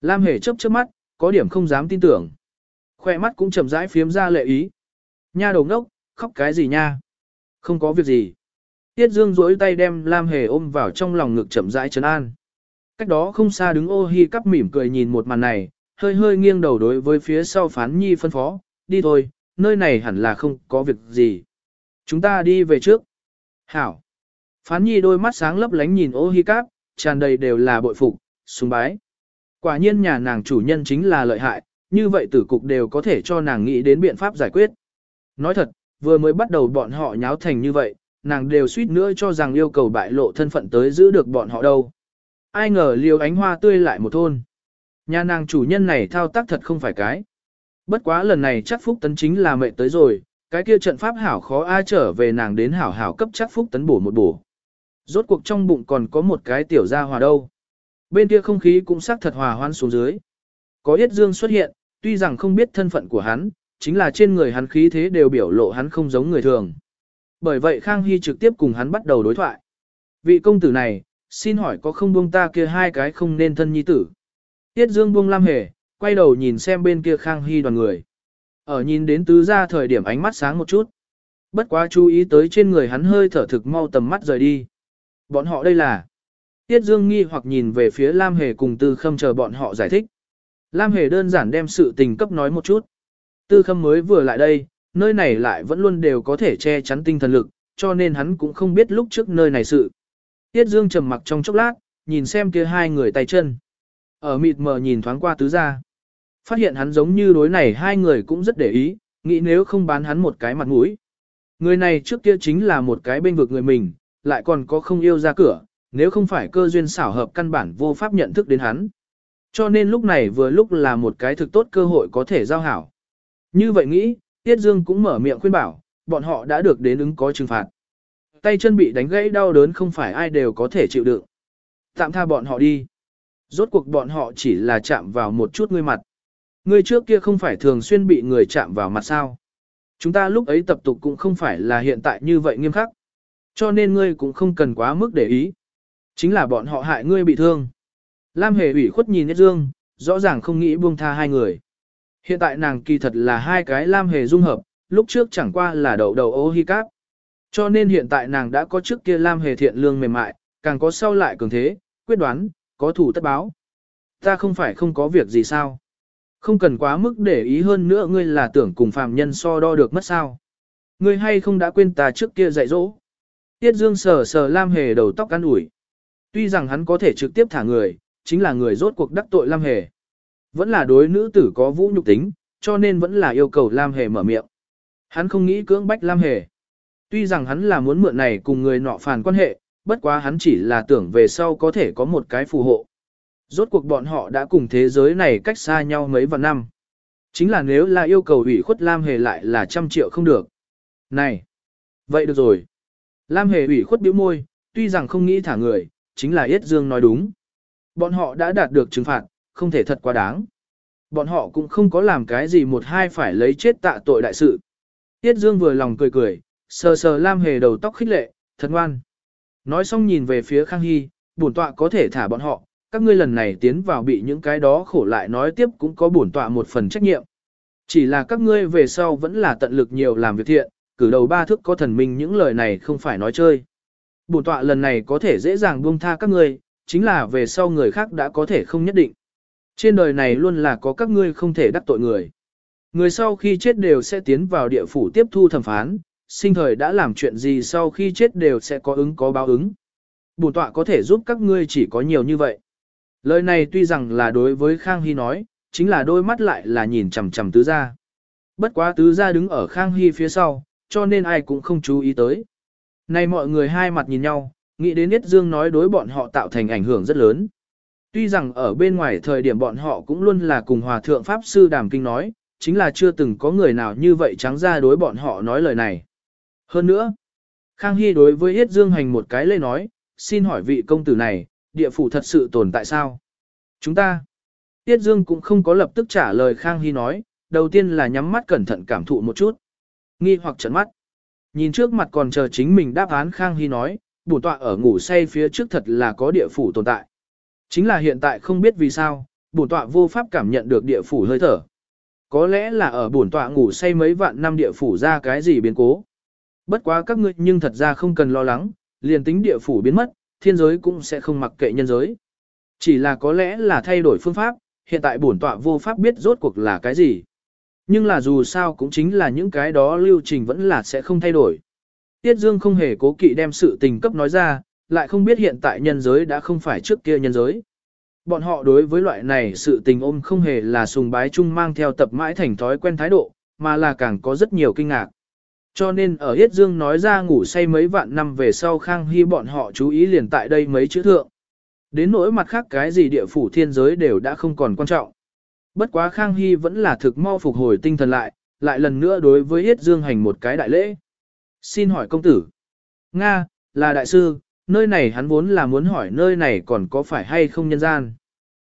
Lam Hề chớp chớp mắt, có điểm không dám tin tưởng. Khoe mắt cũng chậm rãi phiếm ra lệ ý. Nha đầu ngốc, khóc cái gì nha? Không có việc gì. Tiết Dương duỗi tay đem Lam Hề ôm vào trong lòng ngực chậm rãi trấn an. Cách đó không xa đứng ô hi cắp mỉm cười nhìn một màn này, hơi hơi nghiêng đầu đối với phía sau phán nhi phân phó, đi thôi, nơi này hẳn là không có việc gì. Chúng ta đi về trước. Hảo. Phán nhi đôi mắt sáng lấp lánh nhìn ô hi cắp, tràn đầy đều là bội phục, sùng bái. Quả nhiên nhà nàng chủ nhân chính là lợi hại, như vậy tử cục đều có thể cho nàng nghĩ đến biện pháp giải quyết. Nói thật, vừa mới bắt đầu bọn họ nháo thành như vậy, nàng đều suýt nữa cho rằng yêu cầu bại lộ thân phận tới giữ được bọn họ đâu. Ai ngờ liều ánh hoa tươi lại một thôn. Nhà nàng chủ nhân này thao tác thật không phải cái. Bất quá lần này chắc phúc tấn chính là mệnh tới rồi, cái kia trận pháp hảo khó ai trở về nàng đến hảo hảo cấp chắc phúc tấn bổ một bổ. Rốt cuộc trong bụng còn có một cái tiểu gia hòa đâu. Bên kia không khí cũng sắc thật hòa hoan xuống dưới. Có Yết Dương xuất hiện, tuy rằng không biết thân phận của hắn, chính là trên người hắn khí thế đều biểu lộ hắn không giống người thường. Bởi vậy Khang Hy trực tiếp cùng hắn bắt đầu đối thoại. Vị công tử này, xin hỏi có không buông ta kia hai cái không nên thân nhi tử. Tiết Dương buông lam hề, quay đầu nhìn xem bên kia Khang Hy đoàn người. Ở nhìn đến tứ ra thời điểm ánh mắt sáng một chút. Bất quá chú ý tới trên người hắn hơi thở thực mau tầm mắt rời đi. Bọn họ đây là... Tiết Dương nghi hoặc nhìn về phía Lam Hề cùng Tư Khâm chờ bọn họ giải thích. Lam Hề đơn giản đem sự tình cấp nói một chút. Tư Khâm mới vừa lại đây, nơi này lại vẫn luôn đều có thể che chắn tinh thần lực, cho nên hắn cũng không biết lúc trước nơi này sự. Tiết Dương trầm mặc trong chốc lát, nhìn xem kia hai người tay chân. Ở mịt mờ nhìn thoáng qua tứ gia. Phát hiện hắn giống như đối này hai người cũng rất để ý, nghĩ nếu không bán hắn một cái mặt mũi. Người này trước kia chính là một cái bên vực người mình, lại còn có không yêu ra cửa, nếu không phải cơ duyên xảo hợp căn bản vô pháp nhận thức đến hắn. Cho nên lúc này vừa lúc là một cái thực tốt cơ hội có thể giao hảo. Như vậy nghĩ, Tiết Dương cũng mở miệng khuyên bảo, bọn họ đã được đến ứng có trừng phạt. Tay chân bị đánh gãy đau đớn không phải ai đều có thể chịu đựng. Tạm tha bọn họ đi. Rốt cuộc bọn họ chỉ là chạm vào một chút ngươi mặt. Ngươi trước kia không phải thường xuyên bị người chạm vào mặt sao. Chúng ta lúc ấy tập tục cũng không phải là hiện tại như vậy nghiêm khắc. Cho nên ngươi cũng không cần quá mức để ý. Chính là bọn họ hại ngươi bị thương. Lam hề ủy khuất nhìn Nhất Dương, rõ ràng không nghĩ buông tha hai người. Hiện tại nàng kỳ thật là hai cái Lam hề dung hợp, lúc trước chẳng qua là đầu đầu ô hi cáp. Cho nên hiện tại nàng đã có trước kia Lam hề thiện lương mềm mại, càng có sau lại cường thế, quyết đoán, có thủ tất báo. Ta không phải không có việc gì sao. Không cần quá mức để ý hơn nữa ngươi là tưởng cùng phàm nhân so đo được mất sao. Ngươi hay không đã quên ta trước kia dạy dỗ. Tiết Dương sờ sờ Lam hề đầu tóc ăn ủi. Tuy rằng hắn có thể trực tiếp thả người, chính là người rốt cuộc đắc tội Lam Hề. Vẫn là đối nữ tử có vũ nhục tính, cho nên vẫn là yêu cầu Lam Hề mở miệng. Hắn không nghĩ cưỡng bách Lam Hề. Tuy rằng hắn là muốn mượn này cùng người nọ phản quan hệ, bất quá hắn chỉ là tưởng về sau có thể có một cái phù hộ. Rốt cuộc bọn họ đã cùng thế giới này cách xa nhau mấy vạn năm. Chính là nếu là yêu cầu ủy khuất Lam Hề lại là trăm triệu không được. Này! Vậy được rồi. Lam Hề ủy khuất biểu môi, tuy rằng không nghĩ thả người, chính là Yết Dương nói đúng. Bọn họ đã đạt được trừng phạt, không thể thật quá đáng. Bọn họ cũng không có làm cái gì một hai phải lấy chết tạ tội đại sự. Yết Dương vừa lòng cười cười, sờ sờ Lam Hề đầu tóc khích lệ, thật ngoan. Nói xong nhìn về phía Khang Hy, bổn tọa có thể thả bọn họ, các ngươi lần này tiến vào bị những cái đó khổ lại nói tiếp cũng có bổn tọa một phần trách nhiệm. Chỉ là các ngươi về sau vẫn là tận lực nhiều làm việc thiện, cử đầu ba thức có thần minh những lời này không phải nói chơi. Bổn tọa lần này có thể dễ dàng buông tha các ngươi, chính là về sau người khác đã có thể không nhất định. Trên đời này luôn là có các ngươi không thể đắc tội người. Người sau khi chết đều sẽ tiến vào địa phủ tiếp thu thẩm phán, sinh thời đã làm chuyện gì sau khi chết đều sẽ có ứng có báo ứng. Bổn tọa có thể giúp các ngươi chỉ có nhiều như vậy. Lời này tuy rằng là đối với Khang Hy nói, chính là đôi mắt lại là nhìn chằm chằm tứ gia. Bất quá tứ gia đứng ở Khang Hy phía sau, cho nên ai cũng không chú ý tới. Này mọi người hai mặt nhìn nhau, nghĩ đến Niết Dương nói đối bọn họ tạo thành ảnh hưởng rất lớn. Tuy rằng ở bên ngoài thời điểm bọn họ cũng luôn là cùng Hòa Thượng Pháp Sư Đàm Kinh nói, chính là chưa từng có người nào như vậy trắng ra đối bọn họ nói lời này. Hơn nữa, Khang Hy đối với Yết Dương hành một cái lê nói, xin hỏi vị công tử này, địa phủ thật sự tồn tại sao? Chúng ta, Yết Dương cũng không có lập tức trả lời Khang Hy nói, đầu tiên là nhắm mắt cẩn thận cảm thụ một chút. Nghi hoặc trợn mắt. Nhìn trước mặt còn chờ chính mình đáp án Khang Hy nói, bổn tọa ở ngủ say phía trước thật là có địa phủ tồn tại. Chính là hiện tại không biết vì sao, bổn tọa vô pháp cảm nhận được địa phủ hơi thở. Có lẽ là ở bổn tọa ngủ say mấy vạn năm địa phủ ra cái gì biến cố. Bất quá các ngươi nhưng thật ra không cần lo lắng, liền tính địa phủ biến mất, thiên giới cũng sẽ không mặc kệ nhân giới. Chỉ là có lẽ là thay đổi phương pháp, hiện tại bổn tọa vô pháp biết rốt cuộc là cái gì. Nhưng là dù sao cũng chính là những cái đó lưu trình vẫn là sẽ không thay đổi. Tiết Dương không hề cố kỵ đem sự tình cấp nói ra, lại không biết hiện tại nhân giới đã không phải trước kia nhân giới. Bọn họ đối với loại này sự tình ôm không hề là sùng bái chung mang theo tập mãi thành thói quen thái độ, mà là càng có rất nhiều kinh ngạc. Cho nên ở Yết Dương nói ra ngủ say mấy vạn năm về sau Khang Hy bọn họ chú ý liền tại đây mấy chữ thượng. Đến nỗi mặt khác cái gì địa phủ thiên giới đều đã không còn quan trọng. Bất quá Khang Hy vẫn là thực mau phục hồi tinh thần lại, lại lần nữa đối với Yết Dương hành một cái đại lễ. Xin hỏi công tử. Nga, là đại sư, nơi này hắn vốn là muốn hỏi nơi này còn có phải hay không nhân gian.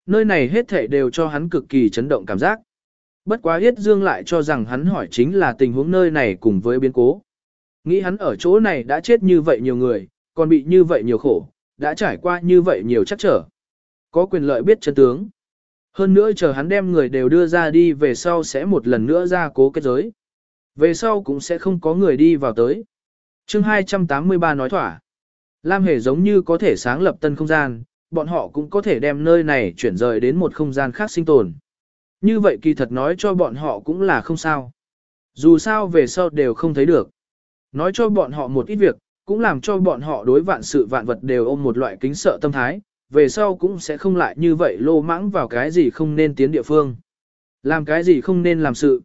Nơi này hết thảy đều cho hắn cực kỳ chấn động cảm giác. Bất quá Yết Dương lại cho rằng hắn hỏi chính là tình huống nơi này cùng với biến cố. Nghĩ hắn ở chỗ này đã chết như vậy nhiều người, còn bị như vậy nhiều khổ, đã trải qua như vậy nhiều chắc trở. Có quyền lợi biết chân tướng. Hơn nữa chờ hắn đem người đều đưa ra đi về sau sẽ một lần nữa ra cố kết giới. Về sau cũng sẽ không có người đi vào tới. chương 283 nói thỏa. Lam Hề giống như có thể sáng lập tân không gian, bọn họ cũng có thể đem nơi này chuyển rời đến một không gian khác sinh tồn. Như vậy kỳ thật nói cho bọn họ cũng là không sao. Dù sao về sau đều không thấy được. Nói cho bọn họ một ít việc, cũng làm cho bọn họ đối vạn sự vạn vật đều ôm một loại kính sợ tâm thái, về sau cũng sẽ không lại như vậy lô mãng vào cái gì không nên tiến địa phương. Làm cái gì không nên làm sự.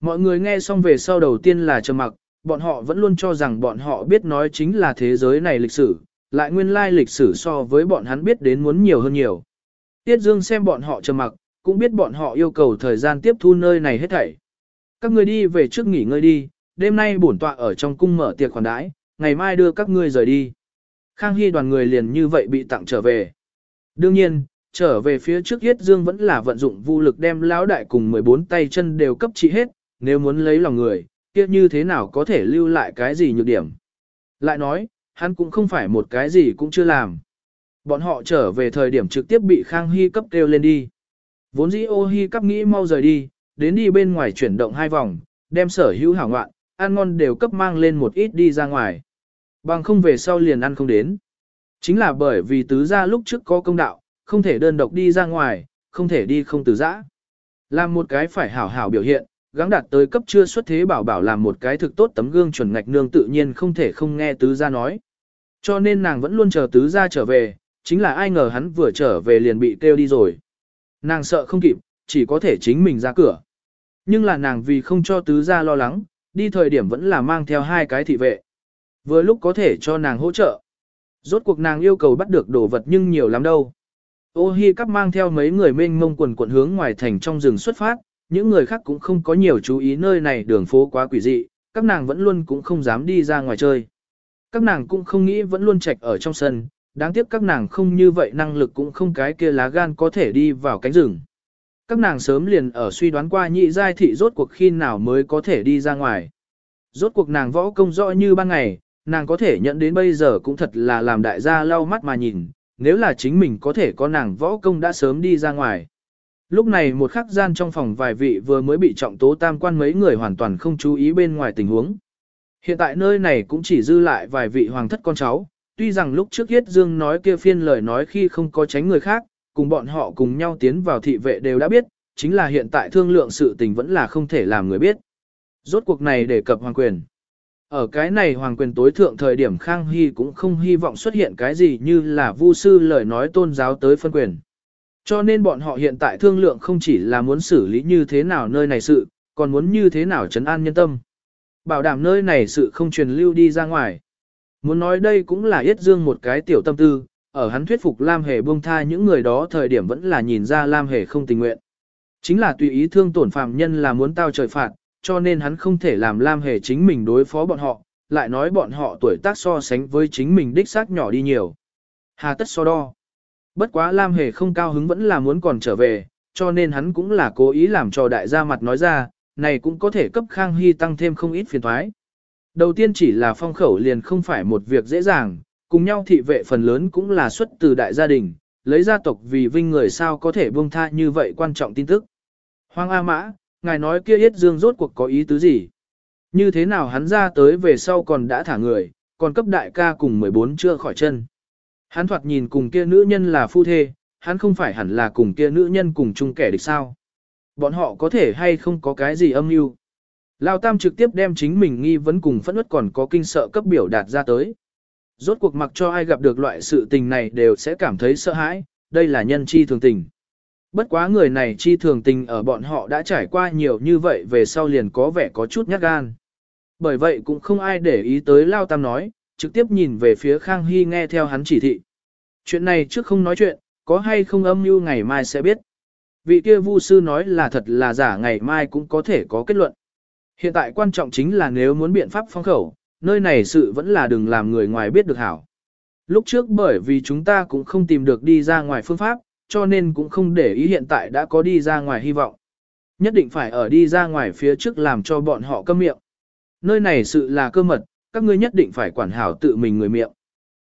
Mọi người nghe xong về sau đầu tiên là trầm mặc, bọn họ vẫn luôn cho rằng bọn họ biết nói chính là thế giới này lịch sử, lại nguyên lai lịch sử so với bọn hắn biết đến muốn nhiều hơn nhiều. Tiết Dương xem bọn họ trầm mặc, cũng biết bọn họ yêu cầu thời gian tiếp thu nơi này hết thảy. Các người đi về trước nghỉ ngơi đi, đêm nay bổn tọa ở trong cung mở tiệc khoản đãi, ngày mai đưa các ngươi rời đi. Khang Hy đoàn người liền như vậy bị tặng trở về. Đương nhiên, trở về phía trước Yết Dương vẫn là vận dụng vũ lực đem lão đại cùng 14 tay chân đều cấp trị hết, nếu muốn lấy lòng người, kia như thế nào có thể lưu lại cái gì nhược điểm. Lại nói, hắn cũng không phải một cái gì cũng chưa làm. Bọn họ trở về thời điểm trực tiếp bị Khang Hy cấp kêu lên đi. Vốn dĩ ô Hy cấp nghĩ mau rời đi, đến đi bên ngoài chuyển động hai vòng, đem sở hữu hảo ngoạn, ăn ngon đều cấp mang lên một ít đi ra ngoài. Bằng không về sau liền ăn không đến. Chính là bởi vì tứ gia lúc trước có công đạo, không thể đơn độc đi ra ngoài, không thể đi không từ giã. Làm một cái phải hảo hảo biểu hiện, gắng đạt tới cấp chưa xuất thế bảo bảo làm một cái thực tốt tấm gương chuẩn ngạch nương tự nhiên không thể không nghe tứ gia nói. Cho nên nàng vẫn luôn chờ tứ gia trở về, chính là ai ngờ hắn vừa trở về liền bị kêu đi rồi. Nàng sợ không kịp, chỉ có thể chính mình ra cửa. Nhưng là nàng vì không cho tứ gia lo lắng, đi thời điểm vẫn là mang theo hai cái thị vệ. Vừa lúc có thể cho nàng hỗ trợ. Rốt cuộc nàng yêu cầu bắt được đồ vật nhưng nhiều lắm đâu. Ô hi cắp mang theo mấy người mênh mông quần quần hướng ngoài thành trong rừng xuất phát, những người khác cũng không có nhiều chú ý nơi này đường phố quá quỷ dị, các nàng vẫn luôn cũng không dám đi ra ngoài chơi. Các nàng cũng không nghĩ vẫn luôn trạch ở trong sân, đáng tiếc các nàng không như vậy năng lực cũng không cái kia lá gan có thể đi vào cánh rừng. Các nàng sớm liền ở suy đoán qua nhị giai thị rốt cuộc khi nào mới có thể đi ra ngoài. Rốt cuộc nàng võ công rõ như ban ngày, nàng có thể nhận đến bây giờ cũng thật là làm đại gia lau mắt mà nhìn, nếu là chính mình có thể có nàng võ công đã sớm đi ra ngoài. Lúc này một khắc gian trong phòng vài vị vừa mới bị trọng tố tam quan mấy người hoàn toàn không chú ý bên ngoài tình huống. Hiện tại nơi này cũng chỉ dư lại vài vị hoàng thất con cháu, tuy rằng lúc trước Yết Dương nói kia phiên lời nói khi không có tránh người khác, cùng bọn họ cùng nhau tiến vào thị vệ đều đã biết, chính là hiện tại thương lượng sự tình vẫn là không thể làm người biết. Rốt cuộc này để cập hoàng quyền. Ở cái này hoàng quyền tối thượng thời điểm Khang Hy cũng không hy vọng xuất hiện cái gì như là vu sư lời nói tôn giáo tới phân quyền. Cho nên bọn họ hiện tại thương lượng không chỉ là muốn xử lý như thế nào nơi này sự, còn muốn như thế nào trấn an nhân tâm. Bảo đảm nơi này sự không truyền lưu đi ra ngoài. Muốn nói đây cũng là yết dương một cái tiểu tâm tư, ở hắn thuyết phục Lam Hề buông tha những người đó thời điểm vẫn là nhìn ra Lam Hề không tình nguyện. Chính là tùy ý thương tổn phạm nhân là muốn tao trời phạt, cho nên hắn không thể làm Lam Hề chính mình đối phó bọn họ, lại nói bọn họ tuổi tác so sánh với chính mình đích xác nhỏ đi nhiều. Hà tất so đo. Bất quá Lam Hề không cao hứng vẫn là muốn còn trở về, cho nên hắn cũng là cố ý làm cho đại gia mặt nói ra, này cũng có thể cấp Khang Hy tăng thêm không ít phiền thoái. Đầu tiên chỉ là phong khẩu liền không phải một việc dễ dàng, cùng nhau thị vệ phần lớn cũng là xuất từ đại gia đình, lấy gia tộc vì vinh người sao có thể buông tha như vậy quan trọng tin tức. Hoàng A Mã, ngài nói kia yết dương rốt cuộc có ý tứ gì? Như thế nào hắn ra tới về sau còn đã thả người, còn cấp đại ca cùng 14 chưa khỏi chân. Hắn thoạt nhìn cùng kia nữ nhân là phu thê, hắn không phải hẳn là cùng kia nữ nhân cùng chung kẻ địch sao. Bọn họ có thể hay không có cái gì âm mưu. Lao Tam trực tiếp đem chính mình nghi vấn cùng phẫn nứt còn có kinh sợ cấp biểu đạt ra tới. Rốt cuộc mặc cho ai gặp được loại sự tình này đều sẽ cảm thấy sợ hãi, đây là nhân chi thường tình. Bất quá người này chi thường tình ở bọn họ đã trải qua nhiều như vậy về sau liền có vẻ có chút nhát gan. Bởi vậy cũng không ai để ý tới Lao Tam nói, trực tiếp nhìn về phía Khang Hy nghe theo hắn chỉ thị. Chuyện này trước không nói chuyện, có hay không âm mưu ngày mai sẽ biết. Vị kia vu sư nói là thật là giả ngày mai cũng có thể có kết luận. Hiện tại quan trọng chính là nếu muốn biện pháp phong khẩu, nơi này sự vẫn là đừng làm người ngoài biết được hảo. Lúc trước bởi vì chúng ta cũng không tìm được đi ra ngoài phương pháp, cho nên cũng không để ý hiện tại đã có đi ra ngoài hy vọng. Nhất định phải ở đi ra ngoài phía trước làm cho bọn họ câm miệng. Nơi này sự là cơ mật, các ngươi nhất định phải quản hảo tự mình người miệng.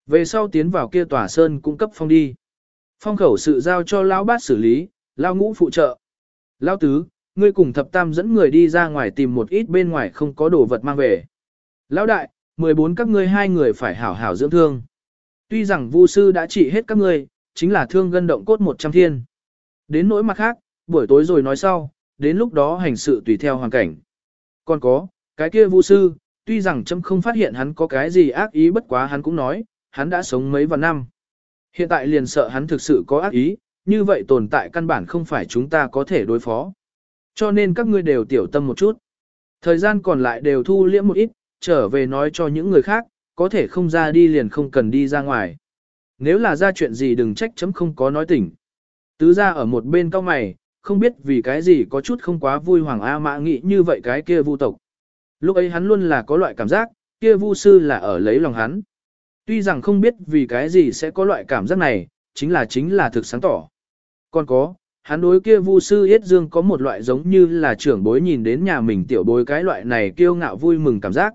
Về sau tiến vào kia tòa sơn cung cấp phong đi. Phong khẩu sự giao cho lão bát xử lý, lão ngũ phụ trợ. Lão tứ, ngươi cùng thập tam dẫn người đi ra ngoài tìm một ít bên ngoài không có đồ vật mang về. Lão đại, 14 các ngươi hai người phải hảo hảo dưỡng thương. Tuy rằng vu sư đã trị hết các ngươi, chính là thương gân động cốt 100 thiên. Đến nỗi mặt khác, buổi tối rồi nói sau, đến lúc đó hành sự tùy theo hoàn cảnh. Còn có, cái kia vu sư, tuy rằng chấm không phát hiện hắn có cái gì ác ý bất quá hắn cũng nói, hắn đã sống mấy vạn năm. Hiện tại liền sợ hắn thực sự có ác ý, như vậy tồn tại căn bản không phải chúng ta có thể đối phó. Cho nên các ngươi đều tiểu tâm một chút. Thời gian còn lại đều thu liễm một ít, trở về nói cho những người khác, có thể không ra đi liền không cần đi ra ngoài. Nếu là ra chuyện gì đừng trách chấm không có nói tỉnh. Tứ ra ở một bên cao mày, không biết vì cái gì có chút không quá vui Hoàng A Mã nghĩ như vậy cái kia vu tộc. Lúc ấy hắn luôn là có loại cảm giác, kia vu sư là ở lấy lòng hắn. Tuy rằng không biết vì cái gì sẽ có loại cảm giác này, chính là chính là thực sáng tỏ. Còn có, hắn đối kia vu sư Yết Dương có một loại giống như là trưởng bối nhìn đến nhà mình tiểu bối cái loại này kiêu ngạo vui mừng cảm giác.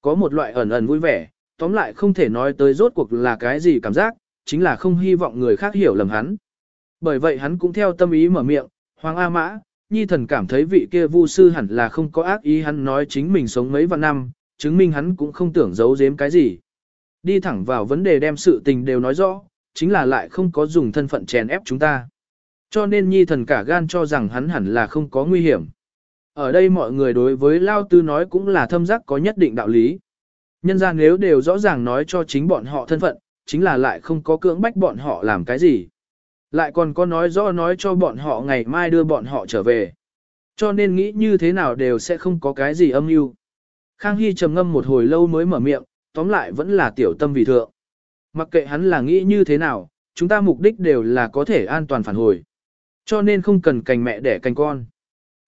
Có một loại ẩn ẩn vui vẻ, tóm lại không thể nói tới rốt cuộc là cái gì cảm giác, chính là không hy vọng người khác hiểu lầm hắn. Bởi vậy hắn cũng theo tâm ý mở miệng, Hoàng A Mã, Nhi thần cảm thấy vị kia vu sư hẳn là không có ác ý hắn nói chính mình sống mấy vạn năm, chứng minh hắn cũng không tưởng giấu giếm cái gì. Đi thẳng vào vấn đề đem sự tình đều nói rõ, chính là lại không có dùng thân phận chèn ép chúng ta. Cho nên nhi thần cả gan cho rằng hắn hẳn là không có nguy hiểm. Ở đây mọi người đối với Lao Tư nói cũng là thâm giác có nhất định đạo lý. Nhân ra nếu đều rõ ràng nói cho chính bọn họ thân phận, chính là lại không có cưỡng bách bọn họ làm cái gì. Lại còn có nói rõ nói cho bọn họ ngày mai đưa bọn họ trở về. Cho nên nghĩ như thế nào đều sẽ không có cái gì âm mưu. Khang Hy trầm ngâm một hồi lâu mới mở miệng, tóm lại vẫn là tiểu tâm vì thượng. Mặc kệ hắn là nghĩ như thế nào, chúng ta mục đích đều là có thể an toàn phản hồi. Cho nên không cần cành mẹ đẻ cành con.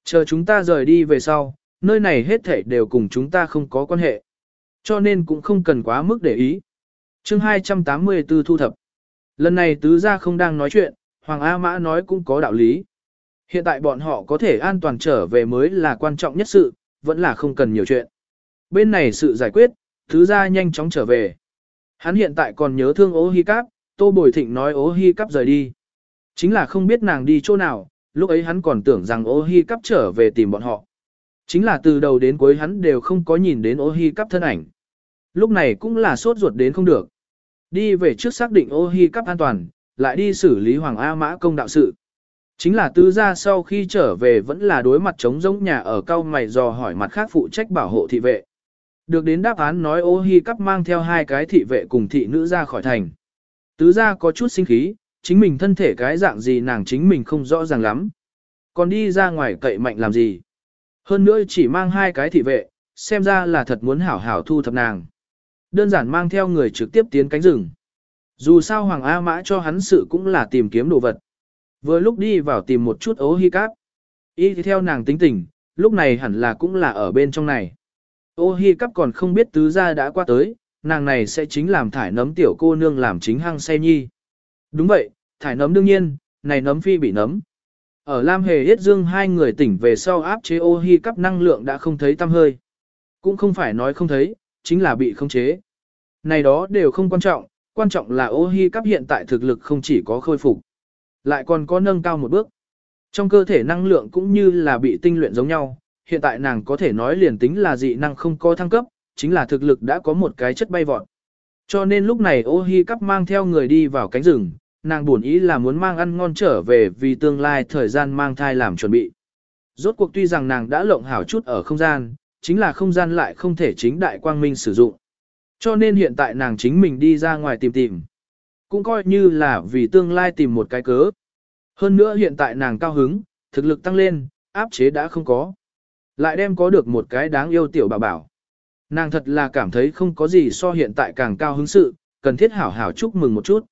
Chờ chúng ta rời đi về sau, nơi này hết thảy đều cùng chúng ta không có quan hệ. Cho nên cũng không cần quá mức để ý. chương 284 thu thập. Lần này tứ gia không đang nói chuyện, Hoàng A Mã nói cũng có đạo lý. Hiện tại bọn họ có thể an toàn trở về mới là quan trọng nhất sự, vẫn là không cần nhiều chuyện. Bên này sự giải quyết, tứ gia nhanh chóng trở về. Hắn hiện tại còn nhớ thương ố hi cáp, tô bồi thịnh nói ố hi cáp rời đi. Chính là không biết nàng đi chỗ nào, lúc ấy hắn còn tưởng rằng ô hi cáp trở về tìm bọn họ. Chính là từ đầu đến cuối hắn đều không có nhìn đến ô hi cắp thân ảnh. Lúc này cũng là sốt ruột đến không được. Đi về trước xác định ô hi cắp an toàn, lại đi xử lý Hoàng A Mã công đạo sự. Chính là tứ gia sau khi trở về vẫn là đối mặt chống giống nhà ở cao mày dò hỏi mặt khác phụ trách bảo hộ thị vệ. Được đến đáp án nói ô hi cắp mang theo hai cái thị vệ cùng thị nữ ra khỏi thành. Tứ gia có chút sinh khí, chính mình thân thể cái dạng gì nàng chính mình không rõ ràng lắm. Còn đi ra ngoài cậy mạnh làm gì? Hơn nữa chỉ mang hai cái thị vệ, xem ra là thật muốn hảo hảo thu thập nàng. Đơn giản mang theo người trực tiếp tiến cánh rừng. Dù sao Hoàng A Mã cho hắn sự cũng là tìm kiếm đồ vật. Vừa lúc đi vào tìm một chút ố hi cáp. Y thì theo nàng tính tình, lúc này hẳn là cũng là ở bên trong này. Ô hi cắp còn không biết tứ gia đã qua tới, nàng này sẽ chính làm thải nấm tiểu cô nương làm chính hăng say nhi. Đúng vậy, thải nấm đương nhiên, này nấm phi bị nấm. Ở Lam Hề Yết Dương hai người tỉnh về sau áp chế ô hi cắp năng lượng đã không thấy tăm hơi. Cũng không phải nói không thấy, chính là bị không chế. Này đó đều không quan trọng, quan trọng là ô hi cắp hiện tại thực lực không chỉ có khôi phục, lại còn có nâng cao một bước. Trong cơ thể năng lượng cũng như là bị tinh luyện giống nhau, hiện tại nàng có thể nói liền tính là dị năng không có thăng cấp, chính là thực lực đã có một cái chất bay vọt. Cho nên lúc này ô hi cắp mang theo người đi vào cánh rừng, nàng buồn ý là muốn mang ăn ngon trở về vì tương lai thời gian mang thai làm chuẩn bị. Rốt cuộc tuy rằng nàng đã lộng hảo chút ở không gian, chính là không gian lại không thể chính đại quang minh sử dụng. Cho nên hiện tại nàng chính mình đi ra ngoài tìm tìm. Cũng coi như là vì tương lai tìm một cái cớ. Hơn nữa hiện tại nàng cao hứng, thực lực tăng lên, áp chế đã không có. Lại đem có được một cái đáng yêu tiểu bảo bảo. Nàng thật là cảm thấy không có gì so hiện tại càng cao hứng sự, cần thiết hảo hảo chúc mừng một chút.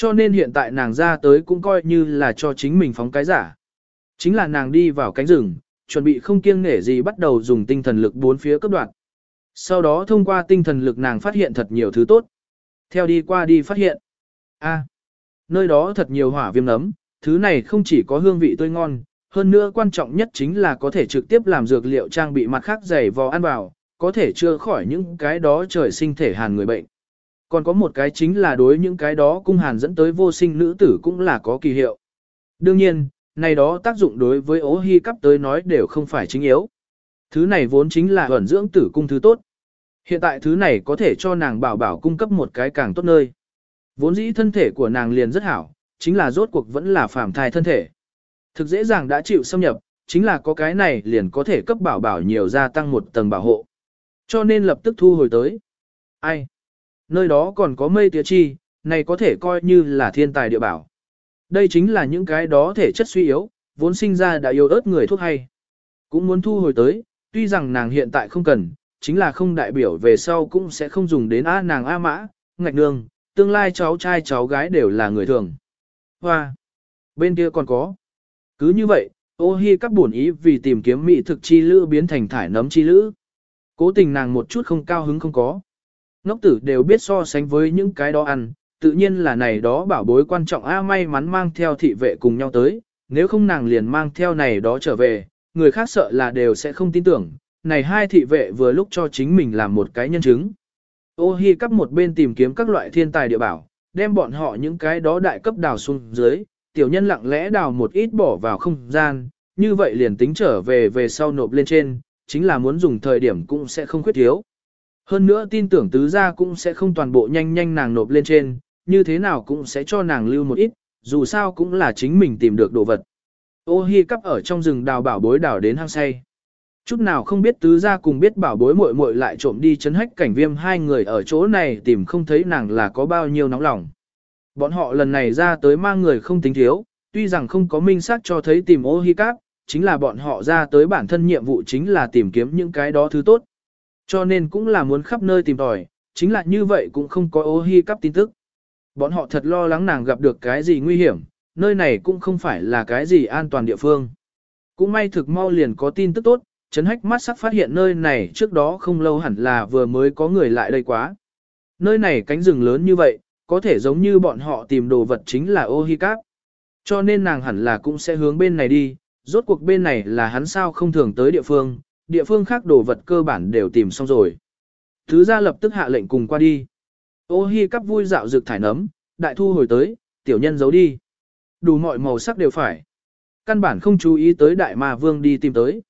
Cho nên hiện tại nàng ra tới cũng coi như là cho chính mình phóng cái giả. Chính là nàng đi vào cánh rừng, chuẩn bị không kiêng nể gì bắt đầu dùng tinh thần lực bốn phía cấp đoạn. Sau đó thông qua tinh thần lực nàng phát hiện thật nhiều thứ tốt. Theo đi qua đi phát hiện. a nơi đó thật nhiều hỏa viêm nấm, thứ này không chỉ có hương vị tươi ngon, hơn nữa quan trọng nhất chính là có thể trực tiếp làm dược liệu trang bị mặt khác dày vò ăn vào, có thể chữa khỏi những cái đó trời sinh thể hàn người bệnh. Còn có một cái chính là đối những cái đó cung hàn dẫn tới vô sinh nữ tử cũng là có kỳ hiệu. Đương nhiên, này đó tác dụng đối với ố hy cấp tới nói đều không phải chính yếu. Thứ này vốn chính là ẩn dưỡng tử cung thứ tốt. Hiện tại thứ này có thể cho nàng bảo bảo cung cấp một cái càng tốt nơi. Vốn dĩ thân thể của nàng liền rất hảo, chính là rốt cuộc vẫn là phàm thai thân thể. Thực dễ dàng đã chịu xâm nhập, chính là có cái này liền có thể cấp bảo bảo nhiều gia tăng một tầng bảo hộ. Cho nên lập tức thu hồi tới. Ai? Nơi đó còn có mây tía chi, này có thể coi như là thiên tài địa bảo. Đây chính là những cái đó thể chất suy yếu, vốn sinh ra đã yếu ớt người thuốc hay. Cũng muốn thu hồi tới, tuy rằng nàng hiện tại không cần, chính là không đại biểu về sau cũng sẽ không dùng đến A nàng A mã, ngạch nương, tương lai cháu trai cháu gái đều là người thường. Hoa! Bên kia còn có. Cứ như vậy, ô hi các buồn ý vì tìm kiếm mỹ thực chi lữ biến thành thải nấm chi lữ. Cố tình nàng một chút không cao hứng không có. Ngốc tử đều biết so sánh với những cái đó ăn, tự nhiên là này đó bảo bối quan trọng A may mắn mang theo thị vệ cùng nhau tới, nếu không nàng liền mang theo này đó trở về, người khác sợ là đều sẽ không tin tưởng, này hai thị vệ vừa lúc cho chính mình làm một cái nhân chứng. Ô hi cắp một bên tìm kiếm các loại thiên tài địa bảo, đem bọn họ những cái đó đại cấp đào xuống dưới, tiểu nhân lặng lẽ đào một ít bỏ vào không gian, như vậy liền tính trở về về sau nộp lên trên, chính là muốn dùng thời điểm cũng sẽ không khuyết thiếu. Hơn nữa tin tưởng tứ gia cũng sẽ không toàn bộ nhanh nhanh nàng nộp lên trên, như thế nào cũng sẽ cho nàng lưu một ít, dù sao cũng là chính mình tìm được đồ vật. Ô hi cắp ở trong rừng đào bảo bối đào đến hang say. Chút nào không biết tứ gia cùng biết bảo bối muội muội lại trộm đi chấn hách cảnh viêm hai người ở chỗ này tìm không thấy nàng là có bao nhiêu nóng lòng. Bọn họ lần này ra tới mang người không tính thiếu, tuy rằng không có minh xác cho thấy tìm ô hi cắp, chính là bọn họ ra tới bản thân nhiệm vụ chính là tìm kiếm những cái đó thứ tốt. Cho nên cũng là muốn khắp nơi tìm tòi, chính là như vậy cũng không có ô hi cắp tin tức. Bọn họ thật lo lắng nàng gặp được cái gì nguy hiểm, nơi này cũng không phải là cái gì an toàn địa phương. Cũng may thực mau liền có tin tức tốt, Trấn Hách mắt sắc phát hiện nơi này trước đó không lâu hẳn là vừa mới có người lại đây quá. Nơi này cánh rừng lớn như vậy, có thể giống như bọn họ tìm đồ vật chính là ô hi cáp. Cho nên nàng hẳn là cũng sẽ hướng bên này đi, rốt cuộc bên này là hắn sao không thường tới địa phương, địa phương khác đồ vật cơ bản đều tìm xong rồi. Thứ ra lập tức hạ lệnh cùng qua đi. Ô hi cắp vui dạo dược thải nấm, đại thu hồi tới, tiểu nhân giấu đi. Đủ mọi màu sắc đều phải. Căn bản không chú ý tới đại ma vương đi tìm tới.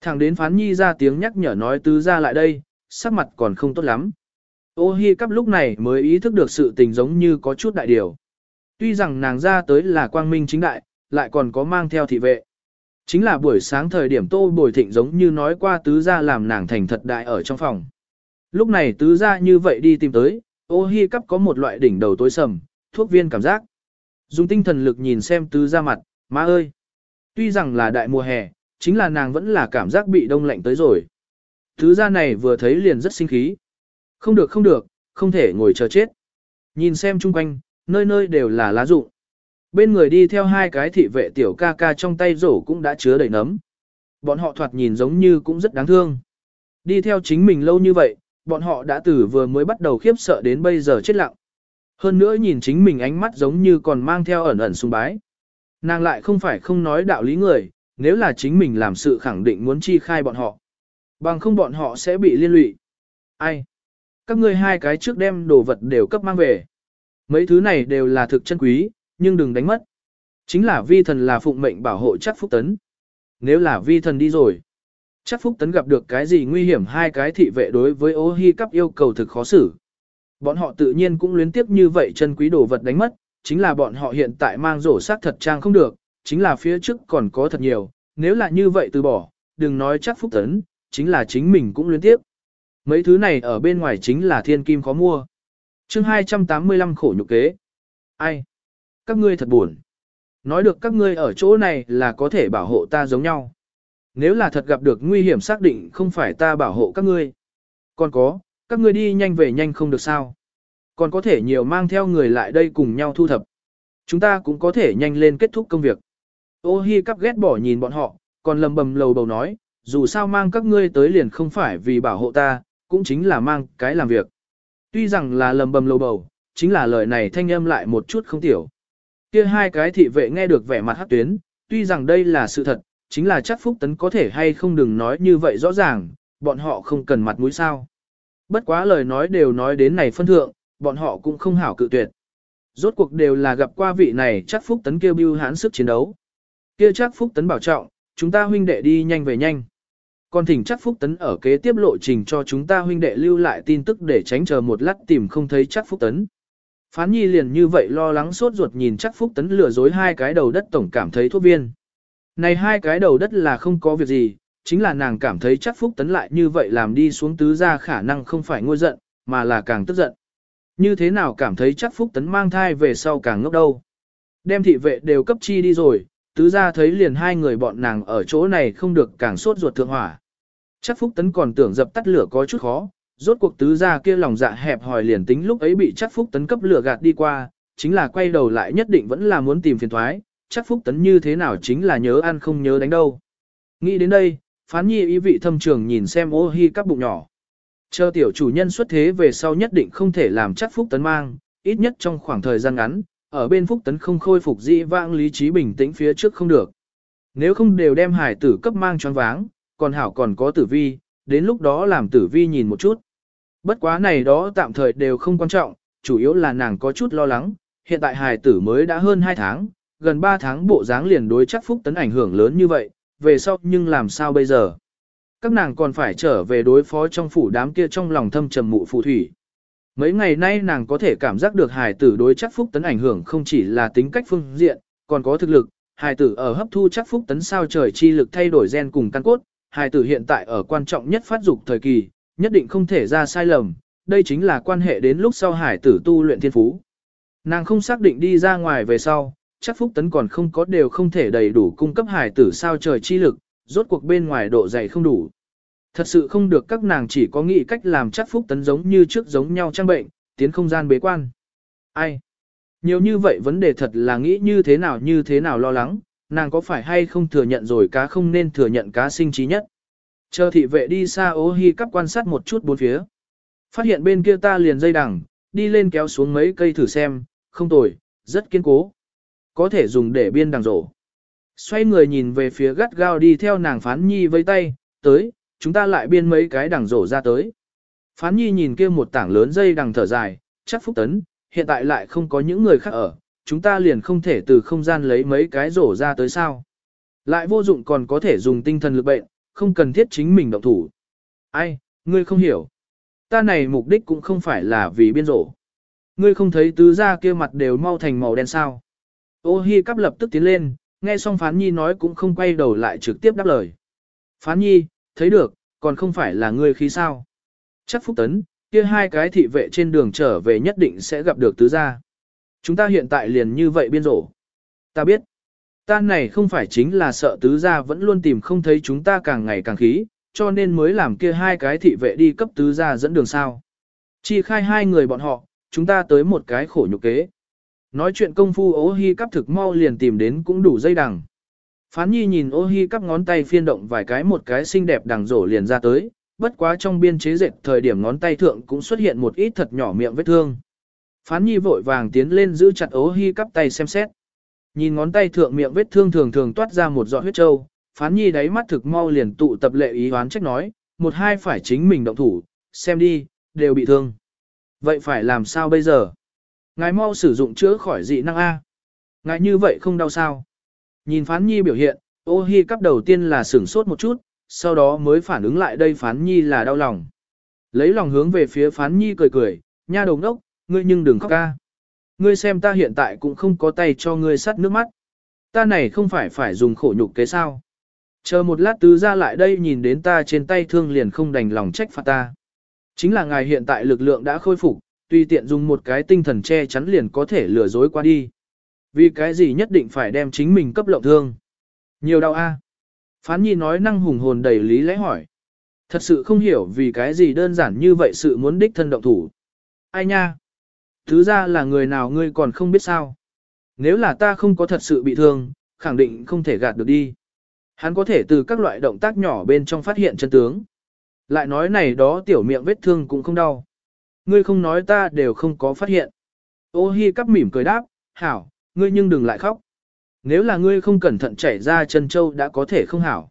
Thẳng đến phán nhi ra tiếng nhắc nhở nói tứ ra lại đây, sắc mặt còn không tốt lắm. Ô hi cắp lúc này mới ý thức được sự tình giống như có chút đại điều. Tuy rằng nàng ra tới là quang minh chính đại, lại còn có mang theo thị vệ. Chính là buổi sáng thời điểm tô bồi thịnh giống như nói qua tứ gia làm nàng thành thật đại ở trong phòng. Lúc này tứ gia như vậy đi tìm tới, ô hi cắp có một loại đỉnh đầu tối sầm, thuốc viên cảm giác. Dùng tinh thần lực nhìn xem tứ gia mặt, má ơi. Tuy rằng là đại mùa hè, chính là nàng vẫn là cảm giác bị đông lạnh tới rồi. Tứ gia này vừa thấy liền rất sinh khí. Không được không được, không thể ngồi chờ chết. Nhìn xem chung quanh, nơi nơi đều là lá rụng. Bên người đi theo hai cái thị vệ tiểu ca ca trong tay rổ cũng đã chứa đầy nấm. Bọn họ thoạt nhìn giống như cũng rất đáng thương. Đi theo chính mình lâu như vậy, bọn họ đã từ vừa mới bắt đầu khiếp sợ đến bây giờ chết lặng. Hơn nữa nhìn chính mình ánh mắt giống như còn mang theo ẩn ẩn sung bái. Nàng lại không phải không nói đạo lý người, nếu là chính mình làm sự khẳng định muốn chi khai bọn họ. Bằng không bọn họ sẽ bị liên lụy. Ai? Các ngươi hai cái trước đem đồ vật đều cấp mang về. Mấy thứ này đều là thực chân quý, nhưng đừng đánh mất. Chính là vi thần là phụng mệnh bảo hộ chắc phúc tấn. Nếu là vi thần đi rồi, chắc phúc tấn gặp được cái gì nguy hiểm hai cái thị vệ đối với ô hi cắp yêu cầu thực khó xử. Bọn họ tự nhiên cũng luyến tiếp như vậy chân quý đồ vật đánh mất, chính là bọn họ hiện tại mang rổ xác thật trang không được, chính là phía trước còn có thật nhiều, nếu là như vậy từ bỏ, đừng nói chắc phúc tấn, chính là chính mình cũng luyến tiếp. Mấy thứ này ở bên ngoài chính là thiên kim khó mua. chương 285 khổ nhục kế. Ai? Các ngươi thật buồn. Nói được các ngươi ở chỗ này là có thể bảo hộ ta giống nhau. Nếu là thật gặp được nguy hiểm xác định không phải ta bảo hộ các ngươi. Còn có, các ngươi đi nhanh về nhanh không được sao. Còn có thể nhiều mang theo người lại đây cùng nhau thu thập. Chúng ta cũng có thể nhanh lên kết thúc công việc. Ô hi cắp ghét bỏ nhìn bọn họ, còn lầm bầm lầu bầu nói, dù sao mang các ngươi tới liền không phải vì bảo hộ ta, cũng chính là mang cái làm việc. Tuy rằng là lầm bầm lầu bầu, chính là lời này thanh âm lại một chút không tiểu. Kia hai cái thị vệ nghe được vẻ mặt hát tuyến, tuy rằng đây là sự thật, chính là chắc Phúc Tấn có thể hay không đừng nói như vậy rõ ràng, bọn họ không cần mặt mũi sao. Bất quá lời nói đều nói đến này phân thượng, bọn họ cũng không hảo cự tuyệt. Rốt cuộc đều là gặp qua vị này chắc Phúc Tấn kêu bưu hãn sức chiến đấu. Kia chắc Phúc Tấn bảo trọng, chúng ta huynh đệ đi nhanh về nhanh. Còn thỉnh chắc Phúc Tấn ở kế tiếp lộ trình cho chúng ta huynh đệ lưu lại tin tức để tránh chờ một lát tìm không thấy chắc Phúc Tấn. Phán nhi liền như vậy lo lắng sốt ruột nhìn chắc Phúc Tấn lừa dối hai cái đầu đất tổng cảm thấy thuốc viên. Này hai cái đầu đất là không có việc gì, chính là nàng cảm thấy chắc Phúc Tấn lại như vậy làm đi xuống tứ ra khả năng không phải ngôi giận, mà là càng tức giận. Như thế nào cảm thấy chắc Phúc Tấn mang thai về sau càng ngốc đâu. Đem thị vệ đều cấp chi đi rồi, tứ ra thấy liền hai người bọn nàng ở chỗ này không được càng sốt ruột thượng hỏa. Chắc Phúc Tấn còn tưởng dập tắt lửa có chút khó, rốt cuộc tứ gia kia lòng dạ hẹp hòi liền tính lúc ấy bị chắc Phúc Tấn cấp lửa gạt đi qua, chính là quay đầu lại nhất định vẫn là muốn tìm phiền thoái, chắc Phúc Tấn như thế nào chính là nhớ ăn không nhớ đánh đâu. Nghĩ đến đây, phán nhi ý vị thâm trường nhìn xem ô hi các bụng nhỏ. Chờ tiểu chủ nhân xuất thế về sau nhất định không thể làm chắc Phúc Tấn mang, ít nhất trong khoảng thời gian ngắn, ở bên Phúc Tấn không khôi phục dị vãng lý trí bình tĩnh phía trước không được. Nếu không đều đem hải tử cấp mang choáng váng, còn hảo còn có tử vi, đến lúc đó làm tử vi nhìn một chút. Bất quá này đó tạm thời đều không quan trọng, chủ yếu là nàng có chút lo lắng, hiện tại hài tử mới đã hơn 2 tháng, gần 3 tháng bộ dáng liền đối chắc phúc tấn ảnh hưởng lớn như vậy, về sau nhưng làm sao bây giờ? Các nàng còn phải trở về đối phó trong phủ đám kia trong lòng thâm trầm mụ phù thủy. Mấy ngày nay nàng có thể cảm giác được hài tử đối chắc phúc tấn ảnh hưởng không chỉ là tính cách phương diện, còn có thực lực, hài tử ở hấp thu chắc phúc tấn sao trời chi lực thay đổi gen cùng căn cốt, hài tử hiện tại ở quan trọng nhất phát dục thời kỳ, nhất định không thể ra sai lầm, đây chính là quan hệ đến lúc sau hải tử tu luyện thiên phú. Nàng không xác định đi ra ngoài về sau, chắc phúc tấn còn không có đều không thể đầy đủ cung cấp hải tử sao trời chi lực, rốt cuộc bên ngoài độ dày không đủ. Thật sự không được các nàng chỉ có nghĩ cách làm chắc phúc tấn giống như trước giống nhau trang bệnh, tiến không gian bế quan. Ai? Nhiều như vậy vấn đề thật là nghĩ như thế nào như thế nào lo lắng, nàng có phải hay không thừa nhận rồi cá không nên thừa nhận cá sinh trí nhất. Chờ thị vệ đi xa ố hi cắp quan sát một chút bốn phía. Phát hiện bên kia ta liền dây đằng, đi lên kéo xuống mấy cây thử xem, không tồi, rất kiên cố. Có thể dùng để biên đằng rổ. Xoay người nhìn về phía gắt gao đi theo nàng phán nhi với tay, tới, chúng ta lại biên mấy cái đằng rổ ra tới. Phán nhi nhìn kia một tảng lớn dây đằng thở dài, chắc phúc tấn, hiện tại lại không có những người khác ở, chúng ta liền không thể từ không gian lấy mấy cái rổ ra tới sao. Lại vô dụng còn có thể dùng tinh thần lực bệnh, không cần thiết chính mình động thủ. Ai, ngươi không hiểu. Ta này mục đích cũng không phải là vì biên rổ. Ngươi không thấy tứ gia kia mặt đều mau thành màu đen sao. Ô hi cắp lập tức tiến lên, nghe xong phán nhi nói cũng không quay đầu lại trực tiếp đáp lời. Phán nhi, thấy được, còn không phải là ngươi khí sao. Chắc phúc tấn, kia hai cái thị vệ trên đường trở về nhất định sẽ gặp được tứ gia. Chúng ta hiện tại liền như vậy biên rổ. Ta biết. Ta này không phải chính là sợ tứ gia vẫn luôn tìm không thấy chúng ta càng ngày càng khí, cho nên mới làm kia hai cái thị vệ đi cấp tứ gia dẫn đường sao. Chỉ khai hai người bọn họ, chúng ta tới một cái khổ nhục kế. Nói chuyện công phu ố hi cắp thực mau liền tìm đến cũng đủ dây đằng. Phán nhi nhìn ô hi cắp ngón tay phiên động vài cái một cái xinh đẹp đằng rổ liền ra tới, bất quá trong biên chế dệt thời điểm ngón tay thượng cũng xuất hiện một ít thật nhỏ miệng vết thương. Phán nhi vội vàng tiến lên giữ chặt ố hy cắp tay xem xét. Nhìn ngón tay thượng miệng vết thương thường thường toát ra một giọt huyết trâu, phán nhi đáy mắt thực mau liền tụ tập lệ ý hoán trách nói, một hai phải chính mình động thủ, xem đi, đều bị thương. Vậy phải làm sao bây giờ? Ngài mau sử dụng chữa khỏi dị năng A. Ngài như vậy không đau sao? Nhìn phán nhi biểu hiện, ô hi cắp đầu tiên là sửng sốt một chút, sau đó mới phản ứng lại đây phán nhi là đau lòng. Lấy lòng hướng về phía phán nhi cười cười, nha đồng đốc, ngươi nhưng đừng khóc ca. Ngươi xem ta hiện tại cũng không có tay cho ngươi sắt nước mắt. Ta này không phải phải dùng khổ nhục kế sao. Chờ một lát tứ ra lại đây nhìn đến ta trên tay thương liền không đành lòng trách phạt ta. Chính là ngài hiện tại lực lượng đã khôi phục, tùy tiện dùng một cái tinh thần che chắn liền có thể lừa dối qua đi. Vì cái gì nhất định phải đem chính mình cấp lộng thương. Nhiều đau a. Phán nhi nói năng hùng hồn đầy lý lẽ hỏi. Thật sự không hiểu vì cái gì đơn giản như vậy sự muốn đích thân động thủ. Ai nha? Thứ ra là người nào ngươi còn không biết sao. Nếu là ta không có thật sự bị thương, khẳng định không thể gạt được đi. Hắn có thể từ các loại động tác nhỏ bên trong phát hiện chân tướng. Lại nói này đó tiểu miệng vết thương cũng không đau. Ngươi không nói ta đều không có phát hiện. Ô hi cắp mỉm cười đáp, hảo, ngươi nhưng đừng lại khóc. Nếu là ngươi không cẩn thận chảy ra chân châu đã có thể không hảo.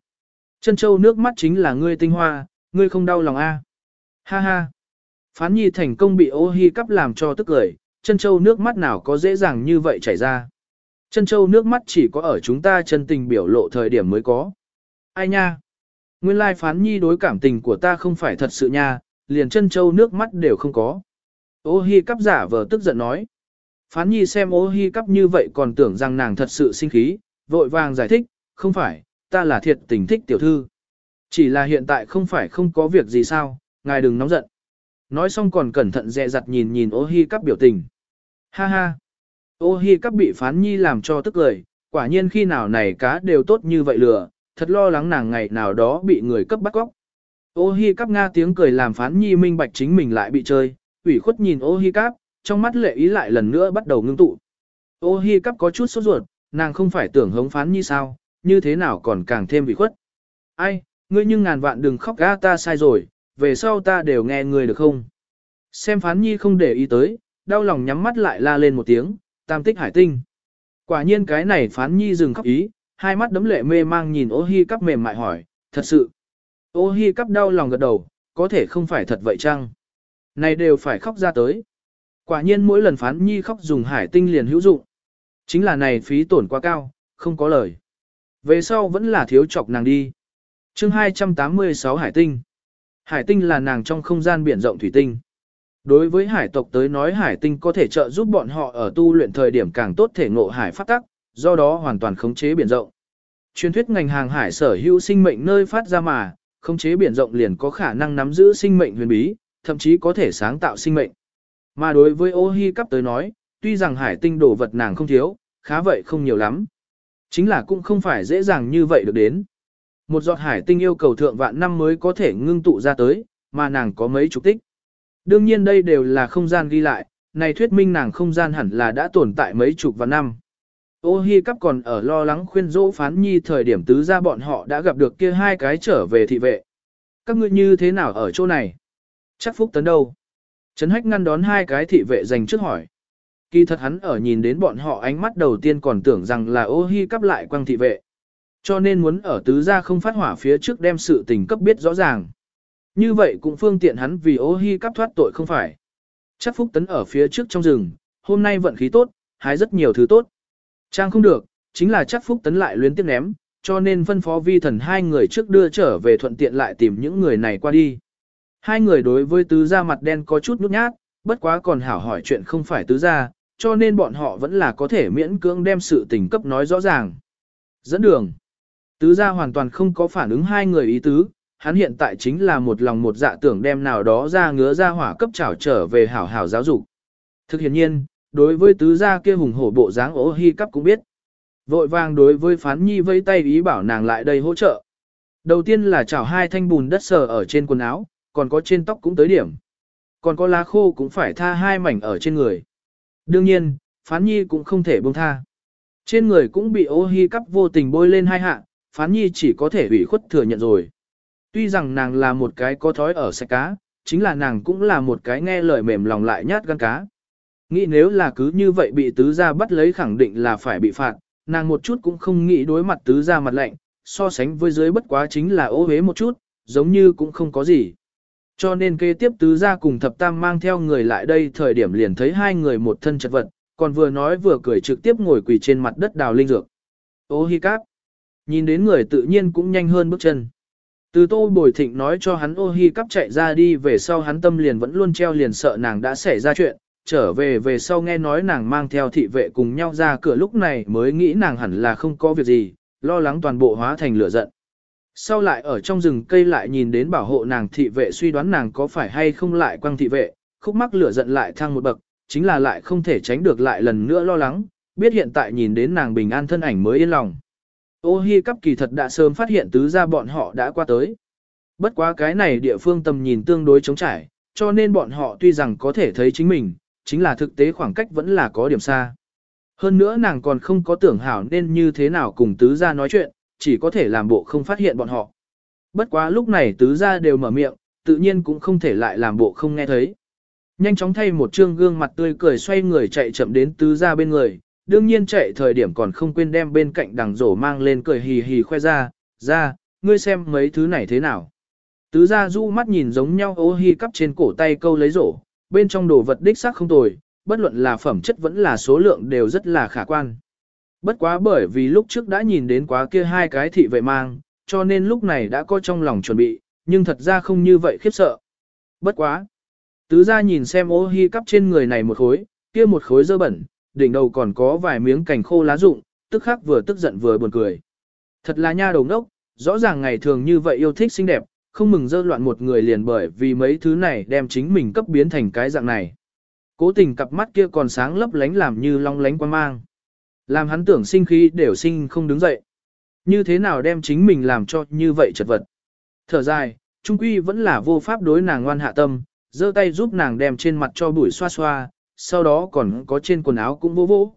Chân châu nước mắt chính là ngươi tinh hoa, ngươi không đau lòng a. Ha ha. Phán nhi thành công bị ô hi cắp làm cho tức cười, chân châu nước mắt nào có dễ dàng như vậy chảy ra. Chân châu nước mắt chỉ có ở chúng ta chân tình biểu lộ thời điểm mới có. Ai nha? Nguyên lai phán nhi đối cảm tình của ta không phải thật sự nha, liền chân châu nước mắt đều không có. Ô hi cắp giả vờ tức giận nói. Phán nhi xem ô hi cắp như vậy còn tưởng rằng nàng thật sự sinh khí, vội vàng giải thích, không phải, ta là thiệt tình thích tiểu thư. Chỉ là hiện tại không phải không có việc gì sao, ngài đừng nóng giận. Nói xong còn cẩn thận dè dặt nhìn nhìn ô hi cắp biểu tình. Ha ha. Ô hi cắp bị phán nhi làm cho tức lời, quả nhiên khi nào này cá đều tốt như vậy lừa, thật lo lắng nàng ngày nào đó bị người cấp bắt cóc. Ô hi cắp nga tiếng cười làm phán nhi minh bạch chính mình lại bị chơi, ủy khuất nhìn ô hi cắp, trong mắt lệ ý lại lần nữa bắt đầu ngưng tụ. Ô hi cắp có chút sốt ruột, nàng không phải tưởng hống phán nhi sao, như thế nào còn càng thêm ủy khuất. Ai, ngươi nhưng ngàn vạn đừng khóc ga ta sai rồi, về sau ta đều nghe ngươi được không? Xem phán nhi không để ý tới, đau lòng nhắm mắt lại la lên một tiếng, tam tích hải tinh. Quả nhiên cái này phán nhi dừng khóc ý, hai mắt đấm lệ mê mang nhìn ô hi cắp mềm mại hỏi, thật sự. Ô hi cắp đau lòng gật đầu, có thể không phải thật vậy chăng? Này đều phải khóc ra tới. Quả nhiên mỗi lần phán nhi khóc dùng hải tinh liền hữu dụng. Chính là này phí tổn quá cao, không có lời. Về sau vẫn là thiếu chọc nàng đi. chương 286 hải tinh. Hải tinh là nàng trong không gian biển rộng thủy tinh. Đối với hải tộc tới nói hải tinh có thể trợ giúp bọn họ ở tu luyện thời điểm càng tốt thể ngộ hải phát tắc, do đó hoàn toàn khống chế biển rộng. Truyền thuyết ngành hàng hải sở hữu sinh mệnh nơi phát ra mà, khống chế biển rộng liền có khả năng nắm giữ sinh mệnh huyền bí, thậm chí có thể sáng tạo sinh mệnh. Mà đối với ô hi cắp tới nói, tuy rằng hải tinh đồ vật nàng không thiếu, khá vậy không nhiều lắm. Chính là cũng không phải dễ dàng như vậy được đến một giọt hải tinh yêu cầu thượng vạn năm mới có thể ngưng tụ ra tới, mà nàng có mấy chục tích. Đương nhiên đây đều là không gian ghi lại, này thuyết minh nàng không gian hẳn là đã tồn tại mấy chục vạn năm. Ô hi cắp còn ở lo lắng khuyên dỗ phán nhi thời điểm tứ ra bọn họ đã gặp được kia hai cái trở về thị vệ. Các ngươi như thế nào ở chỗ này? Chắc phúc tấn đâu? Trấn hách ngăn đón hai cái thị vệ dành trước hỏi. Kỳ thật hắn ở nhìn đến bọn họ ánh mắt đầu tiên còn tưởng rằng là ô hi cắp lại quăng thị vệ. Cho nên muốn ở tứ gia không phát hỏa phía trước đem sự tình cấp biết rõ ràng. Như vậy cũng phương tiện hắn vì ô hi cắp thoát tội không phải. Chắc phúc tấn ở phía trước trong rừng, hôm nay vận khí tốt, hái rất nhiều thứ tốt. Trang không được, chính là chắc phúc tấn lại luyến tiếp ném, cho nên phân phó vi thần hai người trước đưa trở về thuận tiện lại tìm những người này qua đi. Hai người đối với tứ gia mặt đen có chút nhút nhát, bất quá còn hảo hỏi chuyện không phải tứ gia, cho nên bọn họ vẫn là có thể miễn cưỡng đem sự tình cấp nói rõ ràng. Dẫn đường. Tứ gia hoàn toàn không có phản ứng hai người ý tứ, hắn hiện tại chính là một lòng một dạ tưởng đem nào đó ra ngứa ra hỏa cấp trảo trở về hảo hảo giáo dục. Thực hiện nhiên, đối với tứ gia kia hùng hổ bộ dáng ố hi cấp cũng biết. Vội vàng đối với phán nhi vây tay ý bảo nàng lại đây hỗ trợ. Đầu tiên là chảo hai thanh bùn đất sờ ở trên quần áo, còn có trên tóc cũng tới điểm. Còn có lá khô cũng phải tha hai mảnh ở trên người. Đương nhiên, phán nhi cũng không thể buông tha. Trên người cũng bị ô hi cắp vô tình bôi lên hai hạ, phán nhi chỉ có thể ủy khuất thừa nhận rồi. Tuy rằng nàng là một cái có thói ở sạch cá, chính là nàng cũng là một cái nghe lời mềm lòng lại nhát gan cá. Nghĩ nếu là cứ như vậy bị tứ gia bắt lấy khẳng định là phải bị phạt, nàng một chút cũng không nghĩ đối mặt tứ gia mặt lạnh, so sánh với dưới bất quá chính là ô hế một chút, giống như cũng không có gì. Cho nên kế tiếp tứ gia cùng thập tam mang theo người lại đây thời điểm liền thấy hai người một thân chật vật, còn vừa nói vừa cười trực tiếp ngồi quỳ trên mặt đất đào linh dược. Ô hi cáp. Nhìn đến người tự nhiên cũng nhanh hơn bước chân. Từ tô bồi thịnh nói cho hắn ô hi cắp chạy ra đi về sau hắn tâm liền vẫn luôn treo liền sợ nàng đã xảy ra chuyện, trở về về sau nghe nói nàng mang theo thị vệ cùng nhau ra cửa lúc này mới nghĩ nàng hẳn là không có việc gì, lo lắng toàn bộ hóa thành lửa giận. Sau lại ở trong rừng cây lại nhìn đến bảo hộ nàng thị vệ suy đoán nàng có phải hay không lại quăng thị vệ, khúc mắc lửa giận lại thăng một bậc, chính là lại không thể tránh được lại lần nữa lo lắng, biết hiện tại nhìn đến nàng bình an thân ảnh mới yên lòng. Ô hi cắp kỳ thật đã sớm phát hiện tứ gia bọn họ đã qua tới. Bất quá cái này địa phương tầm nhìn tương đối trống trải, cho nên bọn họ tuy rằng có thể thấy chính mình, chính là thực tế khoảng cách vẫn là có điểm xa. Hơn nữa nàng còn không có tưởng hảo nên như thế nào cùng tứ gia nói chuyện, chỉ có thể làm bộ không phát hiện bọn họ. Bất quá lúc này tứ gia đều mở miệng, tự nhiên cũng không thể lại làm bộ không nghe thấy. Nhanh chóng thay một trương gương mặt tươi cười xoay người chạy chậm đến tứ gia bên người, đương nhiên chạy thời điểm còn không quên đem bên cạnh đằng rổ mang lên cười hì hì khoe ra, ra, ngươi xem mấy thứ này thế nào. Tứ ra du mắt nhìn giống nhau ô hi cắp trên cổ tay câu lấy rổ, bên trong đồ vật đích xác không tồi, bất luận là phẩm chất vẫn là số lượng đều rất là khả quan. Bất quá bởi vì lúc trước đã nhìn đến quá kia hai cái thị vệ mang, cho nên lúc này đã có trong lòng chuẩn bị, nhưng thật ra không như vậy khiếp sợ. Bất quá. Tứ ra nhìn xem ô hi cắp trên người này một khối, kia một khối dơ bẩn, đỉnh đầu còn có vài miếng cành khô lá rụng, tức khắc vừa tức giận vừa buồn cười. Thật là nha đầu ngốc, rõ ràng ngày thường như vậy yêu thích xinh đẹp, không mừng dơ loạn một người liền bởi vì mấy thứ này đem chính mình cấp biến thành cái dạng này. Cố tình cặp mắt kia còn sáng lấp lánh làm như long lánh quan mang. Làm hắn tưởng sinh khí đều sinh không đứng dậy. Như thế nào đem chính mình làm cho như vậy chật vật. Thở dài, trung quy vẫn là vô pháp đối nàng ngoan hạ tâm, giơ tay giúp nàng đem trên mặt cho bụi xoa xoa, sau đó còn có trên quần áo cũng vô vô.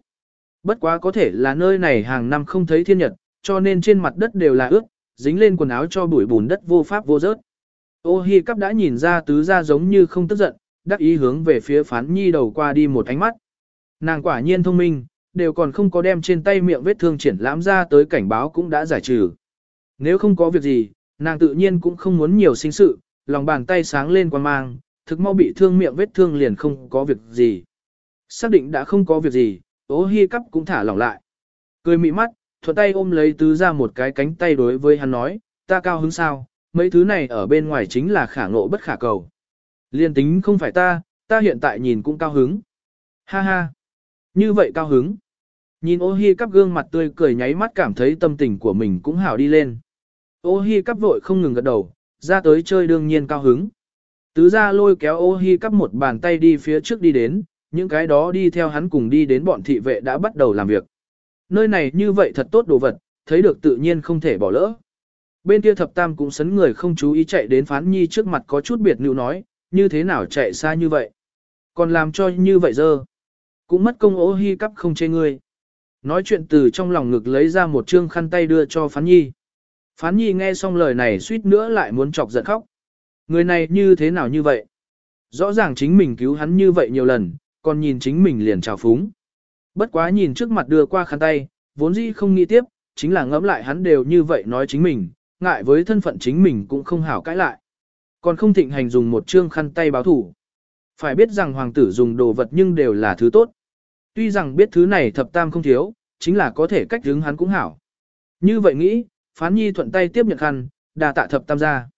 Bất quá có thể là nơi này hàng năm không thấy thiên nhật, cho nên trên mặt đất đều là ướt, dính lên quần áo cho bụi bùn đất vô pháp vô rớt. Ô hi cắp đã nhìn ra tứ ra giống như không tức giận, đắc ý hướng về phía phán nhi đầu qua đi một ánh mắt. Nàng quả nhiên thông minh, đều còn không có đem trên tay miệng vết thương triển lãm ra tới cảnh báo cũng đã giải trừ. Nếu không có việc gì, nàng tự nhiên cũng không muốn nhiều sinh sự, lòng bàn tay sáng lên quan mang, thực mau bị thương miệng vết thương liền không có việc gì. Xác định đã không có việc gì, ố hi cắp cũng thả lỏng lại. Cười mị mắt, thuận tay ôm lấy tứ ra một cái cánh tay đối với hắn nói, ta cao hứng sao, mấy thứ này ở bên ngoài chính là khả ngộ bất khả cầu. Liên tính không phải ta, ta hiện tại nhìn cũng cao hứng. Ha ha, như vậy cao hứng. Nhìn ô hi cắp gương mặt tươi cười nháy mắt cảm thấy tâm tình của mình cũng hảo đi lên. Ô hi cắp vội không ngừng gật đầu, ra tới chơi đương nhiên cao hứng. Tứ ra lôi kéo ô hi cắp một bàn tay đi phía trước đi đến, những cái đó đi theo hắn cùng đi đến bọn thị vệ đã bắt đầu làm việc. Nơi này như vậy thật tốt đồ vật, thấy được tự nhiên không thể bỏ lỡ. Bên kia thập tam cũng sấn người không chú ý chạy đến phán nhi trước mặt có chút biệt nữ nói, như thế nào chạy xa như vậy. Còn làm cho như vậy dơ. Cũng mất công ố hi cắp không chê ngươi. Nói chuyện từ trong lòng ngực lấy ra một trương khăn tay đưa cho phán nhi. Phán nhi nghe xong lời này suýt nữa lại muốn chọc giận khóc. Người này như thế nào như vậy? Rõ ràng chính mình cứu hắn như vậy nhiều lần, còn nhìn chính mình liền trào phúng. Bất quá nhìn trước mặt đưa qua khăn tay, vốn dĩ không nghĩ tiếp, chính là ngẫm lại hắn đều như vậy nói chính mình, ngại với thân phận chính mình cũng không hảo cãi lại. Còn không thịnh hành dùng một trương khăn tay báo thủ. Phải biết rằng hoàng tử dùng đồ vật nhưng đều là thứ tốt. Tuy rằng biết thứ này thập tam không thiếu, chính là có thể cách hướng hắn cũng hảo. Như vậy nghĩ, phán nhi thuận tay tiếp nhận khăn, đà tạ thập tam ra.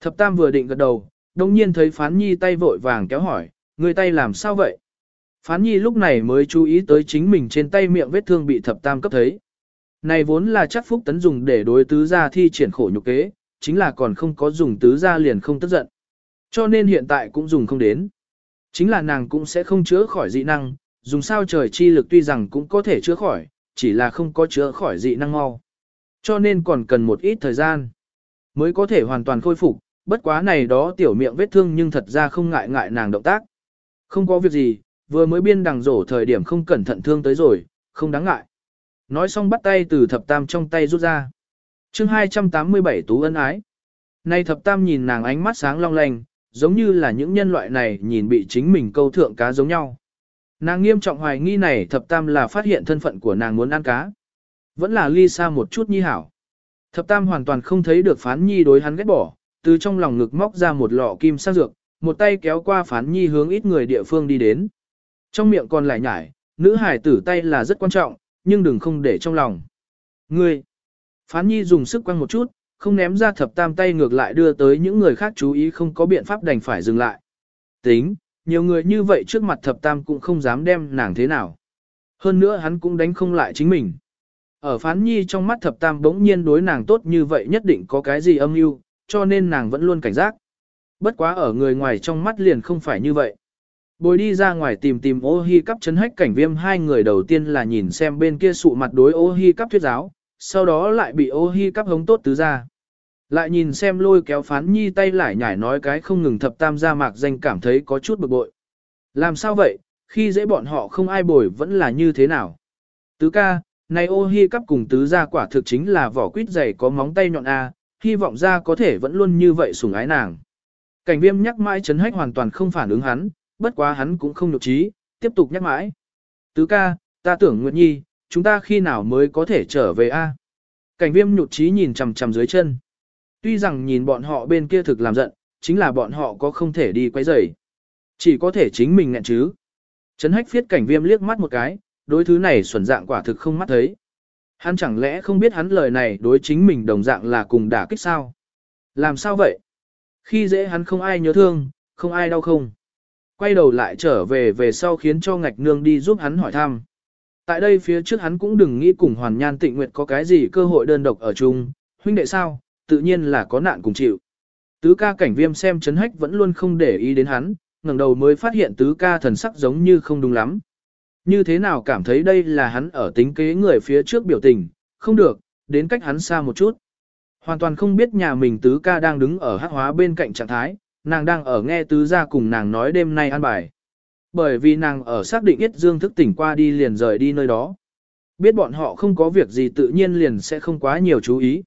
Thập tam vừa định gật đầu, đồng nhiên thấy phán nhi tay vội vàng kéo hỏi, người tay làm sao vậy? Phán nhi lúc này mới chú ý tới chính mình trên tay miệng vết thương bị thập tam cấp thấy. Này vốn là chắc phúc tấn dùng để đối tứ gia thi triển khổ nhục kế, chính là còn không có dùng tứ gia liền không tức giận. Cho nên hiện tại cũng dùng không đến. Chính là nàng cũng sẽ không chữa khỏi dị năng, dùng sao trời chi lực tuy rằng cũng có thể chữa khỏi, chỉ là không có chữa khỏi dị năng mau. Cho nên còn cần một ít thời gian mới có thể hoàn toàn khôi phục, bất quá này đó tiểu miệng vết thương nhưng thật ra không ngại ngại nàng động tác. Không có việc gì, vừa mới biên đằng rổ thời điểm không cẩn thận thương tới rồi, không đáng ngại. Nói xong bắt tay từ thập tam trong tay rút ra. chương 287 tú ân ái. nay thập tam nhìn nàng ánh mắt sáng long lanh, giống như là những nhân loại này nhìn bị chính mình câu thượng cá giống nhau. Nàng nghiêm trọng hoài nghi này thập tam là phát hiện thân phận của nàng muốn ăn cá. Vẫn là ly xa một chút nhi hảo. Thập tam hoàn toàn không thấy được phán nhi đối hắn ghét bỏ, từ trong lòng ngực móc ra một lọ kim sang dược, một tay kéo qua phán nhi hướng ít người địa phương đi đến. Trong miệng còn lại nhải, nữ hải tử tay là rất quan trọng, nhưng đừng không để trong lòng. Ngươi! Phán nhi dùng sức quăng một chút, không ném ra thập tam tay ngược lại đưa tới những người khác chú ý không có biện pháp đành phải dừng lại. Tính, nhiều người như vậy trước mặt thập tam cũng không dám đem nàng thế nào. Hơn nữa hắn cũng đánh không lại chính mình. Ở phán nhi trong mắt thập tam bỗng nhiên đối nàng tốt như vậy nhất định có cái gì âm mưu, cho nên nàng vẫn luôn cảnh giác. Bất quá ở người ngoài trong mắt liền không phải như vậy. Bồi đi ra ngoài tìm tìm ô hi cắp chấn hách cảnh viêm hai người đầu tiên là nhìn xem bên kia sụ mặt đối ô hi cắp thuyết giáo, sau đó lại bị ô hi cắp hống tốt tứ ra. Lại nhìn xem lôi kéo phán nhi tay lại nhảy nói cái không ngừng thập tam gia mạc danh cảm thấy có chút bực bội. Làm sao vậy, khi dễ bọn họ không ai bồi vẫn là như thế nào? Tứ ca, này ô hi cắp cùng tứ gia quả thực chính là vỏ quýt dày có móng tay nhọn A, hy vọng ra có thể vẫn luôn như vậy sủng ái nàng. Cảnh viêm nhắc mãi chấn hách hoàn toàn không phản ứng hắn, bất quá hắn cũng không nhục trí, tiếp tục nhắc mãi. Tứ ca, ta tưởng Nguyệt Nhi, chúng ta khi nào mới có thể trở về A. Cảnh viêm nhục trí nhìn chằm chằm dưới chân. Tuy rằng nhìn bọn họ bên kia thực làm giận, chính là bọn họ có không thể đi quấy rầy. Chỉ có thể chính mình ngẹn chứ. Trấn hách phiết cảnh viêm liếc mắt một cái, đối thứ này xuẩn dạng quả thực không mắt thấy. Hắn chẳng lẽ không biết hắn lời này đối chính mình đồng dạng là cùng đả kích sao? Làm sao vậy? Khi dễ hắn không ai nhớ thương, không ai đau không? Quay đầu lại trở về về sau khiến cho ngạch nương đi giúp hắn hỏi thăm. Tại đây phía trước hắn cũng đừng nghĩ cùng hoàn nhan tịnh nguyệt có cái gì cơ hội đơn độc ở chung, huynh đệ sao, tự nhiên là có nạn cùng chịu. Tứ ca cảnh viêm xem chấn hách vẫn luôn không để ý đến hắn, ngẩng đầu mới phát hiện tứ ca thần sắc giống như không đúng lắm. Như thế nào cảm thấy đây là hắn ở tính kế người phía trước biểu tình, không được, đến cách hắn xa một chút. Hoàn toàn không biết nhà mình tứ ca đang đứng ở hắc hóa bên cạnh trạng thái, nàng đang ở nghe tứ gia cùng nàng nói đêm nay ăn bài. Bởi vì nàng ở xác định Yết Dương thức tỉnh qua đi liền rời đi nơi đó. Biết bọn họ không có việc gì tự nhiên liền sẽ không quá nhiều chú ý.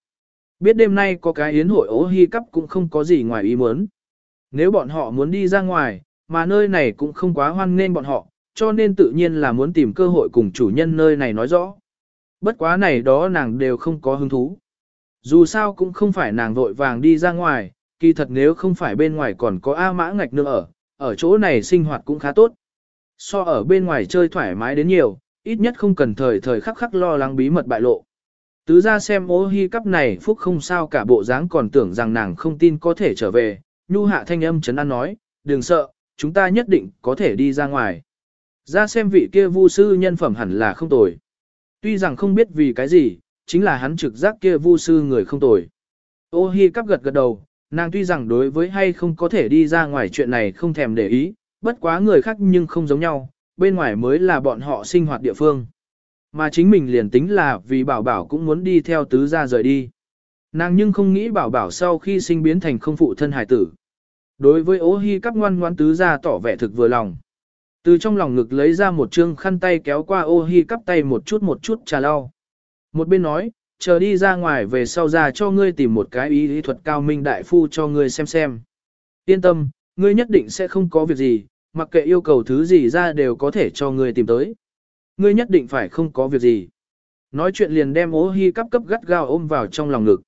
Biết đêm nay có cái yến hội ố hy cắp cũng không có gì ngoài ý muốn. Nếu bọn họ muốn đi ra ngoài, mà nơi này cũng không quá hoan nên bọn họ, cho nên tự nhiên là muốn tìm cơ hội cùng chủ nhân nơi này nói rõ. Bất quá này đó nàng đều không có hứng thú. Dù sao cũng không phải nàng vội vàng đi ra ngoài, kỳ thật nếu không phải bên ngoài còn có A mã ngạch nữa ở, ở chỗ này sinh hoạt cũng khá tốt. So ở bên ngoài chơi thoải mái đến nhiều, ít nhất không cần thời thời khắc khắc lo lắng bí mật bại lộ. Tứ ra xem ô hi cắp này phúc không sao cả bộ dáng còn tưởng rằng nàng không tin có thể trở về, nhu hạ thanh âm chấn an nói, đừng sợ, chúng ta nhất định có thể đi ra ngoài. Ra xem vị kia vu sư nhân phẩm hẳn là không tồi. Tuy rằng không biết vì cái gì, chính là hắn trực giác kia vu sư người không tồi. Ô hi cắp gật gật đầu, nàng tuy rằng đối với hay không có thể đi ra ngoài chuyện này không thèm để ý, bất quá người khác nhưng không giống nhau, bên ngoài mới là bọn họ sinh hoạt địa phương. Mà chính mình liền tính là vì bảo bảo cũng muốn đi theo tứ gia rời đi. Nàng nhưng không nghĩ bảo bảo sau khi sinh biến thành không phụ thân hải tử. Đối với ố hy cắp ngoan ngoan tứ ra tỏ vẻ thực vừa lòng. Từ trong lòng ngực lấy ra một chương khăn tay kéo qua ô hi cắp tay một chút một chút trà lau. Một bên nói, chờ đi ra ngoài về sau ra cho ngươi tìm một cái ý lý thuật cao minh đại phu cho ngươi xem xem. Yên tâm, ngươi nhất định sẽ không có việc gì, mặc kệ yêu cầu thứ gì ra đều có thể cho ngươi tìm tới. Ngươi nhất định phải không có việc gì. Nói chuyện liền đem ô hi cắp cấp gắt gao ôm vào trong lòng ngực.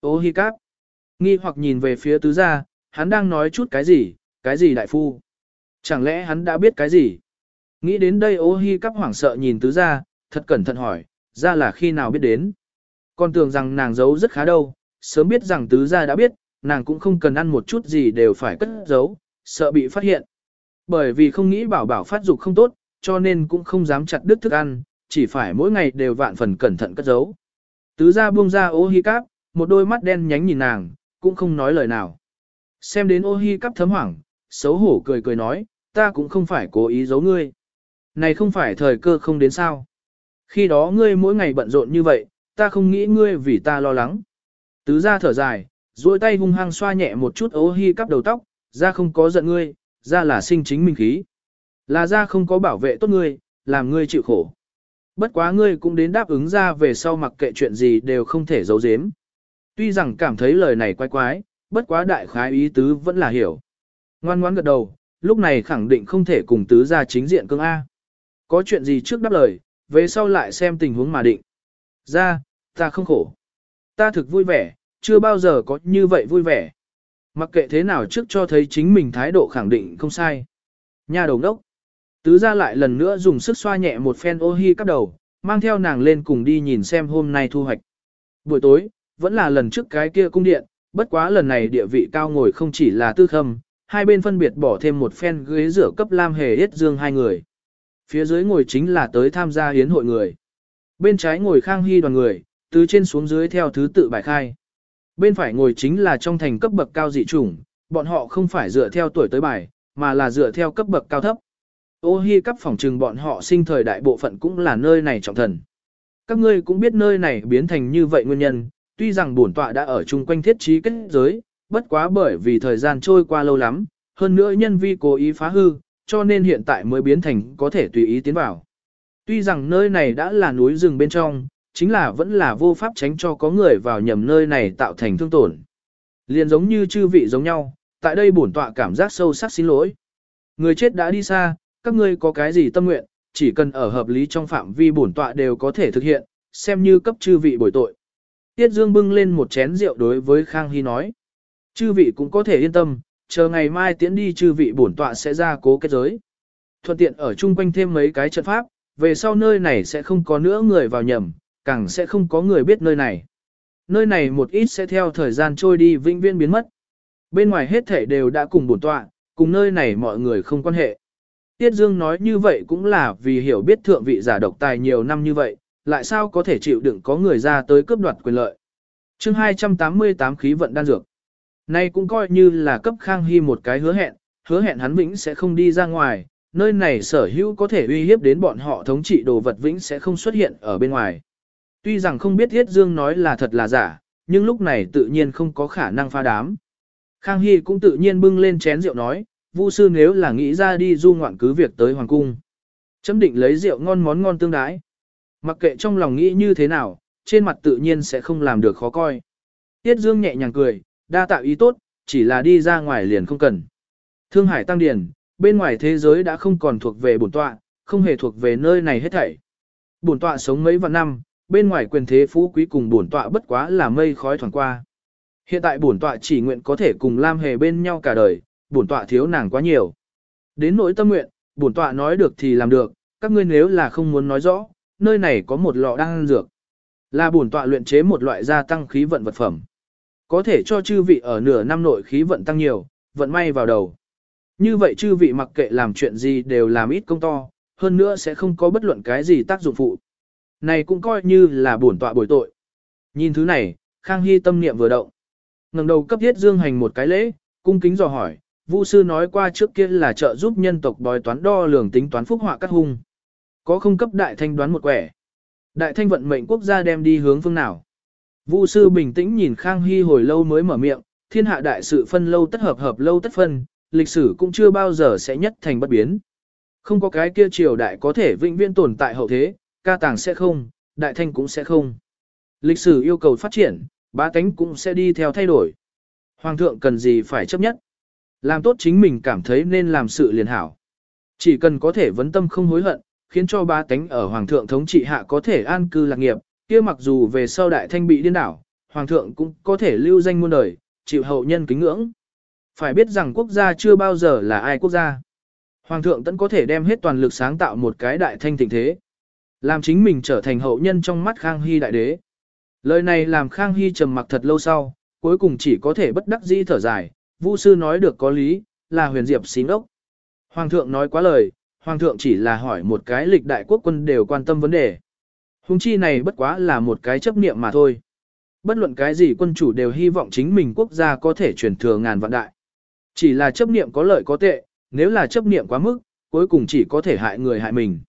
Ô hi cắp, nghi hoặc nhìn về phía tứ gia, hắn đang nói chút cái gì, cái gì đại phu. Chẳng lẽ hắn đã biết cái gì? Nghĩ đến đây ô hi cắp hoảng sợ nhìn tứ gia, thật cẩn thận hỏi, ra là khi nào biết đến. Còn tưởng rằng nàng giấu rất khá đâu, sớm biết rằng tứ gia đã biết, nàng cũng không cần ăn một chút gì đều phải cất giấu, sợ bị phát hiện. Bởi vì không nghĩ bảo bảo phát dục không tốt, cho nên cũng không dám chặt đứt thức ăn, chỉ phải mỗi ngày đều vạn phần cẩn thận cất giấu. Tứ gia buông ra ô hi cáp, một đôi mắt đen nhánh nhìn nàng, cũng không nói lời nào. Xem đến ô hi cáp thấm hoảng, xấu hổ cười cười nói, ta cũng không phải cố ý giấu ngươi. Này không phải thời cơ không đến sao. Khi đó ngươi mỗi ngày bận rộn như vậy, ta không nghĩ ngươi vì ta lo lắng. Tứ ra thở dài, duỗi tay hung hăng xoa nhẹ một chút ố hi cắp đầu tóc, ra không có giận ngươi, ra là sinh chính mình khí. Là ra không có bảo vệ tốt ngươi, làm ngươi chịu khổ. Bất quá ngươi cũng đến đáp ứng ra về sau mặc kệ chuyện gì đều không thể giấu giếm. Tuy rằng cảm thấy lời này quái quái, bất quá đại khái ý tứ vẫn là hiểu. Ngoan ngoãn gật đầu, lúc này khẳng định không thể cùng tứ ra chính diện cương A. Có chuyện gì trước đáp lời, về sau lại xem tình huống mà định. Ra, ta không khổ. Ta thực vui vẻ, chưa bao giờ có như vậy vui vẻ. Mặc kệ thế nào trước cho thấy chính mình thái độ khẳng định không sai. Nhà đầu đốc. Tứ ra lại lần nữa dùng sức xoa nhẹ một phen ô hi cắp đầu, mang theo nàng lên cùng đi nhìn xem hôm nay thu hoạch. Buổi tối, vẫn là lần trước cái kia cung điện, bất quá lần này địa vị cao ngồi không chỉ là tư khâm, hai bên phân biệt bỏ thêm một phen ghế rửa cấp lam hề yết dương hai người. Phía dưới ngồi chính là tới tham gia hiến hội người. Bên trái ngồi khang hy đoàn người, từ trên xuống dưới theo thứ tự bài khai. Bên phải ngồi chính là trong thành cấp bậc cao dị chủng, bọn họ không phải dựa theo tuổi tới bài, mà là dựa theo cấp bậc cao thấp. Ô hi cấp phòng trừng bọn họ sinh thời đại bộ phận cũng là nơi này trọng thần. Các ngươi cũng biết nơi này biến thành như vậy nguyên nhân, tuy rằng bổn tọa đã ở chung quanh thiết trí kết giới, bất quá bởi vì thời gian trôi qua lâu lắm, hơn nữa nhân vi cố ý phá hư, cho nên hiện tại mới biến thành có thể tùy ý tiến vào. Tuy rằng nơi này đã là núi rừng bên trong, chính là vẫn là vô pháp tránh cho có người vào nhầm nơi này tạo thành thương tổn. Liền giống như chư vị giống nhau, tại đây bổn tọa cảm giác sâu sắc xin lỗi. Người chết đã đi xa, các ngươi có cái gì tâm nguyện, chỉ cần ở hợp lý trong phạm vi bổn tọa đều có thể thực hiện, xem như cấp chư vị bồi tội. Tiết Dương bưng lên một chén rượu đối với Khang Hy nói. Chư vị cũng có thể yên tâm, chờ ngày mai tiễn đi chư vị bổn tọa sẽ ra cố kết giới. Thuận tiện ở chung quanh thêm mấy cái trận pháp, về sau nơi này sẽ không có nữa người vào nhầm, càng sẽ không có người biết nơi này. Nơi này một ít sẽ theo thời gian trôi đi vĩnh viễn biến mất. Bên ngoài hết thể đều đã cùng bổn tọa, cùng nơi này mọi người không quan hệ. Tiết Dương nói như vậy cũng là vì hiểu biết thượng vị giả độc tài nhiều năm như vậy, lại sao có thể chịu đựng có người ra tới cướp đoạt quyền lợi. chương 288 khí vận đan dược. Nay cũng coi như là cấp Khang Hy một cái hứa hẹn, hứa hẹn hắn vĩnh sẽ không đi ra ngoài, nơi này sở hữu có thể uy hiếp đến bọn họ thống trị đồ vật vĩnh sẽ không xuất hiện ở bên ngoài. Tuy rằng không biết Thiết Dương nói là thật là giả, nhưng lúc này tự nhiên không có khả năng pha đám. Khang Hy cũng tự nhiên bưng lên chén rượu nói, Vu sư nếu là nghĩ ra đi du ngoạn cứ việc tới hoàng cung. Chấm định lấy rượu ngon món ngon tương đái. Mặc kệ trong lòng nghĩ như thế nào, trên mặt tự nhiên sẽ không làm được khó coi. Tiết Dương nhẹ nhàng cười, đa tạo ý tốt, chỉ là đi ra ngoài liền không cần. Thương Hải Tăng Điền, bên ngoài thế giới đã không còn thuộc về bổn tọa, không hề thuộc về nơi này hết thảy. Bổn tọa sống mấy vạn năm, bên ngoài quyền thế phú quý cùng bổn tọa bất quá là mây khói thoảng qua. Hiện tại bổn tọa chỉ nguyện có thể cùng Lam Hề bên nhau cả đời, bổn tọa thiếu nàng quá nhiều. Đến nỗi tâm nguyện, bổn tọa nói được thì làm được, các ngươi nếu là không muốn nói rõ, nơi này có một lọ đan dược. Là bổn tọa luyện chế một loại gia tăng khí vận vật phẩm. Có thể cho chư vị ở nửa năm nội khí vận tăng nhiều, vận may vào đầu. Như vậy chư vị mặc kệ làm chuyện gì đều làm ít công to, hơn nữa sẽ không có bất luận cái gì tác dụng phụ. Này cũng coi như là bổn tọa bồi tội. Nhìn thứ này, Khang Hy tâm niệm vừa động. ngẩng đầu cấp thiết dương hành một cái lễ, cung kính dò hỏi, Vu sư nói qua trước kia là trợ giúp nhân tộc bói toán đo lường tính toán phúc họa cắt hung. Có không cấp đại thanh đoán một quẻ. Đại thanh vận mệnh quốc gia đem đi hướng phương nào? Vu sư bình tĩnh nhìn Khang Hy hồi lâu mới mở miệng, thiên hạ đại sự phân lâu tất hợp hợp lâu tất phân, lịch sử cũng chưa bao giờ sẽ nhất thành bất biến. Không có cái kia triều đại có thể vĩnh viễn tồn tại hậu thế, ca tàng sẽ không, đại thanh cũng sẽ không. Lịch sử yêu cầu phát triển, ba tánh cũng sẽ đi theo thay đổi. Hoàng thượng cần gì phải chấp nhất. Làm tốt chính mình cảm thấy nên làm sự liền hảo. Chỉ cần có thể vấn tâm không hối hận, khiến cho ba tánh ở hoàng thượng thống trị hạ có thể an cư lạc nghiệp, kia mặc dù về sau đại thanh bị điên đảo, hoàng thượng cũng có thể lưu danh muôn đời, chịu hậu nhân kính ngưỡng. Phải biết rằng quốc gia chưa bao giờ là ai quốc gia. Hoàng thượng tẫn có thể đem hết toàn lực sáng tạo một cái đại thanh thịnh thế. Làm chính mình trở thành hậu nhân trong mắt Khang Hy đại đế. Lời này làm Khang Hy trầm mặc thật lâu sau, cuối cùng chỉ có thể bất đắc dĩ thở dài, Vu sư nói được có lý, là huyền diệp xí ngốc. Hoàng thượng nói quá lời, hoàng thượng chỉ là hỏi một cái lịch đại quốc quân đều quan tâm vấn đề. Hùng chi này bất quá là một cái chấp niệm mà thôi. Bất luận cái gì quân chủ đều hy vọng chính mình quốc gia có thể truyền thừa ngàn vạn đại. Chỉ là chấp niệm có lợi có tệ, nếu là chấp niệm quá mức, cuối cùng chỉ có thể hại người hại mình.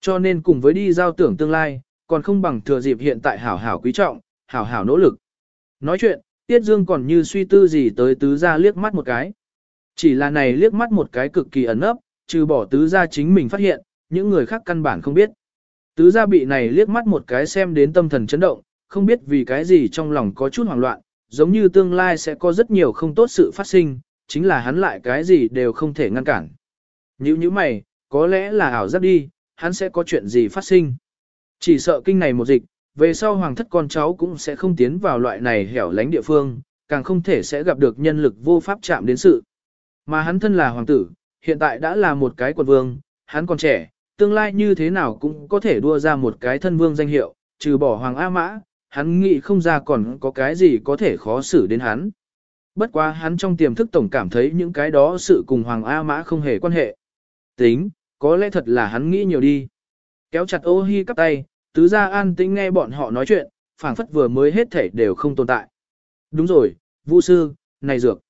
Cho nên cùng với đi giao tưởng tương lai, còn không bằng thừa dịp hiện tại hảo hảo quý trọng, hảo hảo nỗ lực. Nói chuyện, Tiết Dương còn như suy tư gì tới tứ gia liếc mắt một cái. Chỉ là này liếc mắt một cái cực kỳ ẩn ấp, trừ bỏ tứ gia chính mình phát hiện, những người khác căn bản không biết. Tứ gia bị này liếc mắt một cái xem đến tâm thần chấn động, không biết vì cái gì trong lòng có chút hoảng loạn, giống như tương lai sẽ có rất nhiều không tốt sự phát sinh, chính là hắn lại cái gì đều không thể ngăn cản. Như như mày, có lẽ là ảo giác đi, hắn sẽ có chuyện gì phát sinh. Chỉ sợ kinh này một dịch, về sau hoàng thất con cháu cũng sẽ không tiến vào loại này hẻo lánh địa phương, càng không thể sẽ gặp được nhân lực vô pháp chạm đến sự. Mà hắn thân là hoàng tử, hiện tại đã là một cái quận vương, hắn còn trẻ, tương lai như thế nào cũng có thể đua ra một cái thân vương danh hiệu, trừ bỏ hoàng A Mã, hắn nghĩ không ra còn có cái gì có thể khó xử đến hắn. Bất quá hắn trong tiềm thức tổng cảm thấy những cái đó sự cùng hoàng A Mã không hề quan hệ. Tính, có lẽ thật là hắn nghĩ nhiều đi. Kéo chặt ô hi cắp tay, tứ gia an tĩnh nghe bọn họ nói chuyện, phảng phất vừa mới hết thể đều không tồn tại. Đúng rồi, Vu sư, này dược.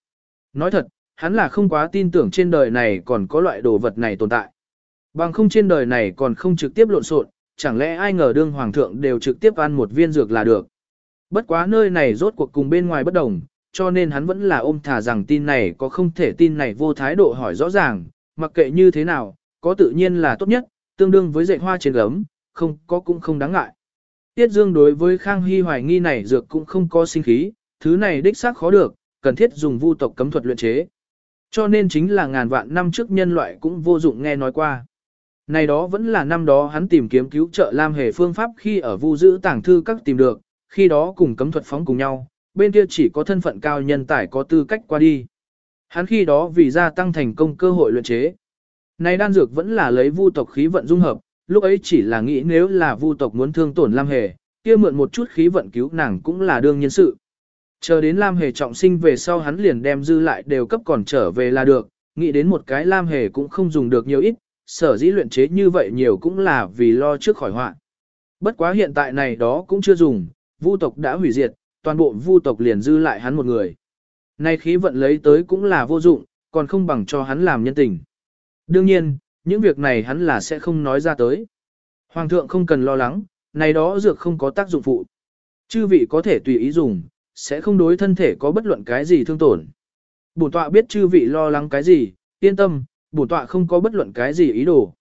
Nói thật, hắn là không quá tin tưởng trên đời này còn có loại đồ vật này tồn tại. Bằng không trên đời này còn không trực tiếp lộn xộn, chẳng lẽ ai ngờ đương hoàng thượng đều trực tiếp ăn một viên dược là được. Bất quá nơi này rốt cuộc cùng bên ngoài bất đồng, cho nên hắn vẫn là ôm thả rằng tin này có không thể tin này vô thái độ hỏi rõ ràng, mặc kệ như thế nào, có tự nhiên là tốt nhất, tương đương với dạy hoa trên gấm, không có cũng không đáng ngại. Tiết Dương đối với Khang Hy hoài nghi này dược cũng không có sinh khí, thứ này đích xác khó được, cần thiết dùng vu tộc cấm thuật luyện chế. Cho nên chính là ngàn vạn năm trước nhân loại cũng vô dụng nghe nói qua. Này đó vẫn là năm đó hắn tìm kiếm cứu trợ Lam Hề phương pháp khi ở vu giữ tàng thư các tìm được, khi đó cùng cấm thuật phóng cùng nhau, bên kia chỉ có thân phận cao nhân tài có tư cách qua đi. Hắn khi đó vì gia tăng thành công cơ hội luyện chế. Này đan dược vẫn là lấy vu tộc khí vận dung hợp, lúc ấy chỉ là nghĩ nếu là vu tộc muốn thương tổn Lam Hề, kia mượn một chút khí vận cứu nàng cũng là đương nhiên sự. Chờ đến Lam Hề trọng sinh về sau hắn liền đem dư lại đều cấp còn trở về là được, nghĩ đến một cái Lam Hề cũng không dùng được nhiều ít, sở dĩ luyện chế như vậy nhiều cũng là vì lo trước khỏi họa. Bất quá hiện tại này đó cũng chưa dùng, vu tộc đã hủy diệt, toàn bộ vu tộc liền dư lại hắn một người. Nay khí vận lấy tới cũng là vô dụng, còn không bằng cho hắn làm nhân tình. Đương nhiên, những việc này hắn là sẽ không nói ra tới. Hoàng thượng không cần lo lắng, này đó dược không có tác dụng phụ. Chư vị có thể tùy ý dùng, sẽ không đối thân thể có bất luận cái gì thương tổn. Bổn tọa biết chư vị lo lắng cái gì, yên tâm, bổn tọa không có bất luận cái gì ý đồ.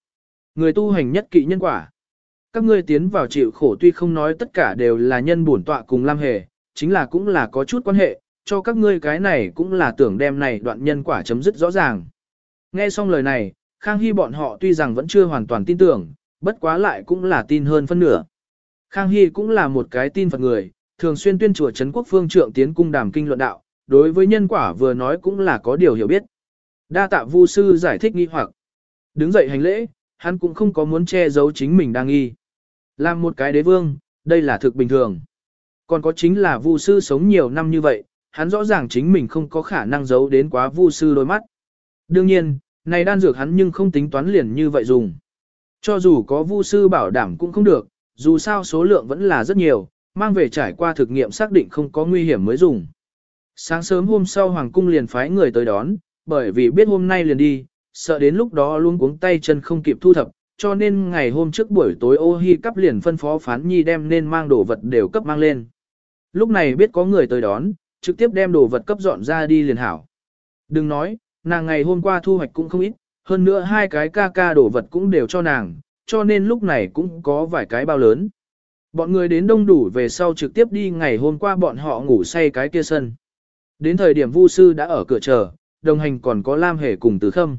Người tu hành nhất kỵ nhân quả. Các ngươi tiến vào chịu khổ tuy không nói tất cả đều là nhân bổn tọa cùng Lam Hề, chính là cũng là có chút quan hệ, cho các ngươi cái này cũng là tưởng đem này đoạn nhân quả chấm dứt rõ ràng. Nghe xong lời này, Khang Hy bọn họ tuy rằng vẫn chưa hoàn toàn tin tưởng, bất quá lại cũng là tin hơn phân nửa. Khang Hy cũng là một cái tin Phật người, thường xuyên tuyên chùa Trấn Quốc Phương Trượng tiến cung đàm kinh luận đạo, đối với nhân quả vừa nói cũng là có điều hiểu biết. Đa tạ vu sư giải thích nghi hoặc. Đứng dậy hành lễ, hắn cũng không có muốn che giấu chính mình đang nghi. Làm một cái đế vương, đây là thực bình thường. Còn có chính là vu sư sống nhiều năm như vậy, hắn rõ ràng chính mình không có khả năng giấu đến quá vu sư đôi mắt. Đương nhiên, này đan dược hắn nhưng không tính toán liền như vậy dùng. Cho dù có vu sư bảo đảm cũng không được, dù sao số lượng vẫn là rất nhiều, mang về trải qua thực nghiệm xác định không có nguy hiểm mới dùng. Sáng sớm hôm sau Hoàng cung liền phái người tới đón, bởi vì biết hôm nay liền đi, sợ đến lúc đó luôn cuống tay chân không kịp thu thập, cho nên ngày hôm trước buổi tối ô hi cắp liền phân phó phán nhi đem nên mang đồ vật đều cấp mang lên. Lúc này biết có người tới đón, trực tiếp đem đồ vật cấp dọn ra đi liền hảo. Đừng nói, nàng ngày hôm qua thu hoạch cũng không ít, hơn nữa hai cái ca ca đồ vật cũng đều cho nàng, cho nên lúc này cũng có vài cái bao lớn. Bọn người đến đông đủ về sau trực tiếp đi ngày hôm qua bọn họ ngủ say cái kia sân. Đến thời điểm Vu sư đã ở cửa chờ, đồng hành còn có Lam Hề cùng Từ Khâm.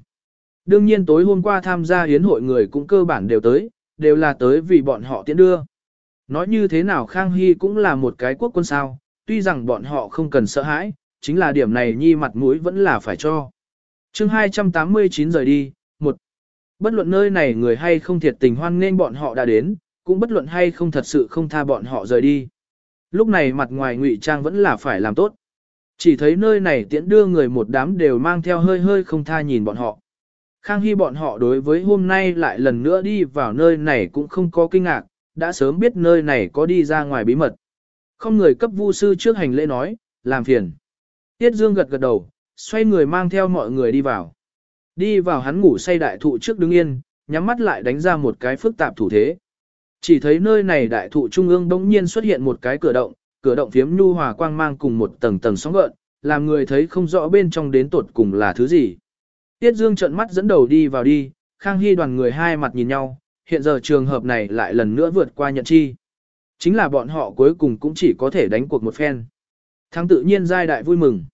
Đương nhiên tối hôm qua tham gia hiến hội người cũng cơ bản đều tới, đều là tới vì bọn họ tiến đưa. Nói như thế nào Khang Hy cũng là một cái quốc quân sao, tuy rằng bọn họ không cần sợ hãi, chính là điểm này nhi mặt mũi vẫn là phải cho. chương 289 rời đi, một Bất luận nơi này người hay không thiệt tình hoan nên bọn họ đã đến, cũng bất luận hay không thật sự không tha bọn họ rời đi. Lúc này mặt ngoài ngụy trang vẫn là phải làm tốt. Chỉ thấy nơi này tiễn đưa người một đám đều mang theo hơi hơi không tha nhìn bọn họ. Khang Hy bọn họ đối với hôm nay lại lần nữa đi vào nơi này cũng không có kinh ngạc, đã sớm biết nơi này có đi ra ngoài bí mật. Không người cấp vu sư trước hành lễ nói, làm phiền. Tiết Dương gật gật đầu, xoay người mang theo mọi người đi vào. Đi vào hắn ngủ say đại thụ trước đứng yên, nhắm mắt lại đánh ra một cái phức tạp thủ thế. Chỉ thấy nơi này đại thụ trung ương bỗng nhiên xuất hiện một cái cửa động, cửa động phiếm nhu hòa quang mang cùng một tầng tầng sóng gợn, làm người thấy không rõ bên trong đến tột cùng là thứ gì. Tiết Dương trợn mắt dẫn đầu đi vào đi, Khang Hy đoàn người hai mặt nhìn nhau, hiện giờ trường hợp này lại lần nữa vượt qua nhận chi. Chính là bọn họ cuối cùng cũng chỉ có thể đánh cuộc một phen. Thắng tự nhiên giai đại vui mừng.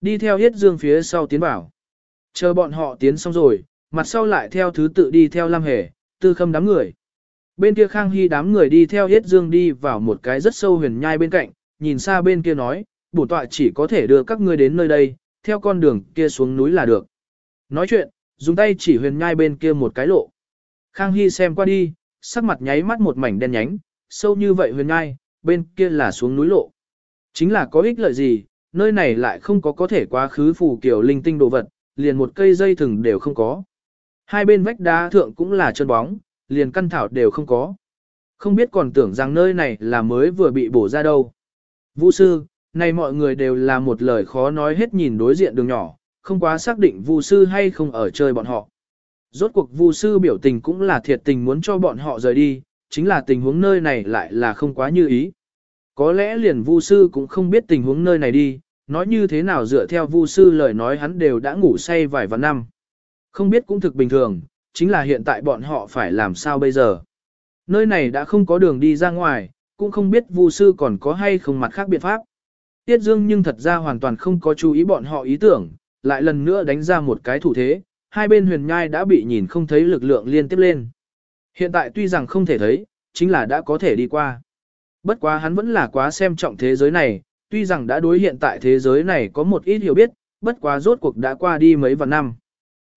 Đi theo Yết Dương phía sau tiến bảo Chờ bọn họ tiến xong rồi, mặt sau lại theo thứ tự đi theo Lam Hề, tư khâm đám người. Bên kia Khang Hy đám người đi theo Yết Dương đi vào một cái rất sâu huyền nhai bên cạnh, nhìn xa bên kia nói, bổ tọa chỉ có thể đưa các ngươi đến nơi đây, theo con đường kia xuống núi là được. Nói chuyện, dùng tay chỉ huyền nhai bên kia một cái lộ. Khang Hy xem qua đi, sắc mặt nháy mắt một mảnh đen nhánh, sâu như vậy huyền ngai, bên kia là xuống núi lộ. Chính là có ích lợi gì, nơi này lại không có có thể quá khứ phù kiểu linh tinh đồ vật, liền một cây dây thừng đều không có. Hai bên vách đá thượng cũng là chân bóng, liền căn thảo đều không có. Không biết còn tưởng rằng nơi này là mới vừa bị bổ ra đâu. Vũ sư, này mọi người đều là một lời khó nói hết nhìn đối diện đường nhỏ, không quá xác định Vu sư hay không ở chơi bọn họ. Rốt cuộc Vu sư biểu tình cũng là thiệt tình muốn cho bọn họ rời đi, chính là tình huống nơi này lại là không quá như ý. Có lẽ liền Vu sư cũng không biết tình huống nơi này đi, nói như thế nào dựa theo Vu sư lời nói hắn đều đã ngủ say vài vạn năm. Không biết cũng thực bình thường, chính là hiện tại bọn họ phải làm sao bây giờ. Nơi này đã không có đường đi ra ngoài, cũng không biết Vu sư còn có hay không mặt khác biện pháp. Tiết Dương nhưng thật ra hoàn toàn không có chú ý bọn họ ý tưởng, lại lần nữa đánh ra một cái thủ thế, hai bên huyền nhai đã bị nhìn không thấy lực lượng liên tiếp lên. Hiện tại tuy rằng không thể thấy, chính là đã có thể đi qua. Bất quá hắn vẫn là quá xem trọng thế giới này, tuy rằng đã đối hiện tại thế giới này có một ít hiểu biết, bất quá rốt cuộc đã qua đi mấy vạn năm.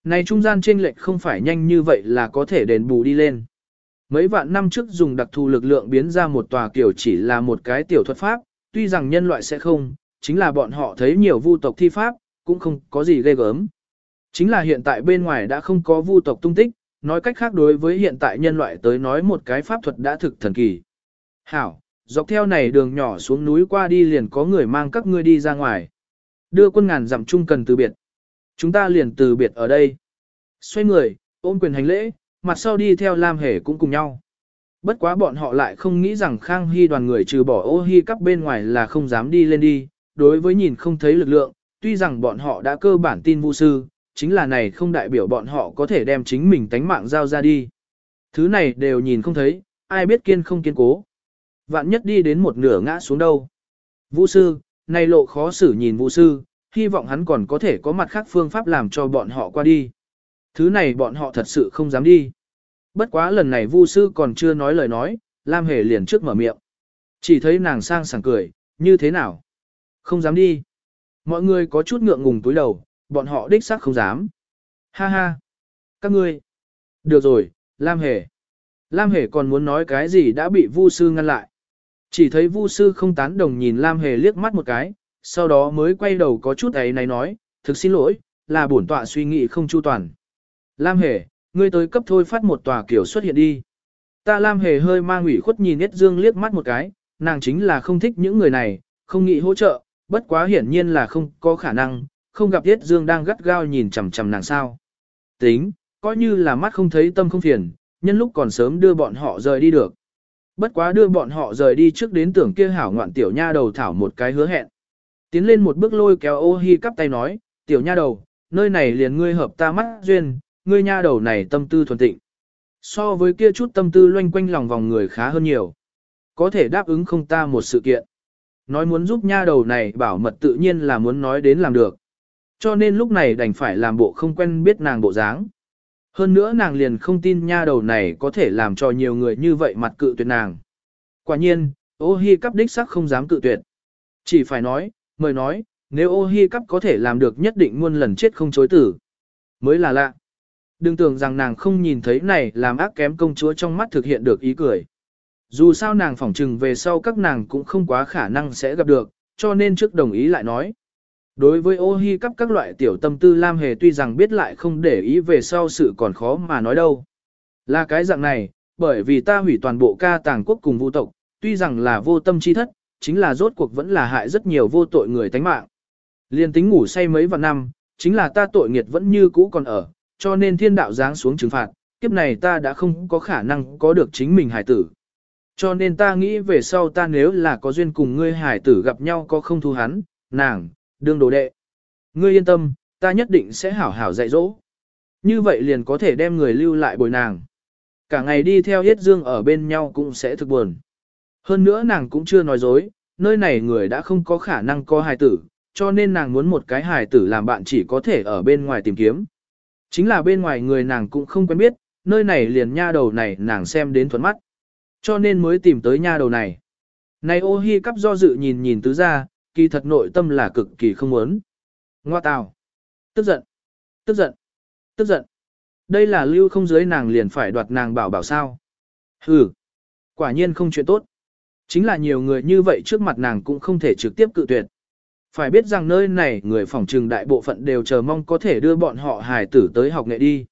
Này trung gian chênh lệch không phải nhanh như vậy là có thể đền bù đi lên. Mấy vạn năm trước dùng đặc thù lực lượng biến ra một tòa kiểu chỉ là một cái tiểu thuật pháp, tuy rằng nhân loại sẽ không, chính là bọn họ thấy nhiều vu tộc thi pháp, cũng không có gì ghê gớm. Chính là hiện tại bên ngoài đã không có vu tộc tung tích, nói cách khác đối với hiện tại nhân loại tới nói một cái pháp thuật đã thực thần kỳ. Hảo, dọc theo này đường nhỏ xuống núi qua đi liền có người mang các ngươi đi ra ngoài. Đưa quân ngàn dặm chung cần từ biệt. Chúng ta liền từ biệt ở đây. Xoay người, ôm quyền hành lễ, mặt sau đi theo Lam Hề cũng cùng nhau. Bất quá bọn họ lại không nghĩ rằng Khang Hy đoàn người trừ bỏ ô hy cắp bên ngoài là không dám đi lên đi, đối với nhìn không thấy lực lượng, tuy rằng bọn họ đã cơ bản tin vu sư, chính là này không đại biểu bọn họ có thể đem chính mình tánh mạng giao ra đi. Thứ này đều nhìn không thấy, ai biết kiên không kiên cố. Vạn nhất đi đến một nửa ngã xuống đâu. Vũ sư, này lộ khó xử nhìn vũ sư, hy vọng hắn còn có thể có mặt khác phương pháp làm cho bọn họ qua đi. Thứ này bọn họ thật sự không dám đi. Bất quá lần này vu sư còn chưa nói lời nói, Lam Hề liền trước mở miệng. Chỉ thấy nàng sang sảng cười, như thế nào? Không dám đi. Mọi người có chút ngượng ngùng túi đầu, bọn họ đích xác không dám. Ha ha. Các ngươi. Được rồi, Lam Hề. Lam Hề còn muốn nói cái gì đã bị Vu sư ngăn lại. Chỉ thấy Vu sư không tán đồng nhìn Lam Hề liếc mắt một cái, sau đó mới quay đầu có chút ấy này nói, thực xin lỗi, là bổn tọa suy nghĩ không chu toàn. Lam Hề, ngươi tới cấp thôi phát một tòa kiểu xuất hiện đi. Ta Lam Hề hơi mang ủy khuất nhìn Yết Dương liếc mắt một cái, nàng chính là không thích những người này, không nghĩ hỗ trợ, bất quá hiển nhiên là không có khả năng, không gặp Yết Dương đang gắt gao nhìn chằm chằm nàng sao. Tính, coi như là mắt không thấy tâm không phiền, nhân lúc còn sớm đưa bọn họ rời đi được. bất quá đưa bọn họ rời đi trước đến tưởng kia hảo ngoạn tiểu nha đầu thảo một cái hứa hẹn. Tiến lên một bước lôi kéo ô hi cắp tay nói, tiểu nha đầu, nơi này liền ngươi hợp ta mắt duyên, ngươi nha đầu này tâm tư thuần tịnh. So với kia chút tâm tư loanh quanh lòng vòng người khá hơn nhiều. Có thể đáp ứng không ta một sự kiện. Nói muốn giúp nha đầu này bảo mật tự nhiên là muốn nói đến làm được. Cho nên lúc này đành phải làm bộ không quen biết nàng bộ dáng. Hơn nữa nàng liền không tin nha đầu này có thể làm cho nhiều người như vậy mặt cự tuyệt nàng. Quả nhiên, ô hi cắp đích sắc không dám cự tuyệt. Chỉ phải nói, mời nói, nếu ô hi cắp có thể làm được nhất định muôn lần chết không chối tử. Mới là lạ. Đừng tưởng rằng nàng không nhìn thấy này làm ác kém công chúa trong mắt thực hiện được ý cười. Dù sao nàng phỏng trừng về sau các nàng cũng không quá khả năng sẽ gặp được, cho nên trước đồng ý lại nói. Đối với ô hi cắp các loại tiểu tâm tư Lam Hề tuy rằng biết lại không để ý về sau sự còn khó mà nói đâu. Là cái dạng này, bởi vì ta hủy toàn bộ ca tàng quốc cùng vũ tộc, tuy rằng là vô tâm chi thất, chính là rốt cuộc vẫn là hại rất nhiều vô tội người tánh mạng. Liên tính ngủ say mấy vạn năm, chính là ta tội nghiệt vẫn như cũ còn ở, cho nên thiên đạo giáng xuống trừng phạt, kiếp này ta đã không có khả năng có được chính mình hải tử. Cho nên ta nghĩ về sau ta nếu là có duyên cùng ngươi hải tử gặp nhau có không thu hắn, nàng, đương đồ đệ. Ngươi yên tâm, ta nhất định sẽ hảo hảo dạy dỗ. Như vậy liền có thể đem người lưu lại bồi nàng. Cả ngày đi theo Yết Dương ở bên nhau cũng sẽ thực buồn. Hơn nữa nàng cũng chưa nói dối, nơi này người đã không có khả năng có hài tử, cho nên nàng muốn một cái hài tử làm bạn chỉ có thể ở bên ngoài tìm kiếm. Chính là bên ngoài người nàng cũng không quen biết, nơi này liền nha đầu này nàng xem đến thuận mắt. Cho nên mới tìm tới nha đầu này. Này ô hi cắp do dự nhìn nhìn tứ ra, kỳ thật nội tâm là cực kỳ không muốn. Ngoa tào. Tức giận. Tức giận. Tức giận. Đây là lưu không dưới nàng liền phải đoạt nàng bảo bảo sao. Hừ. Quả nhiên không chuyện tốt. Chính là nhiều người như vậy trước mặt nàng cũng không thể trực tiếp cự tuyệt. Phải biết rằng nơi này người phòng trừng đại bộ phận đều chờ mong có thể đưa bọn họ hài tử tới học nghệ đi.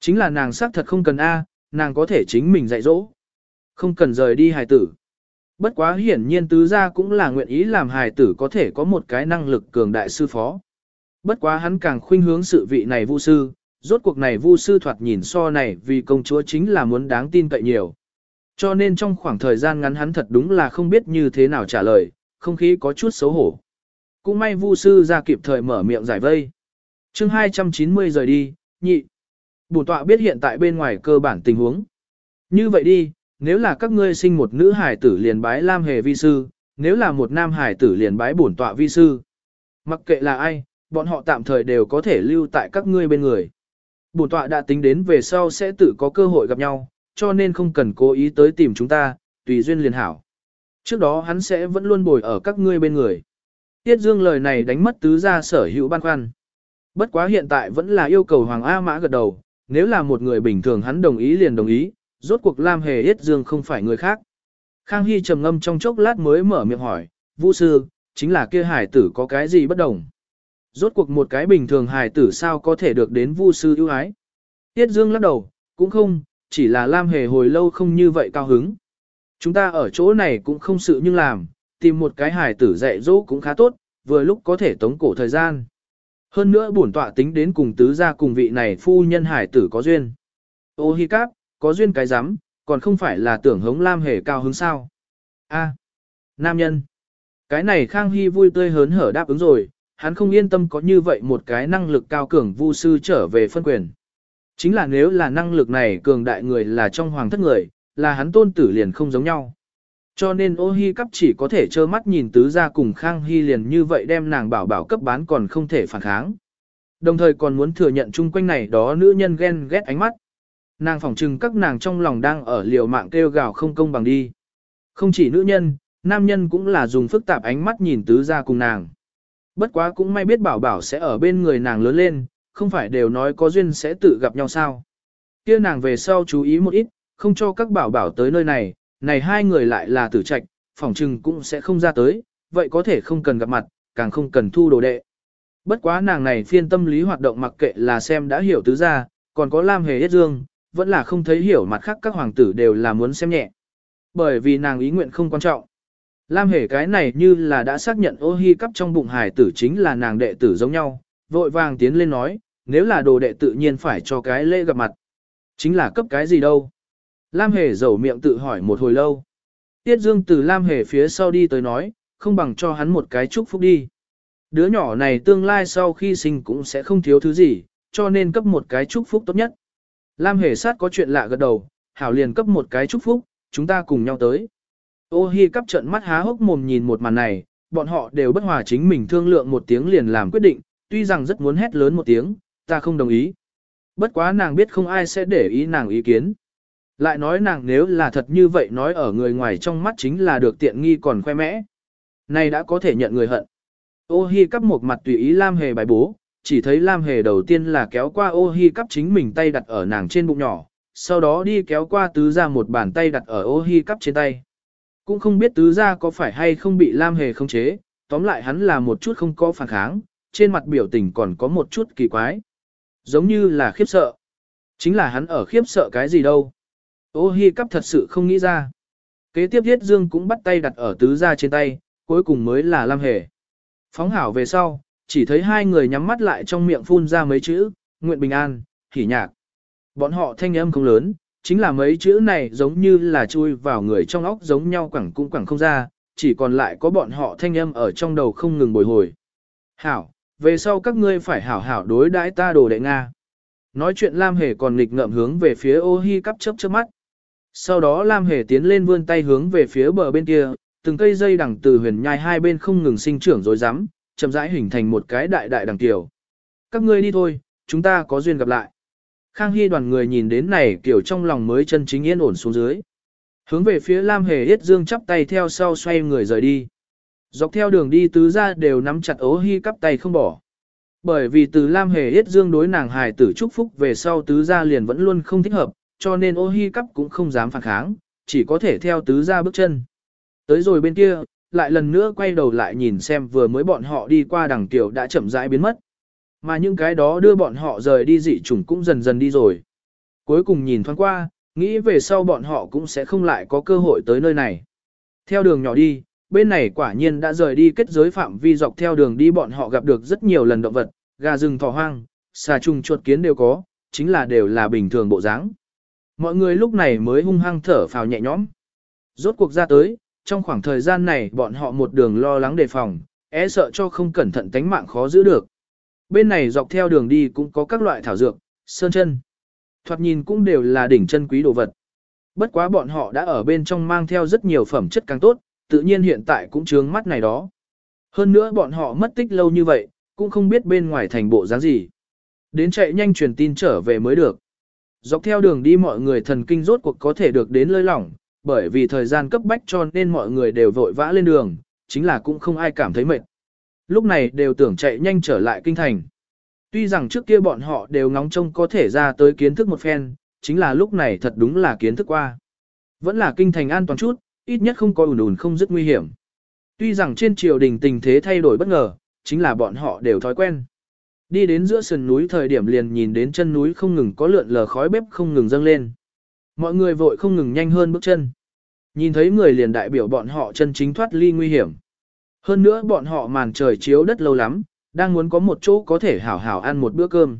Chính là nàng xác thật không cần A, nàng có thể chính mình dạy dỗ. Không cần rời đi hài tử. Bất quá hiển nhiên tứ gia cũng là nguyện ý làm hài tử có thể có một cái năng lực cường đại sư phó. Bất quá hắn càng khuynh hướng sự vị này vu sư, rốt cuộc này vu sư thoạt nhìn so này vì công chúa chính là muốn đáng tin cậy nhiều. Cho nên trong khoảng thời gian ngắn hắn thật đúng là không biết như thế nào trả lời, không khí có chút xấu hổ. Cũng may vu sư ra kịp thời mở miệng giải vây. chương 290 rời đi, nhị. Bổn tọa biết hiện tại bên ngoài cơ bản tình huống. Như vậy đi, nếu là các ngươi sinh một nữ hải tử liền bái Lam Hề vi sư, nếu là một nam hải tử liền bái bổn tọa vi sư. Mặc kệ là ai, bọn họ tạm thời đều có thể lưu tại các ngươi bên người. Bổn tọa đã tính đến về sau sẽ tự có cơ hội gặp nhau, cho nên không cần cố ý tới tìm chúng ta, tùy duyên liền hảo. Trước đó hắn sẽ vẫn luôn bồi ở các ngươi bên người. Tiết Dương lời này đánh mất tứ gia sở hữu ban khoăn. Bất quá hiện tại vẫn là yêu cầu Hoàng A Mã gật đầu, nếu là một người bình thường hắn đồng ý liền đồng ý, rốt cuộc Lam Hề Yết Dương không phải người khác. Khang Hy trầm ngâm trong chốc lát mới mở miệng hỏi, Vũ sư, chính là kia hải tử có cái gì bất đồng? Rốt cuộc một cái bình thường hải tử sao có thể được đến Vu sư ưu ái? Tiết Dương lắc đầu, cũng không, chỉ là Lam Hề hồi lâu không như vậy cao hứng. Chúng ta ở chỗ này cũng không sự nhưng làm, tìm một cái hải tử dạy dỗ cũng khá tốt, vừa lúc có thể tống cổ thời gian. Hơn nữa bổn tọa tính đến cùng tứ gia cùng vị này phu nhân hải tử có duyên. Ô hi cáp, có duyên cái rắm còn không phải là tưởng hống Lam Hề cao hứng sao. A, nam nhân. Cái này Khang Hy vui tươi hớn hở đáp ứng rồi, hắn không yên tâm có như vậy một cái năng lực cao cường vu sư trở về phân quyền. Chính là nếu là năng lực này cường đại người là trong hoàng thất người, là hắn tôn tử liền không giống nhau. Cho nên ô hi cắp chỉ có thể trơ mắt nhìn tứ ra cùng Khang Hy liền như vậy đem nàng bảo bảo cấp bán còn không thể phản kháng. Đồng thời còn muốn thừa nhận chung quanh này đó nữ nhân ghen ghét ánh mắt. Nàng phỏng trừng các nàng trong lòng đang ở liều mạng kêu gào không công bằng đi. Không chỉ nữ nhân, nam nhân cũng là dùng phức tạp ánh mắt nhìn tứ ra cùng nàng. Bất quá cũng may biết bảo bảo sẽ ở bên người nàng lớn lên, không phải đều nói có duyên sẽ tự gặp nhau sao. kia nàng về sau chú ý một ít, không cho các bảo bảo tới nơi này, này hai người lại là tử trạch, phỏng trừng cũng sẽ không ra tới, vậy có thể không cần gặp mặt, càng không cần thu đồ đệ. Bất quá nàng này phiên tâm lý hoạt động mặc kệ là xem đã hiểu tứ ra, còn có Lam Hề Yết Dương, vẫn là không thấy hiểu mặt khác các hoàng tử đều là muốn xem nhẹ. Bởi vì nàng ý nguyện không quan trọng. Lam Hề cái này như là đã xác nhận ô hi cắp trong bụng hải tử chính là nàng đệ tử giống nhau, vội vàng tiến lên nói, nếu là đồ đệ tự nhiên phải cho cái lễ gặp mặt. Chính là cấp cái gì đâu. Lam Hề dầu miệng tự hỏi một hồi lâu. Tiết Dương từ Lam Hề phía sau đi tới nói, không bằng cho hắn một cái chúc phúc đi. Đứa nhỏ này tương lai sau khi sinh cũng sẽ không thiếu thứ gì, cho nên cấp một cái chúc phúc tốt nhất. Lam Hề sát có chuyện lạ gật đầu, Hảo liền cấp một cái chúc phúc, chúng ta cùng nhau tới. Ô Hi cắp trận mắt há hốc mồm nhìn một màn này, bọn họ đều bất hòa chính mình thương lượng một tiếng liền làm quyết định, tuy rằng rất muốn hét lớn một tiếng, ta không đồng ý. Bất quá nàng biết không ai sẽ để ý nàng ý kiến. Lại nói nàng nếu là thật như vậy nói ở người ngoài trong mắt chính là được tiện nghi còn khoe mẽ. Này đã có thể nhận người hận. Ô hi cắp một mặt tùy ý Lam Hề bài bố, chỉ thấy Lam Hề đầu tiên là kéo qua ô hi cắp chính mình tay đặt ở nàng trên bụng nhỏ, sau đó đi kéo qua tứ ra một bàn tay đặt ở ô hi cắp trên tay. Cũng không biết tứ ra có phải hay không bị Lam Hề không chế, tóm lại hắn là một chút không có phản kháng, trên mặt biểu tình còn có một chút kỳ quái. Giống như là khiếp sợ. Chính là hắn ở khiếp sợ cái gì đâu. Ô hi cắp thật sự không nghĩ ra. Kế tiếp Thiết Dương cũng bắt tay đặt ở tứ gia trên tay, cuối cùng mới là Lam Hề. Phóng hảo về sau, chỉ thấy hai người nhắm mắt lại trong miệng phun ra mấy chữ, nguyện bình an, hỉ nhạc. Bọn họ thanh âm không lớn, chính là mấy chữ này giống như là chui vào người trong óc giống nhau quẳng cũng quẳng không ra, chỉ còn lại có bọn họ thanh âm ở trong đầu không ngừng bồi hồi. Hảo, về sau các ngươi phải hảo hảo đối đãi ta đồ đệ Nga. Nói chuyện Lam Hề còn nghịch ngợm hướng về phía ô hi cắp chớp chớp mắt. Sau đó Lam Hề tiến lên vươn tay hướng về phía bờ bên kia, từng cây dây đằng từ huyền nhai hai bên không ngừng sinh trưởng rồi rắm, chậm rãi hình thành một cái đại đại đằng tiểu. Các ngươi đi thôi, chúng ta có duyên gặp lại. Khang Hy đoàn người nhìn đến này kiểu trong lòng mới chân chính yên ổn xuống dưới. Hướng về phía Lam Hề Yết Dương chắp tay theo sau xoay người rời đi. Dọc theo đường đi tứ ra đều nắm chặt ố hy cắp tay không bỏ. Bởi vì từ Lam Hề Yết Dương đối nàng hài tử chúc phúc về sau tứ gia liền vẫn luôn không thích hợp, cho nên ô hi cắp cũng không dám phản kháng, chỉ có thể theo tứ gia bước chân. Tới rồi bên kia, lại lần nữa quay đầu lại nhìn xem vừa mới bọn họ đi qua đằng tiểu đã chậm rãi biến mất. Mà những cái đó đưa bọn họ rời đi dị chủng cũng dần dần đi rồi. Cuối cùng nhìn thoáng qua, nghĩ về sau bọn họ cũng sẽ không lại có cơ hội tới nơi này. Theo đường nhỏ đi, bên này quả nhiên đã rời đi kết giới phạm vi dọc theo đường đi bọn họ gặp được rất nhiều lần động vật, gà rừng thỏ hoang, xà trùng chuột kiến đều có, chính là đều là bình thường bộ dáng. Mọi người lúc này mới hung hăng thở phào nhẹ nhõm. Rốt cuộc ra tới, trong khoảng thời gian này bọn họ một đường lo lắng đề phòng, e sợ cho không cẩn thận tánh mạng khó giữ được. Bên này dọc theo đường đi cũng có các loại thảo dược, sơn chân. Thoạt nhìn cũng đều là đỉnh chân quý đồ vật. Bất quá bọn họ đã ở bên trong mang theo rất nhiều phẩm chất càng tốt, tự nhiên hiện tại cũng trướng mắt này đó. Hơn nữa bọn họ mất tích lâu như vậy, cũng không biết bên ngoài thành bộ dáng gì. Đến chạy nhanh truyền tin trở về mới được. Dọc theo đường đi mọi người thần kinh rốt cuộc có thể được đến lơi lỏng, bởi vì thời gian cấp bách cho nên mọi người đều vội vã lên đường, chính là cũng không ai cảm thấy mệt. Lúc này đều tưởng chạy nhanh trở lại kinh thành. Tuy rằng trước kia bọn họ đều ngóng trông có thể ra tới kiến thức một phen, chính là lúc này thật đúng là kiến thức qua. Vẫn là kinh thành an toàn chút, ít nhất không có ủn ủn không rất nguy hiểm. Tuy rằng trên triều đình tình thế thay đổi bất ngờ, chính là bọn họ đều thói quen. Đi đến giữa sườn núi thời điểm liền nhìn đến chân núi không ngừng có lượn lờ khói bếp không ngừng dâng lên. Mọi người vội không ngừng nhanh hơn bước chân. Nhìn thấy người liền đại biểu bọn họ chân chính thoát ly nguy hiểm. Hơn nữa bọn họ màn trời chiếu đất lâu lắm, đang muốn có một chỗ có thể hảo hảo ăn một bữa cơm.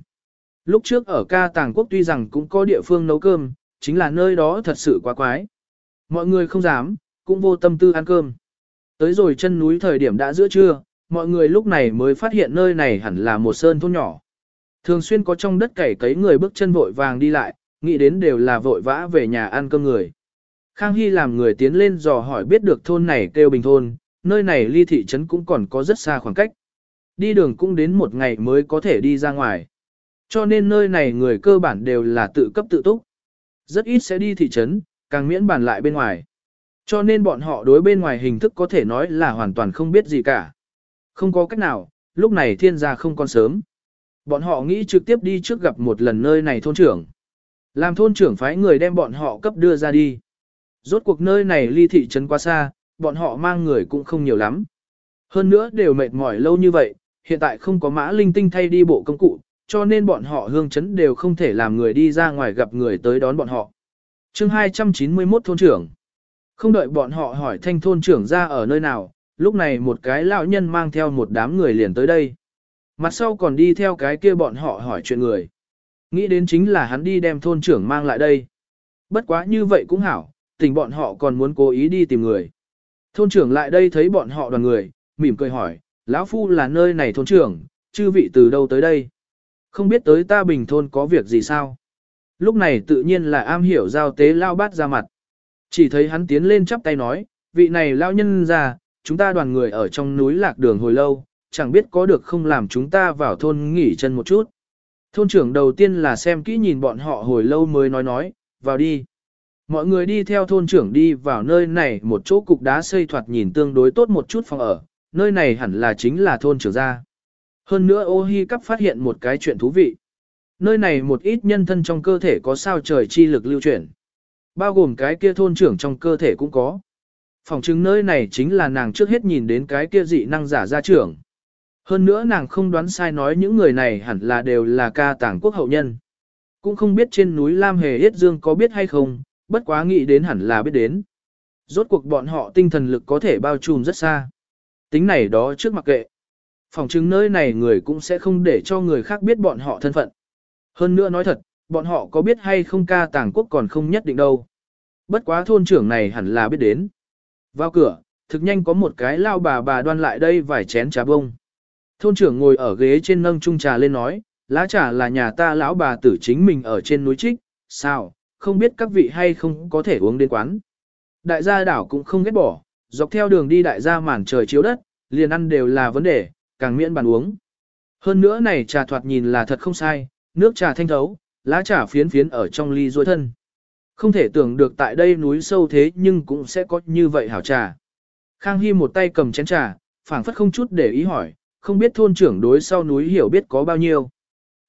Lúc trước ở ca tàng quốc tuy rằng cũng có địa phương nấu cơm, chính là nơi đó thật sự quá quái. Mọi người không dám, cũng vô tâm tư ăn cơm. Tới rồi chân núi thời điểm đã giữa trưa, mọi người lúc này mới phát hiện nơi này hẳn là một sơn thôn nhỏ. Thường xuyên có trong đất cày cấy người bước chân vội vàng đi lại, nghĩ đến đều là vội vã về nhà ăn cơm người. Khang Hy làm người tiến lên dò hỏi biết được thôn này kêu bình thôn, nơi này ly thị trấn cũng còn có rất xa khoảng cách. Đi đường cũng đến một ngày mới có thể đi ra ngoài. Cho nên nơi này người cơ bản đều là tự cấp tự túc. Rất ít sẽ đi thị trấn, càng miễn bàn lại bên ngoài. Cho nên bọn họ đối bên ngoài hình thức có thể nói là hoàn toàn không biết gì cả. Không có cách nào, lúc này thiên gia không còn sớm. Bọn họ nghĩ trực tiếp đi trước gặp một lần nơi này thôn trưởng. Làm thôn trưởng phái người đem bọn họ cấp đưa ra đi. Rốt cuộc nơi này ly thị trấn quá xa, bọn họ mang người cũng không nhiều lắm. Hơn nữa đều mệt mỏi lâu như vậy, hiện tại không có mã linh tinh thay đi bộ công cụ, cho nên bọn họ hương chấn đều không thể làm người đi ra ngoài gặp người tới đón bọn họ. chương 291 thôn trưởng. Không đợi bọn họ hỏi thanh thôn trưởng ra ở nơi nào, lúc này một cái lão nhân mang theo một đám người liền tới đây. Mặt sau còn đi theo cái kia bọn họ hỏi chuyện người. Nghĩ đến chính là hắn đi đem thôn trưởng mang lại đây. Bất quá như vậy cũng hảo, tình bọn họ còn muốn cố ý đi tìm người. Thôn trưởng lại đây thấy bọn họ đoàn người, mỉm cười hỏi, lão phu là nơi này thôn trưởng, chư vị từ đâu tới đây? Không biết tới ta bình thôn có việc gì sao? Lúc này tự nhiên là am hiểu giao tế lao bát ra mặt. Chỉ thấy hắn tiến lên chắp tay nói, vị này lao nhân ra, chúng ta đoàn người ở trong núi lạc đường hồi lâu, chẳng biết có được không làm chúng ta vào thôn nghỉ chân một chút. Thôn trưởng đầu tiên là xem kỹ nhìn bọn họ hồi lâu mới nói nói, vào đi. Mọi người đi theo thôn trưởng đi vào nơi này một chỗ cục đá xây thoạt nhìn tương đối tốt một chút phòng ở, nơi này hẳn là chính là thôn trưởng gia. Hơn nữa ô hi cắp phát hiện một cái chuyện thú vị. Nơi này một ít nhân thân trong cơ thể có sao trời chi lực lưu chuyển. Bao gồm cái kia thôn trưởng trong cơ thể cũng có. Phòng chứng nơi này chính là nàng trước hết nhìn đến cái kia dị năng giả gia trưởng. Hơn nữa nàng không đoán sai nói những người này hẳn là đều là ca tàng quốc hậu nhân. Cũng không biết trên núi Lam Hề Yết Dương có biết hay không, bất quá nghĩ đến hẳn là biết đến. Rốt cuộc bọn họ tinh thần lực có thể bao trùm rất xa. Tính này đó trước mặc kệ. Phòng chứng nơi này người cũng sẽ không để cho người khác biết bọn họ thân phận. Hơn nữa nói thật, bọn họ có biết hay không ca tàng quốc còn không nhất định đâu. Bất quá thôn trưởng này hẳn là biết đến. Vào cửa, thực nhanh có một cái lao bà bà đoan lại đây vài chén trà bông. Thôn trưởng ngồi ở ghế trên nâng chung trà lên nói, lá trà là nhà ta lão bà tử chính mình ở trên núi trích, sao, không biết các vị hay không có thể uống đến quán. Đại gia đảo cũng không ghét bỏ, dọc theo đường đi đại gia màn trời chiếu đất, liền ăn đều là vấn đề, càng miễn bàn uống. Hơn nữa này trà thoạt nhìn là thật không sai, nước trà thanh thấu, lá trà phiến phiến ở trong ly ruôi thân. Không thể tưởng được tại đây núi sâu thế nhưng cũng sẽ có như vậy hảo trà. Khang Hy một tay cầm chén trà, phảng phất không chút để ý hỏi, không biết thôn trưởng đối sau núi hiểu biết có bao nhiêu.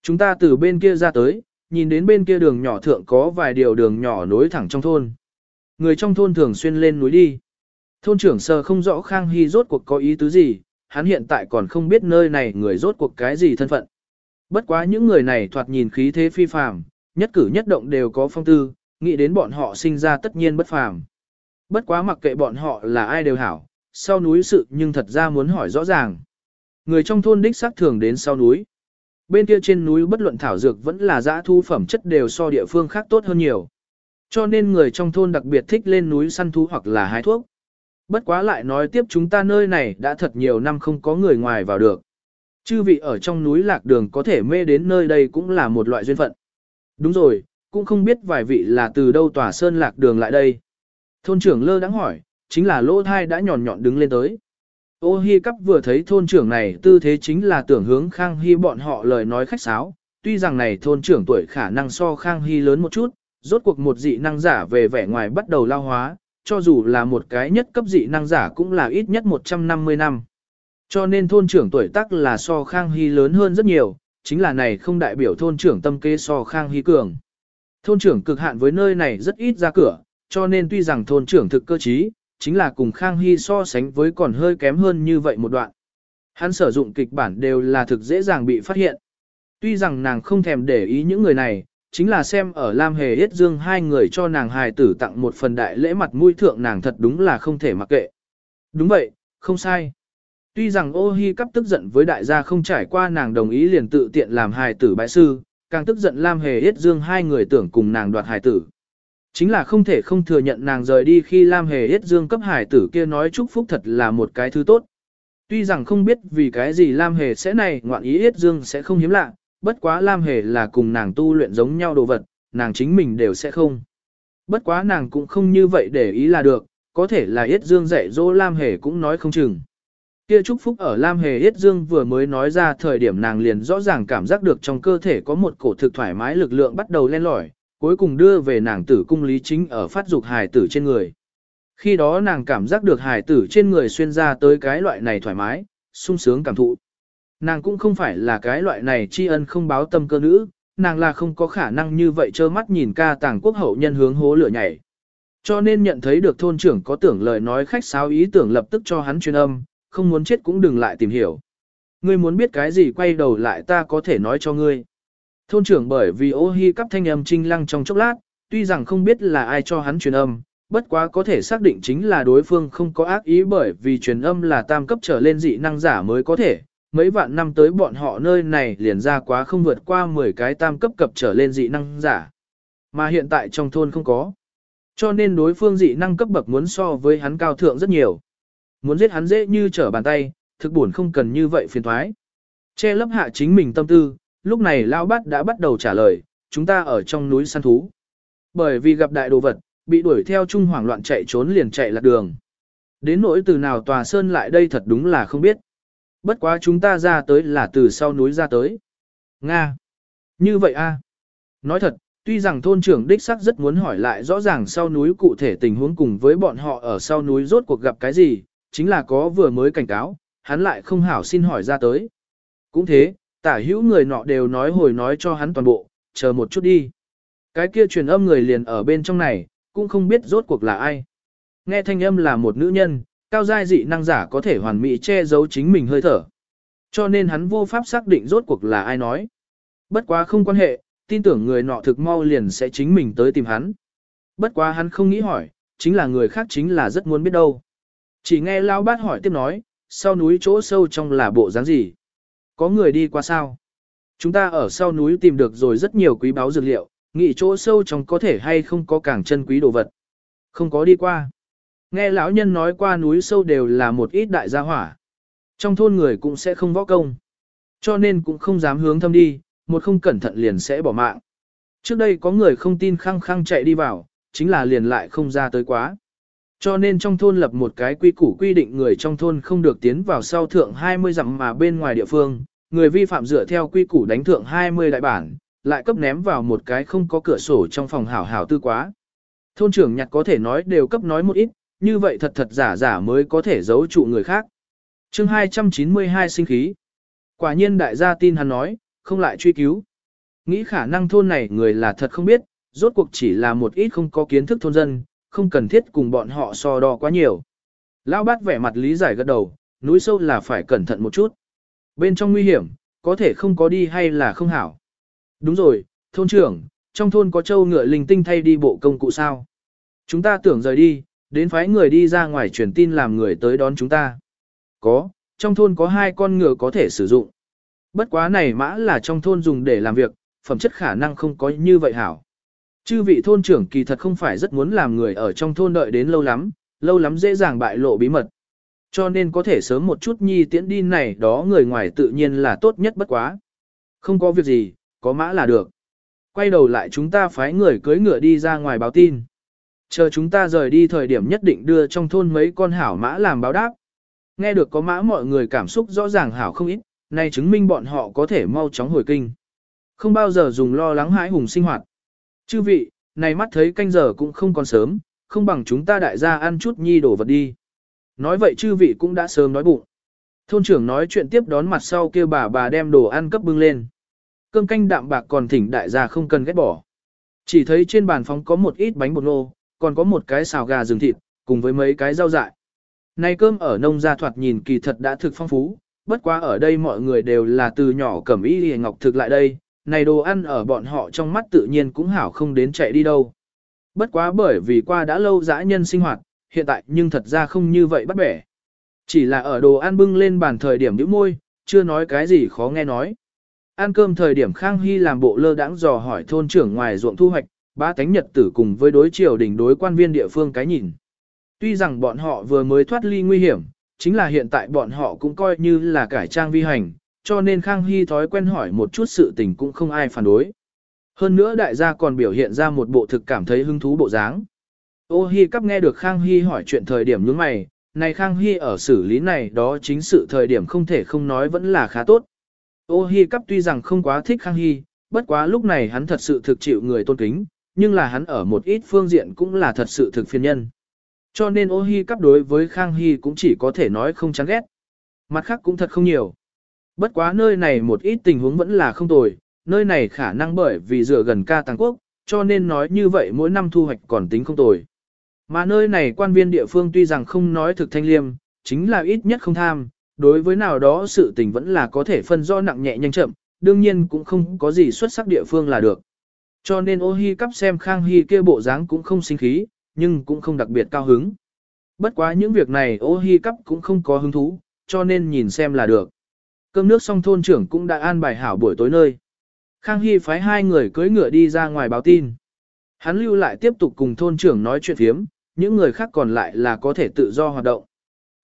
Chúng ta từ bên kia ra tới, nhìn đến bên kia đường nhỏ thượng có vài điều đường nhỏ nối thẳng trong thôn. Người trong thôn thường xuyên lên núi đi. Thôn trưởng sờ không rõ Khang Hy rốt cuộc có ý tứ gì, hắn hiện tại còn không biết nơi này người rốt cuộc cái gì thân phận. Bất quá những người này thoạt nhìn khí thế phi phàm, nhất cử nhất động đều có phong tư, nghĩ đến bọn họ sinh ra tất nhiên bất phàm. Bất quá mặc kệ bọn họ là ai đều hảo, sau núi sự nhưng thật ra muốn hỏi rõ ràng. Người trong thôn đích xác thường đến sau núi. Bên kia trên núi bất luận thảo dược vẫn là dã thu phẩm chất đều so địa phương khác tốt hơn nhiều. Cho nên người trong thôn đặc biệt thích lên núi săn thú hoặc là hái thuốc. Bất quá lại nói tiếp chúng ta nơi này đã thật nhiều năm không có người ngoài vào được. Chư vị ở trong núi lạc đường có thể mê đến nơi đây cũng là một loại duyên phận. Đúng rồi, cũng không biết vài vị là từ đâu tỏa sơn lạc đường lại đây. Thôn trưởng lơ đắng hỏi, chính là lỗ thai đã nhọn nhọn đứng lên tới. Ô Hi Cắp vừa thấy thôn trưởng này tư thế chính là tưởng hướng Khang Hy bọn họ lời nói khách sáo, tuy rằng này thôn trưởng tuổi khả năng so Khang Hy lớn một chút, rốt cuộc một dị năng giả về vẻ ngoài bắt đầu lao hóa, cho dù là một cái nhất cấp dị năng giả cũng là ít nhất 150 năm. Cho nên thôn trưởng tuổi tác là so Khang Hy lớn hơn rất nhiều, chính là này không đại biểu thôn trưởng tâm kế so Khang Hy cường. Thôn trưởng cực hạn với nơi này rất ít ra cửa, cho nên tuy rằng thôn trưởng thực cơ trí, chính là cùng Khang Hy so sánh với còn hơi kém hơn như vậy một đoạn. Hắn sử dụng kịch bản đều là thực dễ dàng bị phát hiện. Tuy rằng nàng không thèm để ý những người này, chính là xem ở Lam Hề Yết Dương hai người cho nàng hài tử tặng một phần đại lễ mặt mũi thượng nàng thật đúng là không thể mặc kệ. Đúng vậy, không sai. Tuy rằng ô hi cắp tức giận với đại gia không trải qua nàng đồng ý liền tự tiện làm hài tử bại sư, càng tức giận Lam Hề Yết Dương hai người tưởng cùng nàng đoạt hài tử. Chính là không thể không thừa nhận nàng rời đi khi Lam Hề Yết Dương cấp hải tử kia nói chúc phúc thật là một cái thứ tốt. Tuy rằng không biết vì cái gì Lam Hề sẽ này ngoạn ý Yết Dương sẽ không hiếm lạ, bất quá Lam Hề là cùng nàng tu luyện giống nhau đồ vật, nàng chính mình đều sẽ không. Bất quá nàng cũng không như vậy để ý là được, có thể là Yết Dương dạy dỗ Lam Hề cũng nói không chừng. Kia chúc phúc ở Lam Hề Yết Dương vừa mới nói ra thời điểm nàng liền rõ ràng cảm giác được trong cơ thể có một cổ thực thoải mái lực lượng bắt đầu len lỏi, cuối cùng đưa về nàng tử cung lý chính ở phát dục hài tử trên người. Khi đó nàng cảm giác được hài tử trên người xuyên ra tới cái loại này thoải mái, sung sướng cảm thụ. Nàng cũng không phải là cái loại này tri ân không báo tâm cơ nữ, nàng là không có khả năng như vậy trơ mắt nhìn ca tàng quốc hậu nhân hướng hố lửa nhảy. Cho nên nhận thấy được thôn trưởng có tưởng lời nói khách sáo ý tưởng lập tức cho hắn truyền âm, không muốn chết cũng đừng lại tìm hiểu. Ngươi muốn biết cái gì quay đầu lại ta có thể nói cho ngươi. Thôn trưởng bởi vì ô hi cắp thanh âm trinh lăng trong chốc lát, tuy rằng không biết là ai cho hắn truyền âm, bất quá có thể xác định chính là đối phương không có ác ý bởi vì truyền âm là tam cấp trở lên dị năng giả mới có thể. Mấy vạn năm tới bọn họ nơi này liền ra quá không vượt qua 10 cái tam cấp cập trở lên dị năng giả. Mà hiện tại trong thôn không có. Cho nên đối phương dị năng cấp bậc muốn so với hắn cao thượng rất nhiều. Muốn giết hắn dễ như trở bàn tay, thực buồn không cần như vậy phiền thoái. Che lấp hạ chính mình tâm tư, lúc này Lao Bát đã bắt đầu trả lời, chúng ta ở trong núi săn thú. Bởi vì gặp đại đồ vật, bị đuổi theo chung hoảng loạn chạy trốn liền chạy lạc đường. Đến nỗi từ nào tòa sơn lại đây thật đúng là không biết. Bất quá chúng ta ra tới là từ sau núi ra tới. Nga. Như vậy a. Nói thật, tuy rằng thôn trưởng đích sắc rất muốn hỏi lại rõ ràng sau núi cụ thể tình huống cùng với bọn họ ở sau núi rốt cuộc gặp cái gì, chính là có vừa mới cảnh cáo, hắn lại không hảo xin hỏi ra tới. Cũng thế, tả hữu người nọ đều nói hồi nói cho hắn toàn bộ, chờ một chút đi. Cái kia truyền âm người liền ở bên trong này, cũng không biết rốt cuộc là ai. Nghe thanh âm là một nữ nhân, cao giai dị năng giả có thể hoàn mỹ che giấu chính mình hơi thở. Cho nên hắn vô pháp xác định rốt cuộc là ai nói. Bất quá không quan hệ, tin tưởng người nọ thực mau liền sẽ chính mình tới tìm hắn. Bất quá hắn không nghĩ hỏi, chính là người khác chính là rất muốn biết đâu. Chỉ nghe Lao Bát hỏi tiếp nói, sau núi chỗ sâu trong là bộ dáng gì? Có người đi qua sao? Chúng ta ở sau núi tìm được rồi rất nhiều quý báu dược liệu, nghĩ chỗ sâu trong có thể hay không có càng chân quý đồ vật. Không có đi qua. Nghe lão nhân nói qua núi sâu đều là một ít đại gia hỏa. Trong thôn người cũng sẽ không võ công. Cho nên cũng không dám hướng thâm đi, một không cẩn thận liền sẽ bỏ mạng. Trước đây có người không tin khăng khăng chạy đi vào, chính là liền lại không ra tới quá. Cho nên trong thôn lập một cái quy củ quy định người trong thôn không được tiến vào sau thượng 20 dặm mà bên ngoài địa phương, người vi phạm dựa theo quy củ đánh thượng 20 đại bản, lại cấp ném vào một cái không có cửa sổ trong phòng hảo hảo tư quá. Thôn trưởng nhặt có thể nói đều cấp nói một ít, như vậy thật thật giả giả mới có thể giấu trụ người khác. chương 292 sinh khí. Quả nhiên đại gia tin hắn nói, không lại truy cứu. Nghĩ khả năng thôn này người là thật không biết, rốt cuộc chỉ là một ít không có kiến thức thôn dân, không cần thiết cùng bọn họ so đo quá nhiều. Lão bát vẻ mặt lý giải gật đầu, núi sâu là phải cẩn thận một chút. Bên trong nguy hiểm, có thể không có đi hay là không hảo. Đúng rồi, thôn trưởng, trong thôn có châu ngựa linh tinh thay đi bộ công cụ sao. Chúng ta tưởng rời đi, đến phái người đi ra ngoài truyền tin làm người tới đón chúng ta. Có, trong thôn có hai con ngựa có thể sử dụng. Bất quá này mã là trong thôn dùng để làm việc, phẩm chất khả năng không có như vậy hảo. Chư vị thôn trưởng kỳ thật không phải rất muốn làm người ở trong thôn đợi đến lâu lắm, lâu lắm dễ dàng bại lộ bí mật. Cho nên có thể sớm một chút nhi tiễn đi này đó người ngoài tự nhiên là tốt nhất bất quá. Không có việc gì, có mã là được. Quay đầu lại chúng ta phái người cưới ngựa đi ra ngoài báo tin. Chờ chúng ta rời đi thời điểm nhất định đưa trong thôn mấy con hảo mã làm báo đáp. Nghe được có mã mọi người cảm xúc rõ ràng hảo không ít, này chứng minh bọn họ có thể mau chóng hồi kinh. Không bao giờ dùng lo lắng hãi hùng sinh hoạt. Chư vị, này mắt thấy canh giờ cũng không còn sớm, không bằng chúng ta đại gia ăn chút nhi đổ vật đi. Nói vậy chư vị cũng đã sớm nói bụng. Thôn trưởng nói chuyện tiếp đón mặt sau kêu bà bà đem đồ ăn cấp bưng lên. Cơm canh đạm bạc còn thỉnh đại gia không cần ghét bỏ. Chỉ thấy trên bàn phóng có một ít bánh bột nô, còn có một cái xào gà rừng thịt, cùng với mấy cái rau dại. Này cơm ở nông gia thoạt nhìn kỳ thật đã thực phong phú, bất quá ở đây mọi người đều là từ nhỏ cẩm y hề ngọc thực lại đây, này đồ ăn ở bọn họ trong mắt tự nhiên cũng hảo không đến chạy đi đâu. Bất quá bởi vì qua đã lâu dã nhân sinh hoạt, hiện tại nhưng thật ra không như vậy bắt bẻ. Chỉ là ở đồ ăn bưng lên bàn thời điểm nhíu môi, chưa nói cái gì khó nghe nói. Ăn cơm thời điểm Khang Hy làm bộ lơ đãng dò hỏi thôn trưởng ngoài ruộng thu hoạch, ba tánh nhật tử cùng với đối triều đỉnh đối quan viên địa phương cái nhìn. Tuy rằng bọn họ vừa mới thoát ly nguy hiểm, chính là hiện tại bọn họ cũng coi như là cải trang vi hành, cho nên Khang Hy thói quen hỏi một chút sự tình cũng không ai phản đối. Hơn nữa đại gia còn biểu hiện ra một bộ thực cảm thấy hứng thú bộ dáng. Ô Hi cắp nghe được Khang Hy hỏi chuyện thời điểm nhướng mày, này Khang Hy ở xử lý này đó chính sự thời điểm không thể không nói vẫn là khá tốt. Ô Hi cắp tuy rằng không quá thích Khang Hy, bất quá lúc này hắn thật sự thực chịu người tôn kính, nhưng là hắn ở một ít phương diện cũng là thật sự thực phiền nhân. Cho nên ô hi cắp đối với Khang Hy cũng chỉ có thể nói không chán ghét. Mặt khác cũng thật không nhiều. Bất quá nơi này một ít tình huống vẫn là không tồi, nơi này khả năng bởi vì dựa gần ca tăng quốc, cho nên nói như vậy mỗi năm thu hoạch còn tính không tồi. Mà nơi này quan viên địa phương tuy rằng không nói thực thanh liêm, chính là ít nhất không tham, đối với nào đó sự tình vẫn là có thể phân rõ nặng nhẹ nhanh chậm, đương nhiên cũng không có gì xuất sắc địa phương là được. Cho nên ô hi cắp xem Khang Hy kia bộ dáng cũng không sinh khí, nhưng cũng không đặc biệt cao hứng. Bất quá những việc này ô hi cắp cũng không có hứng thú, cho nên nhìn xem là được. Cơm nước xong thôn trưởng cũng đã an bài hảo buổi tối nơi. Khang Hy phái hai người cưỡi ngựa đi ra ngoài báo tin. hắn lưu lại tiếp tục cùng thôn trưởng nói chuyện phiếm, những người khác còn lại là có thể tự do hoạt động.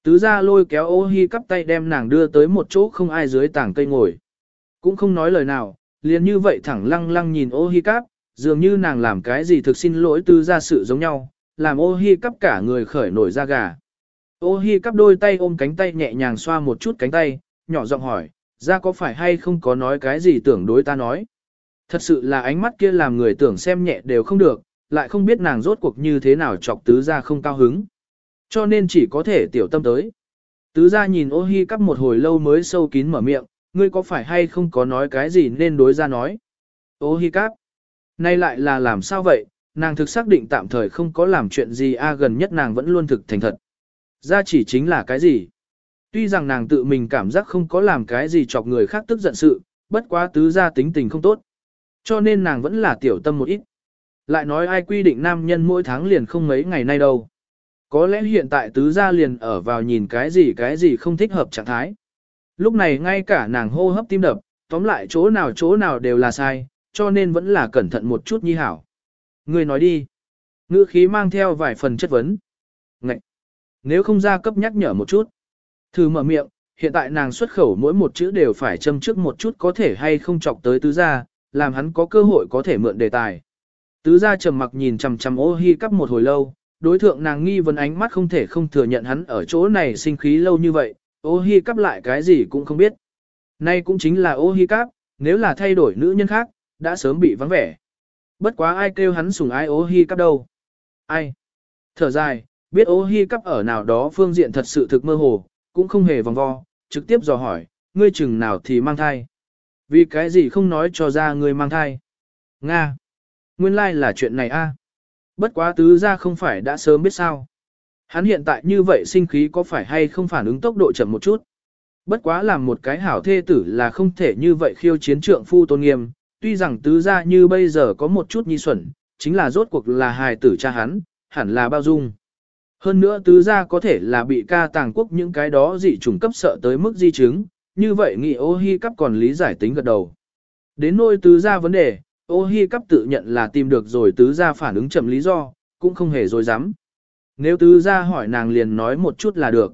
Tứ gia lôi kéo ô hi cắp tay đem nàng đưa tới một chỗ không ai dưới tảng cây ngồi. Cũng không nói lời nào, liền như vậy thẳng lăng lăng nhìn ô hi cắp, dường như nàng làm cái gì thực xin lỗi tứ gia sự giống nhau, làm ô hi cắp cả người khởi nổi da gà. Ô hi cắp đôi tay ôm cánh tay nhẹ nhàng xoa một chút cánh tay, nhỏ giọng hỏi, ra có phải hay không có nói cái gì tưởng đối ta nói. Thật sự là ánh mắt kia làm người tưởng xem nhẹ đều không được, lại không biết nàng rốt cuộc như thế nào chọc tứ ra không cao hứng. Cho nên chỉ có thể tiểu tâm tới. Tứ ra nhìn ô hi cắp một hồi lâu mới sâu kín mở miệng, ngươi có phải hay không có nói cái gì nên đối ra nói. Ô hi cắp, nay lại là làm sao vậy, nàng thực xác định tạm thời không có làm chuyện gì a gần nhất nàng vẫn luôn thực thành thật. Ra chỉ chính là cái gì? Tuy rằng nàng tự mình cảm giác không có làm cái gì chọc người khác tức giận sự, bất quá tứ ra tính tình không tốt. Cho nên nàng vẫn là tiểu tâm một ít. Lại nói ai quy định nam nhân mỗi tháng liền không mấy ngày nay đâu. Có lẽ hiện tại tứ gia liền ở vào nhìn cái gì cái gì không thích hợp trạng thái. Lúc này ngay cả nàng hô hấp tim đập, tóm lại chỗ nào chỗ nào đều là sai, cho nên vẫn là cẩn thận một chút nhi hảo. Người nói đi. Ngữ khí mang theo vài phần chất vấn. Ngậy! Nếu không ra cấp nhắc nhở một chút. Thử mở miệng, hiện tại nàng xuất khẩu mỗi một chữ đều phải châm trước một chút có thể hay không chọc tới tứ gia, làm hắn có cơ hội có thể mượn đề tài. Tứ gia trầm mặc nhìn chằm chằm ô hi cắp một hồi lâu, đối thượng nàng nghi vấn ánh mắt không thể không thừa nhận hắn ở chỗ này sinh khí lâu như vậy, ô hi cắp lại cái gì cũng không biết. Nay cũng chính là ô hi cắp, nếu là thay đổi nữ nhân khác, đã sớm bị vắng vẻ. Bất quá ai kêu hắn sùng ai ô hi cắp đâu. Ai? Thở dài, biết ô hi cắp ở nào đó phương diện thật sự thực mơ hồ, cũng không hề vòng vo, trực tiếp dò hỏi, ngươi chừng nào thì mang thai. Vì cái gì không nói cho ra ngươi mang thai? Nga. Nguyên lai like là chuyện này a. À? Bất quá tứ ra không phải đã sớm biết sao. Hắn hiện tại như vậy sinh khí có phải hay không phản ứng tốc độ chậm một chút. Bất quá làm một cái hảo thê tử là không thể như vậy khiêu chiến trượng phu tôn nghiêm, tuy rằng tứ ra như bây giờ có một chút nhi xuẩn, chính là rốt cuộc là hài tử cha hắn, hẳn là bao dung. Hơn nữa tứ gia có thể là bị ca tàng quốc những cái đó dị trùng cấp sợ tới mức di chứng, như vậy nghị ô hi cắp còn lý giải tính gật đầu. Đến nôi tứ gia vấn đề, ô hi cắp tự nhận là tìm được rồi tứ gia phản ứng chậm lý do, cũng không hề dối dám. Nếu tứ gia hỏi nàng liền nói một chút là được.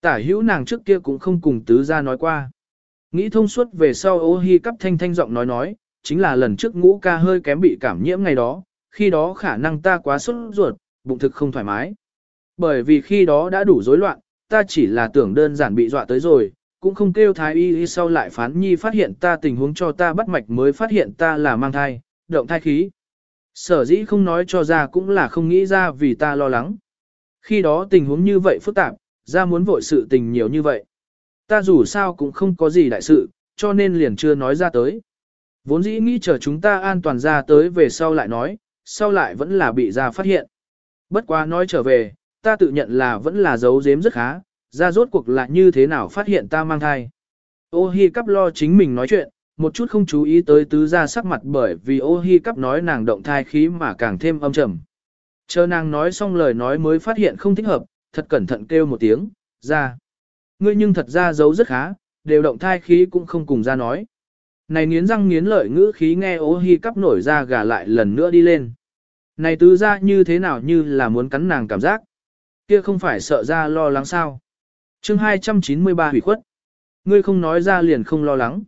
Tả hữu nàng trước kia cũng không cùng tứ gia nói qua. Nghĩ thông suốt về sau ô hi cắp thanh thanh giọng nói nói, chính là lần trước ngũ ca hơi kém bị cảm nhiễm ngày đó, khi đó khả năng ta quá sốt ruột, bụng thực không thoải mái. Bởi vì khi đó đã đủ rối loạn, ta chỉ là tưởng đơn giản bị dọa tới rồi, cũng không kêu thái y sau lại phán nhi phát hiện ta tình huống cho ta bắt mạch mới phát hiện ta là mang thai, động thai khí. Sở dĩ không nói cho ra cũng là không nghĩ ra vì ta lo lắng. Khi đó tình huống như vậy phức tạp, ra muốn vội sự tình nhiều như vậy. Ta dù sao cũng không có gì đại sự, cho nên liền chưa nói ra tới. Vốn dĩ nghĩ chờ chúng ta an toàn ra tới về sau lại nói, sau lại vẫn là bị ra phát hiện. Bất quá nói trở về, ta tự nhận là vẫn là giấu giếm rất khá, ra rốt cuộc là như thế nào phát hiện ta mang thai. Ô hi cắp lo chính mình nói chuyện, một chút không chú ý tới tứ ra sắc mặt bởi vì ô hi cắp nói nàng động thai khí mà càng thêm âm trầm. Chờ nàng nói xong lời nói mới phát hiện không thích hợp, thật cẩn thận kêu một tiếng, ra. Ngươi nhưng thật ra giấu rất khá, đều động thai khí cũng không cùng ra nói. Này nghiến răng nghiến lợi ngữ khí nghe ô hi cắp nổi ra gà lại lần nữa đi lên. Này tứ ra như thế nào như là muốn cắn nàng cảm giác. Kia không phải sợ ra lo lắng sao. chương 293 hủy khuất. Ngươi không nói ra liền không lo lắng.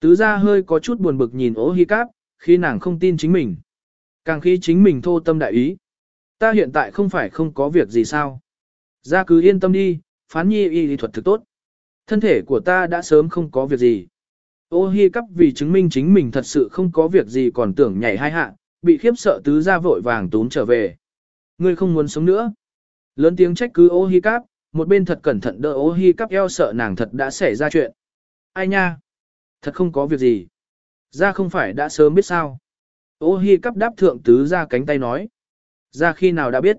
Tứ ra hơi có chút buồn bực nhìn ố hi cáp, khi nàng không tin chính mình. Càng khi chính mình thô tâm đại ý. Ta hiện tại không phải không có việc gì sao. Ra cứ yên tâm đi, phán nhi y lý thuật thực tốt. Thân thể của ta đã sớm không có việc gì. Ô hi cắp vì chứng minh chính mình thật sự không có việc gì còn tưởng nhảy hai hạ, bị khiếp sợ tứ ra vội vàng tốn trở về. Ngươi không muốn sống nữa. Lớn tiếng trách cứ ô hi cáp, một bên thật cẩn thận đỡ ô hi cáp eo sợ nàng thật đã xảy ra chuyện. Ai nha? Thật không có việc gì. Ra không phải đã sớm biết sao. Ô hi cáp đáp thượng tứ ra cánh tay nói. Ra khi nào đã biết.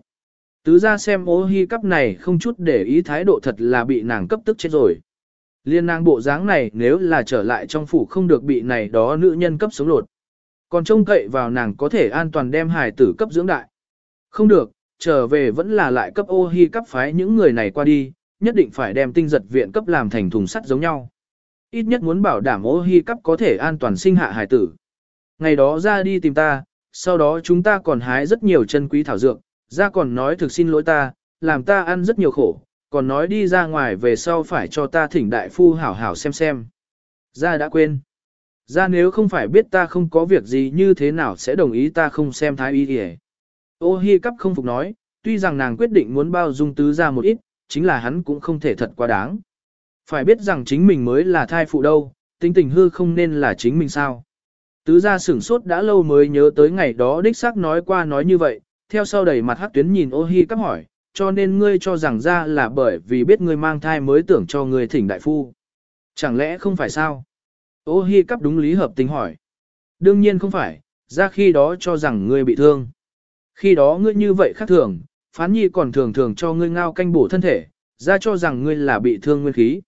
Tứ ra xem ô hi cáp này không chút để ý thái độ thật là bị nàng cấp tức chết rồi. Liên nàng bộ dáng này nếu là trở lại trong phủ không được bị này đó nữ nhân cấp sống lột. Còn trông cậy vào nàng có thể an toàn đem hài tử cấp dưỡng đại. Không được, trở về vẫn là lại cấp ô hi cấp phái những người này qua đi, nhất định phải đem tinh giật viện cấp làm thành thùng sắt giống nhau. Ít nhất muốn bảo đảm ô hi cấp có thể an toàn sinh hạ hải tử. Ngày đó ra đi tìm ta, sau đó chúng ta còn hái rất nhiều chân quý thảo dược, ra còn nói thực xin lỗi ta, làm ta ăn rất nhiều khổ, còn nói đi ra ngoài về sau phải cho ta thỉnh đại phu hảo hảo xem xem. Ra đã quên. Ra nếu không phải biết ta không có việc gì như thế nào sẽ đồng ý ta không xem thái y kìa. Ô hi cắp không phục nói, tuy rằng nàng quyết định muốn bao dung tứ ra một ít, chính là hắn cũng không thể thật quá đáng. Phải biết rằng chính mình mới là thai phụ đâu, tính tình hư không nên là chính mình sao. Tứ ra sửng sốt đã lâu mới nhớ tới ngày đó đích xác nói qua nói như vậy, theo sau đầy mặt hắc tuyến nhìn ô hi cắp hỏi, cho nên ngươi cho rằng ra là bởi vì biết ngươi mang thai mới tưởng cho ngươi thỉnh đại phu. Chẳng lẽ không phải sao? Ô hi cắp đúng lý hợp tình hỏi. Đương nhiên không phải, ra khi đó cho rằng ngươi bị thương. Khi đó ngươi như vậy khác thường, phán nhi còn thường thường cho ngươi ngao canh bổ thân thể, ra cho rằng ngươi là bị thương nguyên khí.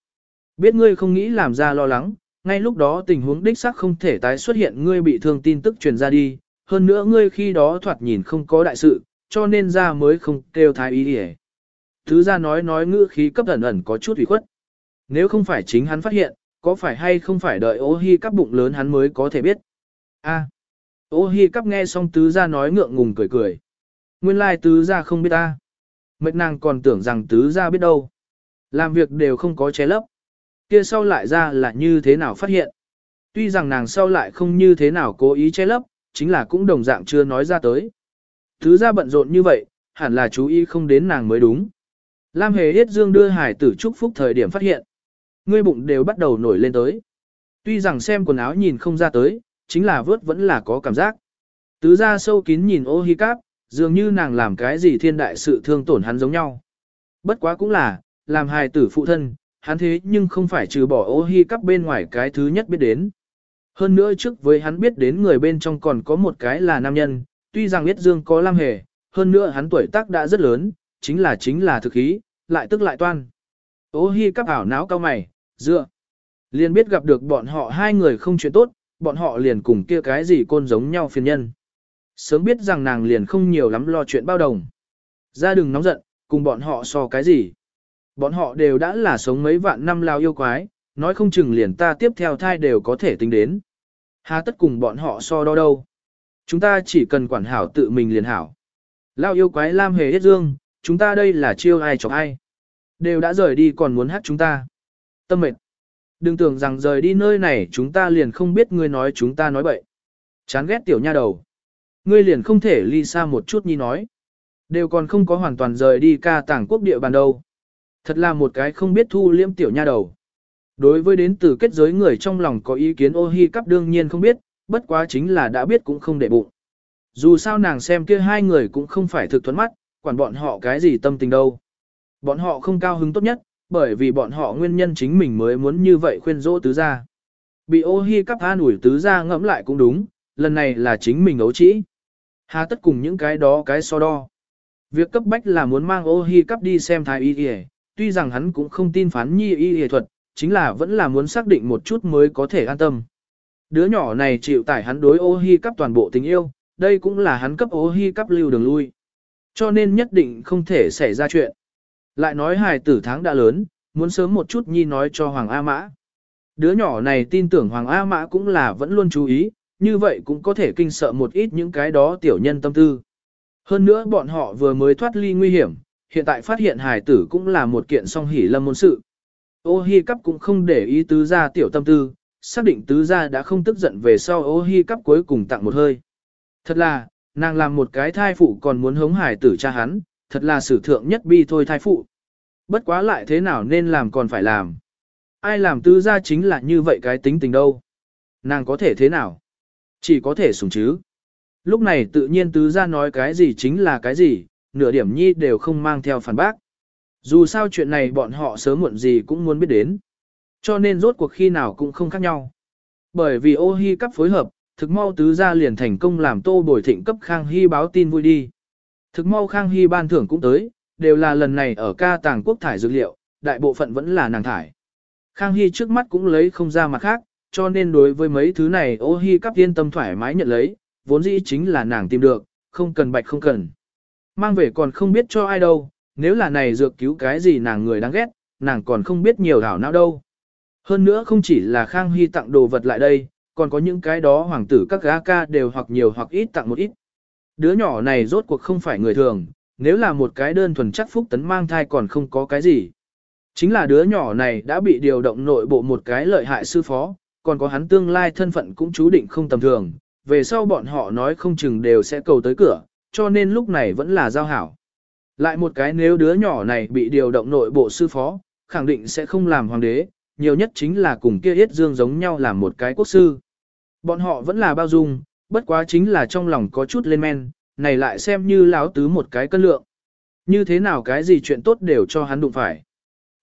Biết ngươi không nghĩ làm ra lo lắng, ngay lúc đó tình huống đích xác không thể tái xuất hiện ngươi bị thương tin tức truyền ra đi, hơn nữa ngươi khi đó thoạt nhìn không có đại sự, cho nên ra mới không kêu thái ý đi Thứ ra nói nói ngữ khí cấp ẩn ẩn có chút ủy khuất. Nếu không phải chính hắn phát hiện, có phải hay không phải đợi ô hi cắp bụng lớn hắn mới có thể biết. a ô hi cắp nghe xong tứ gia nói ngượng ngùng cười cười. Nguyên lai tứ gia không biết ta. Mệnh nàng còn tưởng rằng tứ gia biết đâu. Làm việc đều không có che lấp. Kia sau lại ra là như thế nào phát hiện. Tuy rằng nàng sau lại không như thế nào cố ý che lấp, chính là cũng đồng dạng chưa nói ra tới. Tứ ra bận rộn như vậy, hẳn là chú ý không đến nàng mới đúng. Lam Hề Yết Dương đưa hải tử chúc phúc thời điểm phát hiện. Ngươi bụng đều bắt đầu nổi lên tới. Tuy rằng xem quần áo nhìn không ra tới, chính là vớt vẫn là có cảm giác. Tứ ra sâu kín nhìn ô hi cáp, dường như nàng làm cái gì thiên đại sự thương tổn hắn giống nhau. Bất quá cũng là, làm hài tử phụ thân, hắn thế nhưng không phải trừ bỏ ô hi cáp bên ngoài cái thứ nhất biết đến. Hơn nữa trước với hắn biết đến người bên trong còn có một cái là nam nhân, tuy rằng biết dương có lam hề, hơn nữa hắn tuổi tác đã rất lớn, chính là chính là thực khí, lại tức lại toan. Ô hi cắp ảo náo cao mày, dựa. Liền biết gặp được bọn họ hai người không chuyện tốt, bọn họ liền cùng kia cái gì côn giống nhau phiền nhân. Sớm biết rằng nàng liền không nhiều lắm lo chuyện bao đồng. Ra đừng nóng giận, cùng bọn họ so cái gì. Bọn họ đều đã là sống mấy vạn năm lao yêu quái, nói không chừng liền ta tiếp theo thai đều có thể tính đến. Hà tất cùng bọn họ so đo đâu. Chúng ta chỉ cần quản hảo tự mình liền hảo. Lao yêu quái Lam hề hết dương, chúng ta đây là chiêu ai chọc ai. Đều đã rời đi còn muốn hát chúng ta. Tâm mệt. Đừng tưởng rằng rời đi nơi này chúng ta liền không biết ngươi nói chúng ta nói bậy. Chán ghét tiểu nha đầu. Ngươi liền không thể ly xa một chút nhi nói. Đều còn không có hoàn toàn rời đi ca tảng quốc địa bàn đâu. Thật là một cái không biết thu liễm tiểu nha đầu. Đối với đến từ kết giới người trong lòng có ý kiến ô hi cắp đương nhiên không biết, bất quá chính là đã biết cũng không để bụng. Dù sao nàng xem kia hai người cũng không phải thực thuẫn mắt, quản bọn họ cái gì tâm tình đâu. Bọn họ không cao hứng tốt nhất, bởi vì bọn họ nguyên nhân chính mình mới muốn như vậy khuyên dỗ tứ gia. Bị ô hi cắp an ủi tứ gia ngẫm lại cũng đúng, lần này là chính mình ấu trĩ. Hà tất cùng những cái đó cái so đo. Việc cấp bách là muốn mang ô hi cắp đi xem thái y y, tuy rằng hắn cũng không tin phán nhi y y thuật, chính là vẫn là muốn xác định một chút mới có thể an tâm. Đứa nhỏ này chịu tải hắn đối ô hi cắp toàn bộ tình yêu, đây cũng là hắn cấp ô hi cắp lưu đường lui. Cho nên nhất định không thể xảy ra chuyện. Lại nói hài tử tháng đã lớn, muốn sớm một chút nhi nói cho Hoàng A Mã. Đứa nhỏ này tin tưởng Hoàng A Mã cũng là vẫn luôn chú ý, như vậy cũng có thể kinh sợ một ít những cái đó tiểu nhân tâm tư. Hơn nữa bọn họ vừa mới thoát ly nguy hiểm, hiện tại phát hiện hài tử cũng là một kiện song hỷ lâm môn sự. Ô hi cắp cũng không để ý tứ ra tiểu tâm tư, xác định tứ ra đã không tức giận về sau ô hi cắp cuối cùng tặng một hơi. Thật là, nàng làm một cái thai phụ còn muốn hống hài tử cha hắn, thật là sử thượng nhất bi thôi thai phụ. Bất quá lại thế nào nên làm còn phải làm. Ai làm tứ gia chính là như vậy cái tính tình đâu. Nàng có thể thế nào? Chỉ có thể sùng chứ. Lúc này tự nhiên tứ gia nói cái gì chính là cái gì, nửa điểm nhi đều không mang theo phản bác. Dù sao chuyện này bọn họ sớm muộn gì cũng muốn biết đến. Cho nên rốt cuộc khi nào cũng không khác nhau. Bởi vì ô hi cấp phối hợp, thực mau tứ gia liền thành công làm tô bồi thịnh cấp Khang Hy báo tin vui đi. Thực mau Khang Hy ban thưởng cũng tới, đều là lần này ở ca tàng quốc thải dược liệu, đại bộ phận vẫn là nàng thải. Khang Hy trước mắt cũng lấy không ra mặt khác, cho nên đối với mấy thứ này ô hi cắp yên tâm thoải mái nhận lấy, vốn dĩ chính là nàng tìm được, không cần bạch không cần. Mang về còn không biết cho ai đâu, nếu là này dược cứu cái gì nàng người đáng ghét, nàng còn không biết nhiều hảo não đâu. Hơn nữa không chỉ là Khang Hy tặng đồ vật lại đây, còn có những cái đó hoàng tử các gã ca đều hoặc nhiều hoặc ít tặng một ít. Đứa nhỏ này rốt cuộc không phải người thường, nếu là một cái đơn thuần chắc phúc tấn mang thai còn không có cái gì. Chính là đứa nhỏ này đã bị điều động nội bộ một cái lợi hại sư phó, còn có hắn tương lai thân phận cũng chú định không tầm thường, về sau bọn họ nói không chừng đều sẽ cầu tới cửa, cho nên lúc này vẫn là giao hảo. Lại một cái nếu đứa nhỏ này bị điều động nội bộ sư phó, khẳng định sẽ không làm hoàng đế, nhiều nhất chính là cùng kia yết dương giống nhau làm một cái quốc sư. Bọn họ vẫn là bao dung, bất quá chính là trong lòng có chút lên men, này lại xem như láo tứ một cái cân lượng. Như thế nào cái gì chuyện tốt đều cho hắn đụng phải.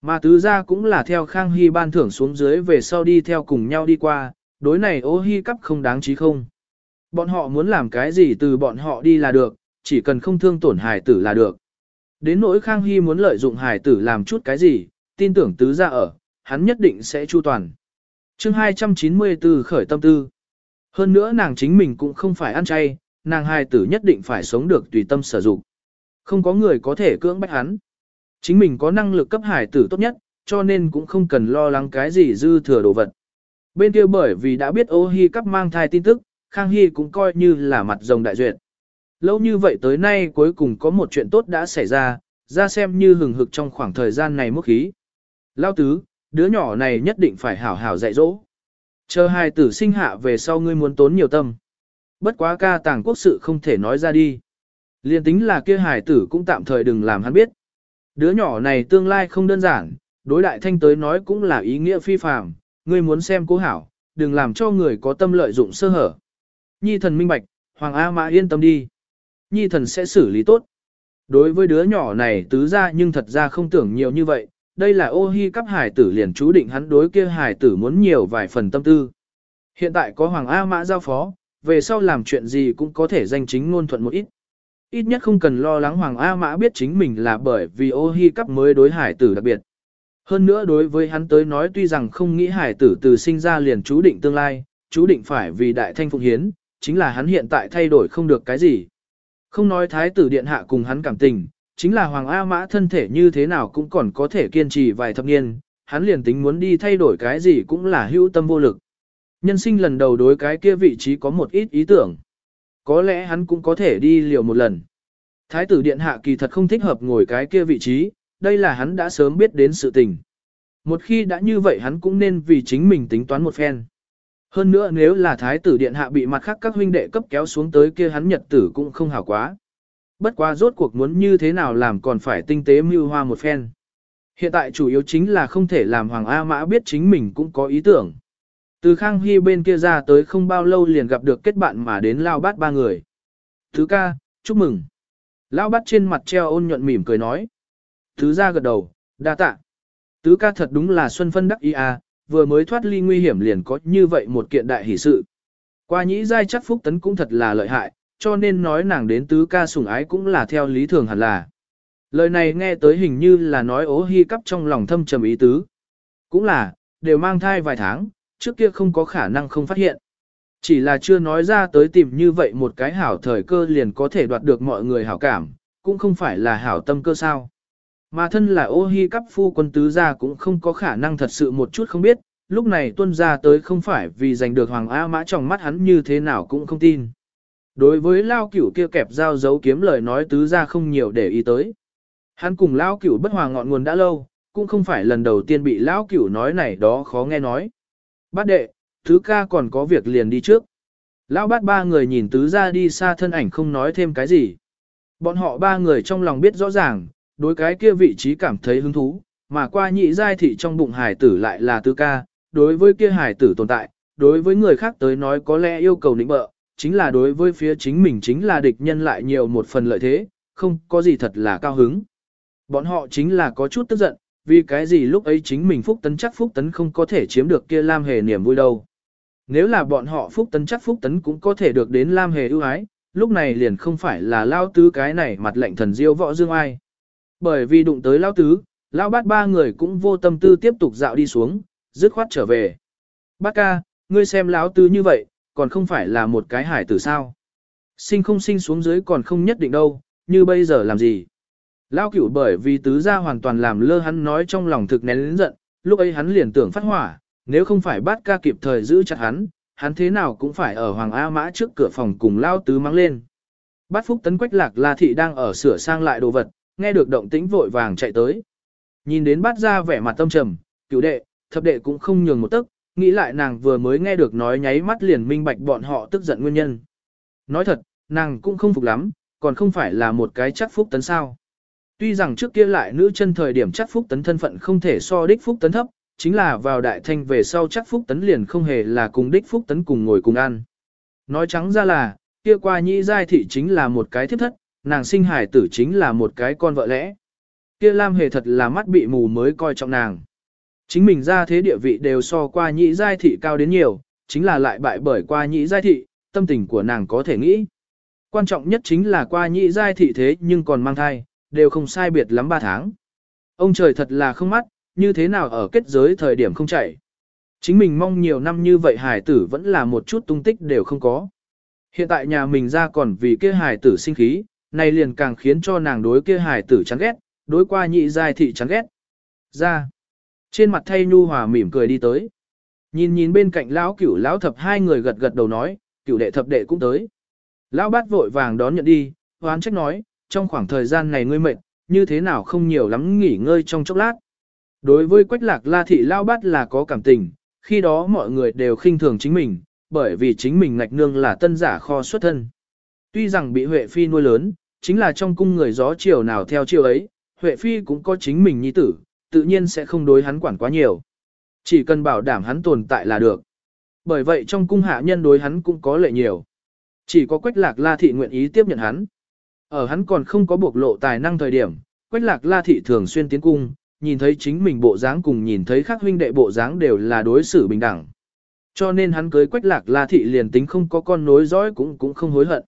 Mà tứ ra cũng là theo Khang Hy ban thưởng xuống dưới về sau đi theo cùng nhau đi qua, đối này ô hy cắp không đáng chí không. Bọn họ muốn làm cái gì từ bọn họ đi là được, chỉ cần không thương tổn hải tử là được. Đến nỗi Khang Hy muốn lợi dụng hải tử làm chút cái gì, tin tưởng tứ ra ở, hắn nhất định sẽ chu toàn. chương 294 khởi tâm tư. Hơn nữa nàng chính mình cũng không phải ăn chay, nàng hài tử nhất định phải sống được tùy tâm sở dụng. Không có người có thể cưỡng bách hắn. Chính mình có năng lực cấp hải tử tốt nhất, cho nên cũng không cần lo lắng cái gì dư thừa đồ vật. Bên kia bởi vì đã biết ô hi cấp mang thai tin tức, Khang Hy cũng coi như là mặt rồng đại duyệt. Lâu như vậy tới nay cuối cùng có một chuyện tốt đã xảy ra, ra xem như hừng hực trong khoảng thời gian này mức khí. Lao tứ, đứa nhỏ này nhất định phải hảo hảo dạy dỗ. Chờ hai tử sinh hạ về sau ngươi muốn tốn nhiều tâm. Bất quá ca tàng quốc sự không thể nói ra đi. Liên tính là kia hài tử cũng tạm thời đừng làm hắn biết. Đứa nhỏ này tương lai không đơn giản, đối đại thanh tới nói cũng là ý nghĩa phi phàm, ngươi muốn xem cố hảo, đừng làm cho người có tâm lợi dụng sơ hở. Nhi thần minh bạch, Hoàng A Mã yên tâm đi. Nhi thần sẽ xử lý tốt. Đối với đứa nhỏ này tứ ra nhưng thật ra không tưởng nhiều như vậy, đây là ô hi cắp hải tử liền chú định hắn đối kia hải tử muốn nhiều vài phần tâm tư. Hiện tại có Hoàng A Mã giao phó, về sau làm chuyện gì cũng có thể danh chính ngôn thuận một ít. Ít nhất không cần lo lắng Hoàng A Mã biết chính mình là bởi vì ô hi cắp mới đối hải tử đặc biệt. Hơn nữa đối với hắn tới nói tuy rằng không nghĩ hải tử từ sinh ra liền chú định tương lai, chú định phải vì đại thanh phụng hiến, chính là hắn hiện tại thay đổi không được cái gì. Không nói thái tử điện hạ cùng hắn cảm tình, chính là Hoàng A Mã thân thể như thế nào cũng còn có thể kiên trì vài thập niên, hắn liền tính muốn đi thay đổi cái gì cũng là hữu tâm vô lực. Nhân sinh lần đầu đối cái kia vị trí có một ít ý tưởng. Có lẽ hắn cũng có thể đi liều một lần. Thái tử điện hạ kỳ thật không thích hợp ngồi cái kia vị trí, đây là hắn đã sớm biết đến sự tình. Một khi đã như vậy hắn cũng nên vì chính mình tính toán một phen. Hơn nữa nếu là thái tử điện hạ bị mặt khác các huynh đệ cấp kéo xuống tới kia hắn nhật tử cũng không hảo quá. Bất quá rốt cuộc muốn như thế nào làm còn phải tinh tế mưu hoa một phen. Hiện tại chủ yếu chính là không thể làm Hoàng A Mã biết chính mình cũng có ý tưởng. Từ Khang Hy bên kia ra tới không bao lâu liền gặp được kết bạn mà đến lao bát ba người. Thứ ca, chúc mừng. Lao bát trên mặt treo ôn nhuận mỉm cười nói. Thứ ra gật đầu, đa tạ. Tứ ca thật đúng là xuân phân đắc ý à, vừa mới thoát ly nguy hiểm liền có như vậy một kiện đại hỷ sự. Qua nhĩ giai chắc phúc tấn cũng thật là lợi hại, cho nên nói nàng đến tứ ca sủng ái cũng là theo lý thường hẳn là. Lời này nghe tới hình như là nói ố hy cắp trong lòng thâm trầm ý tứ. Cũng là, đều mang thai vài tháng, trước kia không có khả năng không phát hiện. Chỉ là chưa nói ra tới tìm như vậy một cái hảo thời cơ liền có thể đoạt được mọi người hảo cảm, cũng không phải là hảo tâm cơ sao. Mà thân là ô hi cắp phu quân tứ gia cũng không có khả năng thật sự một chút không biết, lúc này tuân ra tới không phải vì giành được hoàng A mã trong mắt hắn như thế nào cũng không tin. Đối với lao cửu kia kẹp dao giấu kiếm lời nói tứ gia không nhiều để ý tới. Hắn cùng lao cửu bất hòa ngọn nguồn đã lâu, cũng không phải lần đầu tiên bị lao cửu nói này đó khó nghe nói. Bát đệ, thứ ca còn có việc liền đi trước. Lão bát ba người nhìn tứ gia đi xa thân ảnh không nói thêm cái gì. Bọn họ ba người trong lòng biết rõ ràng, đối cái kia vị trí cảm thấy hứng thú, mà qua nhị giai thị trong bụng hải tử lại là tứ ca, đối với kia hải tử tồn tại, đối với người khác tới nói có lẽ yêu cầu nịnh bợ, chính là đối với phía chính mình chính là địch nhân lại nhiều một phần lợi thế, không có gì thật là cao hứng. Bọn họ chính là có chút tức giận, vì cái gì lúc ấy chính mình Phúc Tấn chắc Phúc Tấn không có thể chiếm được kia Lam Hề niềm vui đâu. Nếu là bọn họ Phúc Tấn chắc Phúc Tấn cũng có thể được đến Lam Hề ưu ái, lúc này liền không phải là lao tứ cái này mặt lệnh thần diêu võ dương ai. Bởi vì đụng tới lao tứ, lao bát ba người cũng vô tâm tư tiếp tục dạo đi xuống, dứt khoát trở về. Bác ca, ngươi xem lão tứ như vậy, còn không phải là một cái hải tử sao. Sinh không sinh xuống dưới còn không nhất định đâu, như bây giờ làm gì. Lao cửu bởi vì tứ gia hoàn toàn làm lơ hắn nói trong lòng thực nén lĩnh giận, lúc ấy hắn liền tưởng phát hỏa, nếu không phải bát ca kịp thời giữ chặt hắn, hắn thế nào cũng phải ở Hoàng A Mã trước cửa phòng cùng lao tứ mang lên. Bát Phúc Tấn Quách Lạc La Thị đang ở sửa sang lại đồ vật, nghe được động tĩnh vội vàng chạy tới. Nhìn đến bát ra vẻ mặt tâm trầm, cửu đệ, thập đệ cũng không nhường một tấc, nghĩ lại nàng vừa mới nghe được nói nháy mắt liền minh bạch bọn họ tức giận nguyên nhân. Nói thật, nàng cũng không phục lắm, còn không phải là một cái chắc Phúc Tấn sao. Tuy rằng trước kia lại nữ chân thời điểm chắc Phúc Tấn thân phận không thể so đích Phúc Tấn thấp, chính là vào đại thanh về sau chắc Phúc Tấn liền không hề là cùng đích Phúc Tấn cùng ngồi cùng ăn. Nói trắng ra là, kia qua nhĩ giai thị chính là một cái thiếp thất, nàng sinh hải tử chính là một cái con vợ lẽ. Kia Lam hề thật là mắt bị mù mới coi trọng nàng. Chính mình ra thế địa vị đều so qua nhị giai thị cao đến nhiều, chính là lại bại bởi qua nhị giai thị, tâm tình của nàng có thể nghĩ. Quan trọng nhất chính là qua nhị giai thị thế nhưng còn mang thai, đều không sai biệt lắm 3 tháng. Ông trời thật là không mắt, như thế nào ở kết giới thời điểm không chạy. Chính mình mong nhiều năm như vậy hải tử vẫn là một chút tung tích đều không có. Hiện tại nhà mình ra còn vì kia hải tử sinh khí, này liền càng khiến cho nàng đối kia hải tử chán ghét, đối qua nhị giai thị chán ghét. Ra. Trên mặt thay nhu hòa mỉm cười đi tới. Nhìn nhìn bên cạnh lão cửu lão thập hai người gật gật đầu nói, cửu đệ thập đệ cũng tới. Lão bát vội vàng đón nhận đi, hoán trách nói, trong khoảng thời gian này ngươi mệt, như thế nào không nhiều lắm nghỉ ngơi trong chốc lát. Đối với quách lạc la thị lão bát là có cảm tình, khi đó mọi người đều khinh thường chính mình, bởi vì chính mình ngạch nương là tân giả kho xuất thân. Tuy rằng bị Huệ Phi nuôi lớn, chính là trong cung người gió chiều nào theo chiều ấy, Huệ Phi cũng có chính mình nhi tử, tự nhiên sẽ không đối hắn quản quá nhiều. Chỉ cần bảo đảm hắn tồn tại là được. Bởi vậy trong cung hạ nhân đối hắn cũng có lệ nhiều. Chỉ có Quách Lạc La Thị nguyện ý tiếp nhận hắn. Ở hắn còn không có bộc lộ tài năng thời điểm, Quách Lạc La Thị thường xuyên tiến cung, nhìn thấy chính mình bộ dáng cùng nhìn thấy khác huynh đệ bộ dáng đều là đối xử bình đẳng. Cho nên hắn cưới Quách Lạc La Thị liền tính không có con nối dõi cũng cũng không hối hận.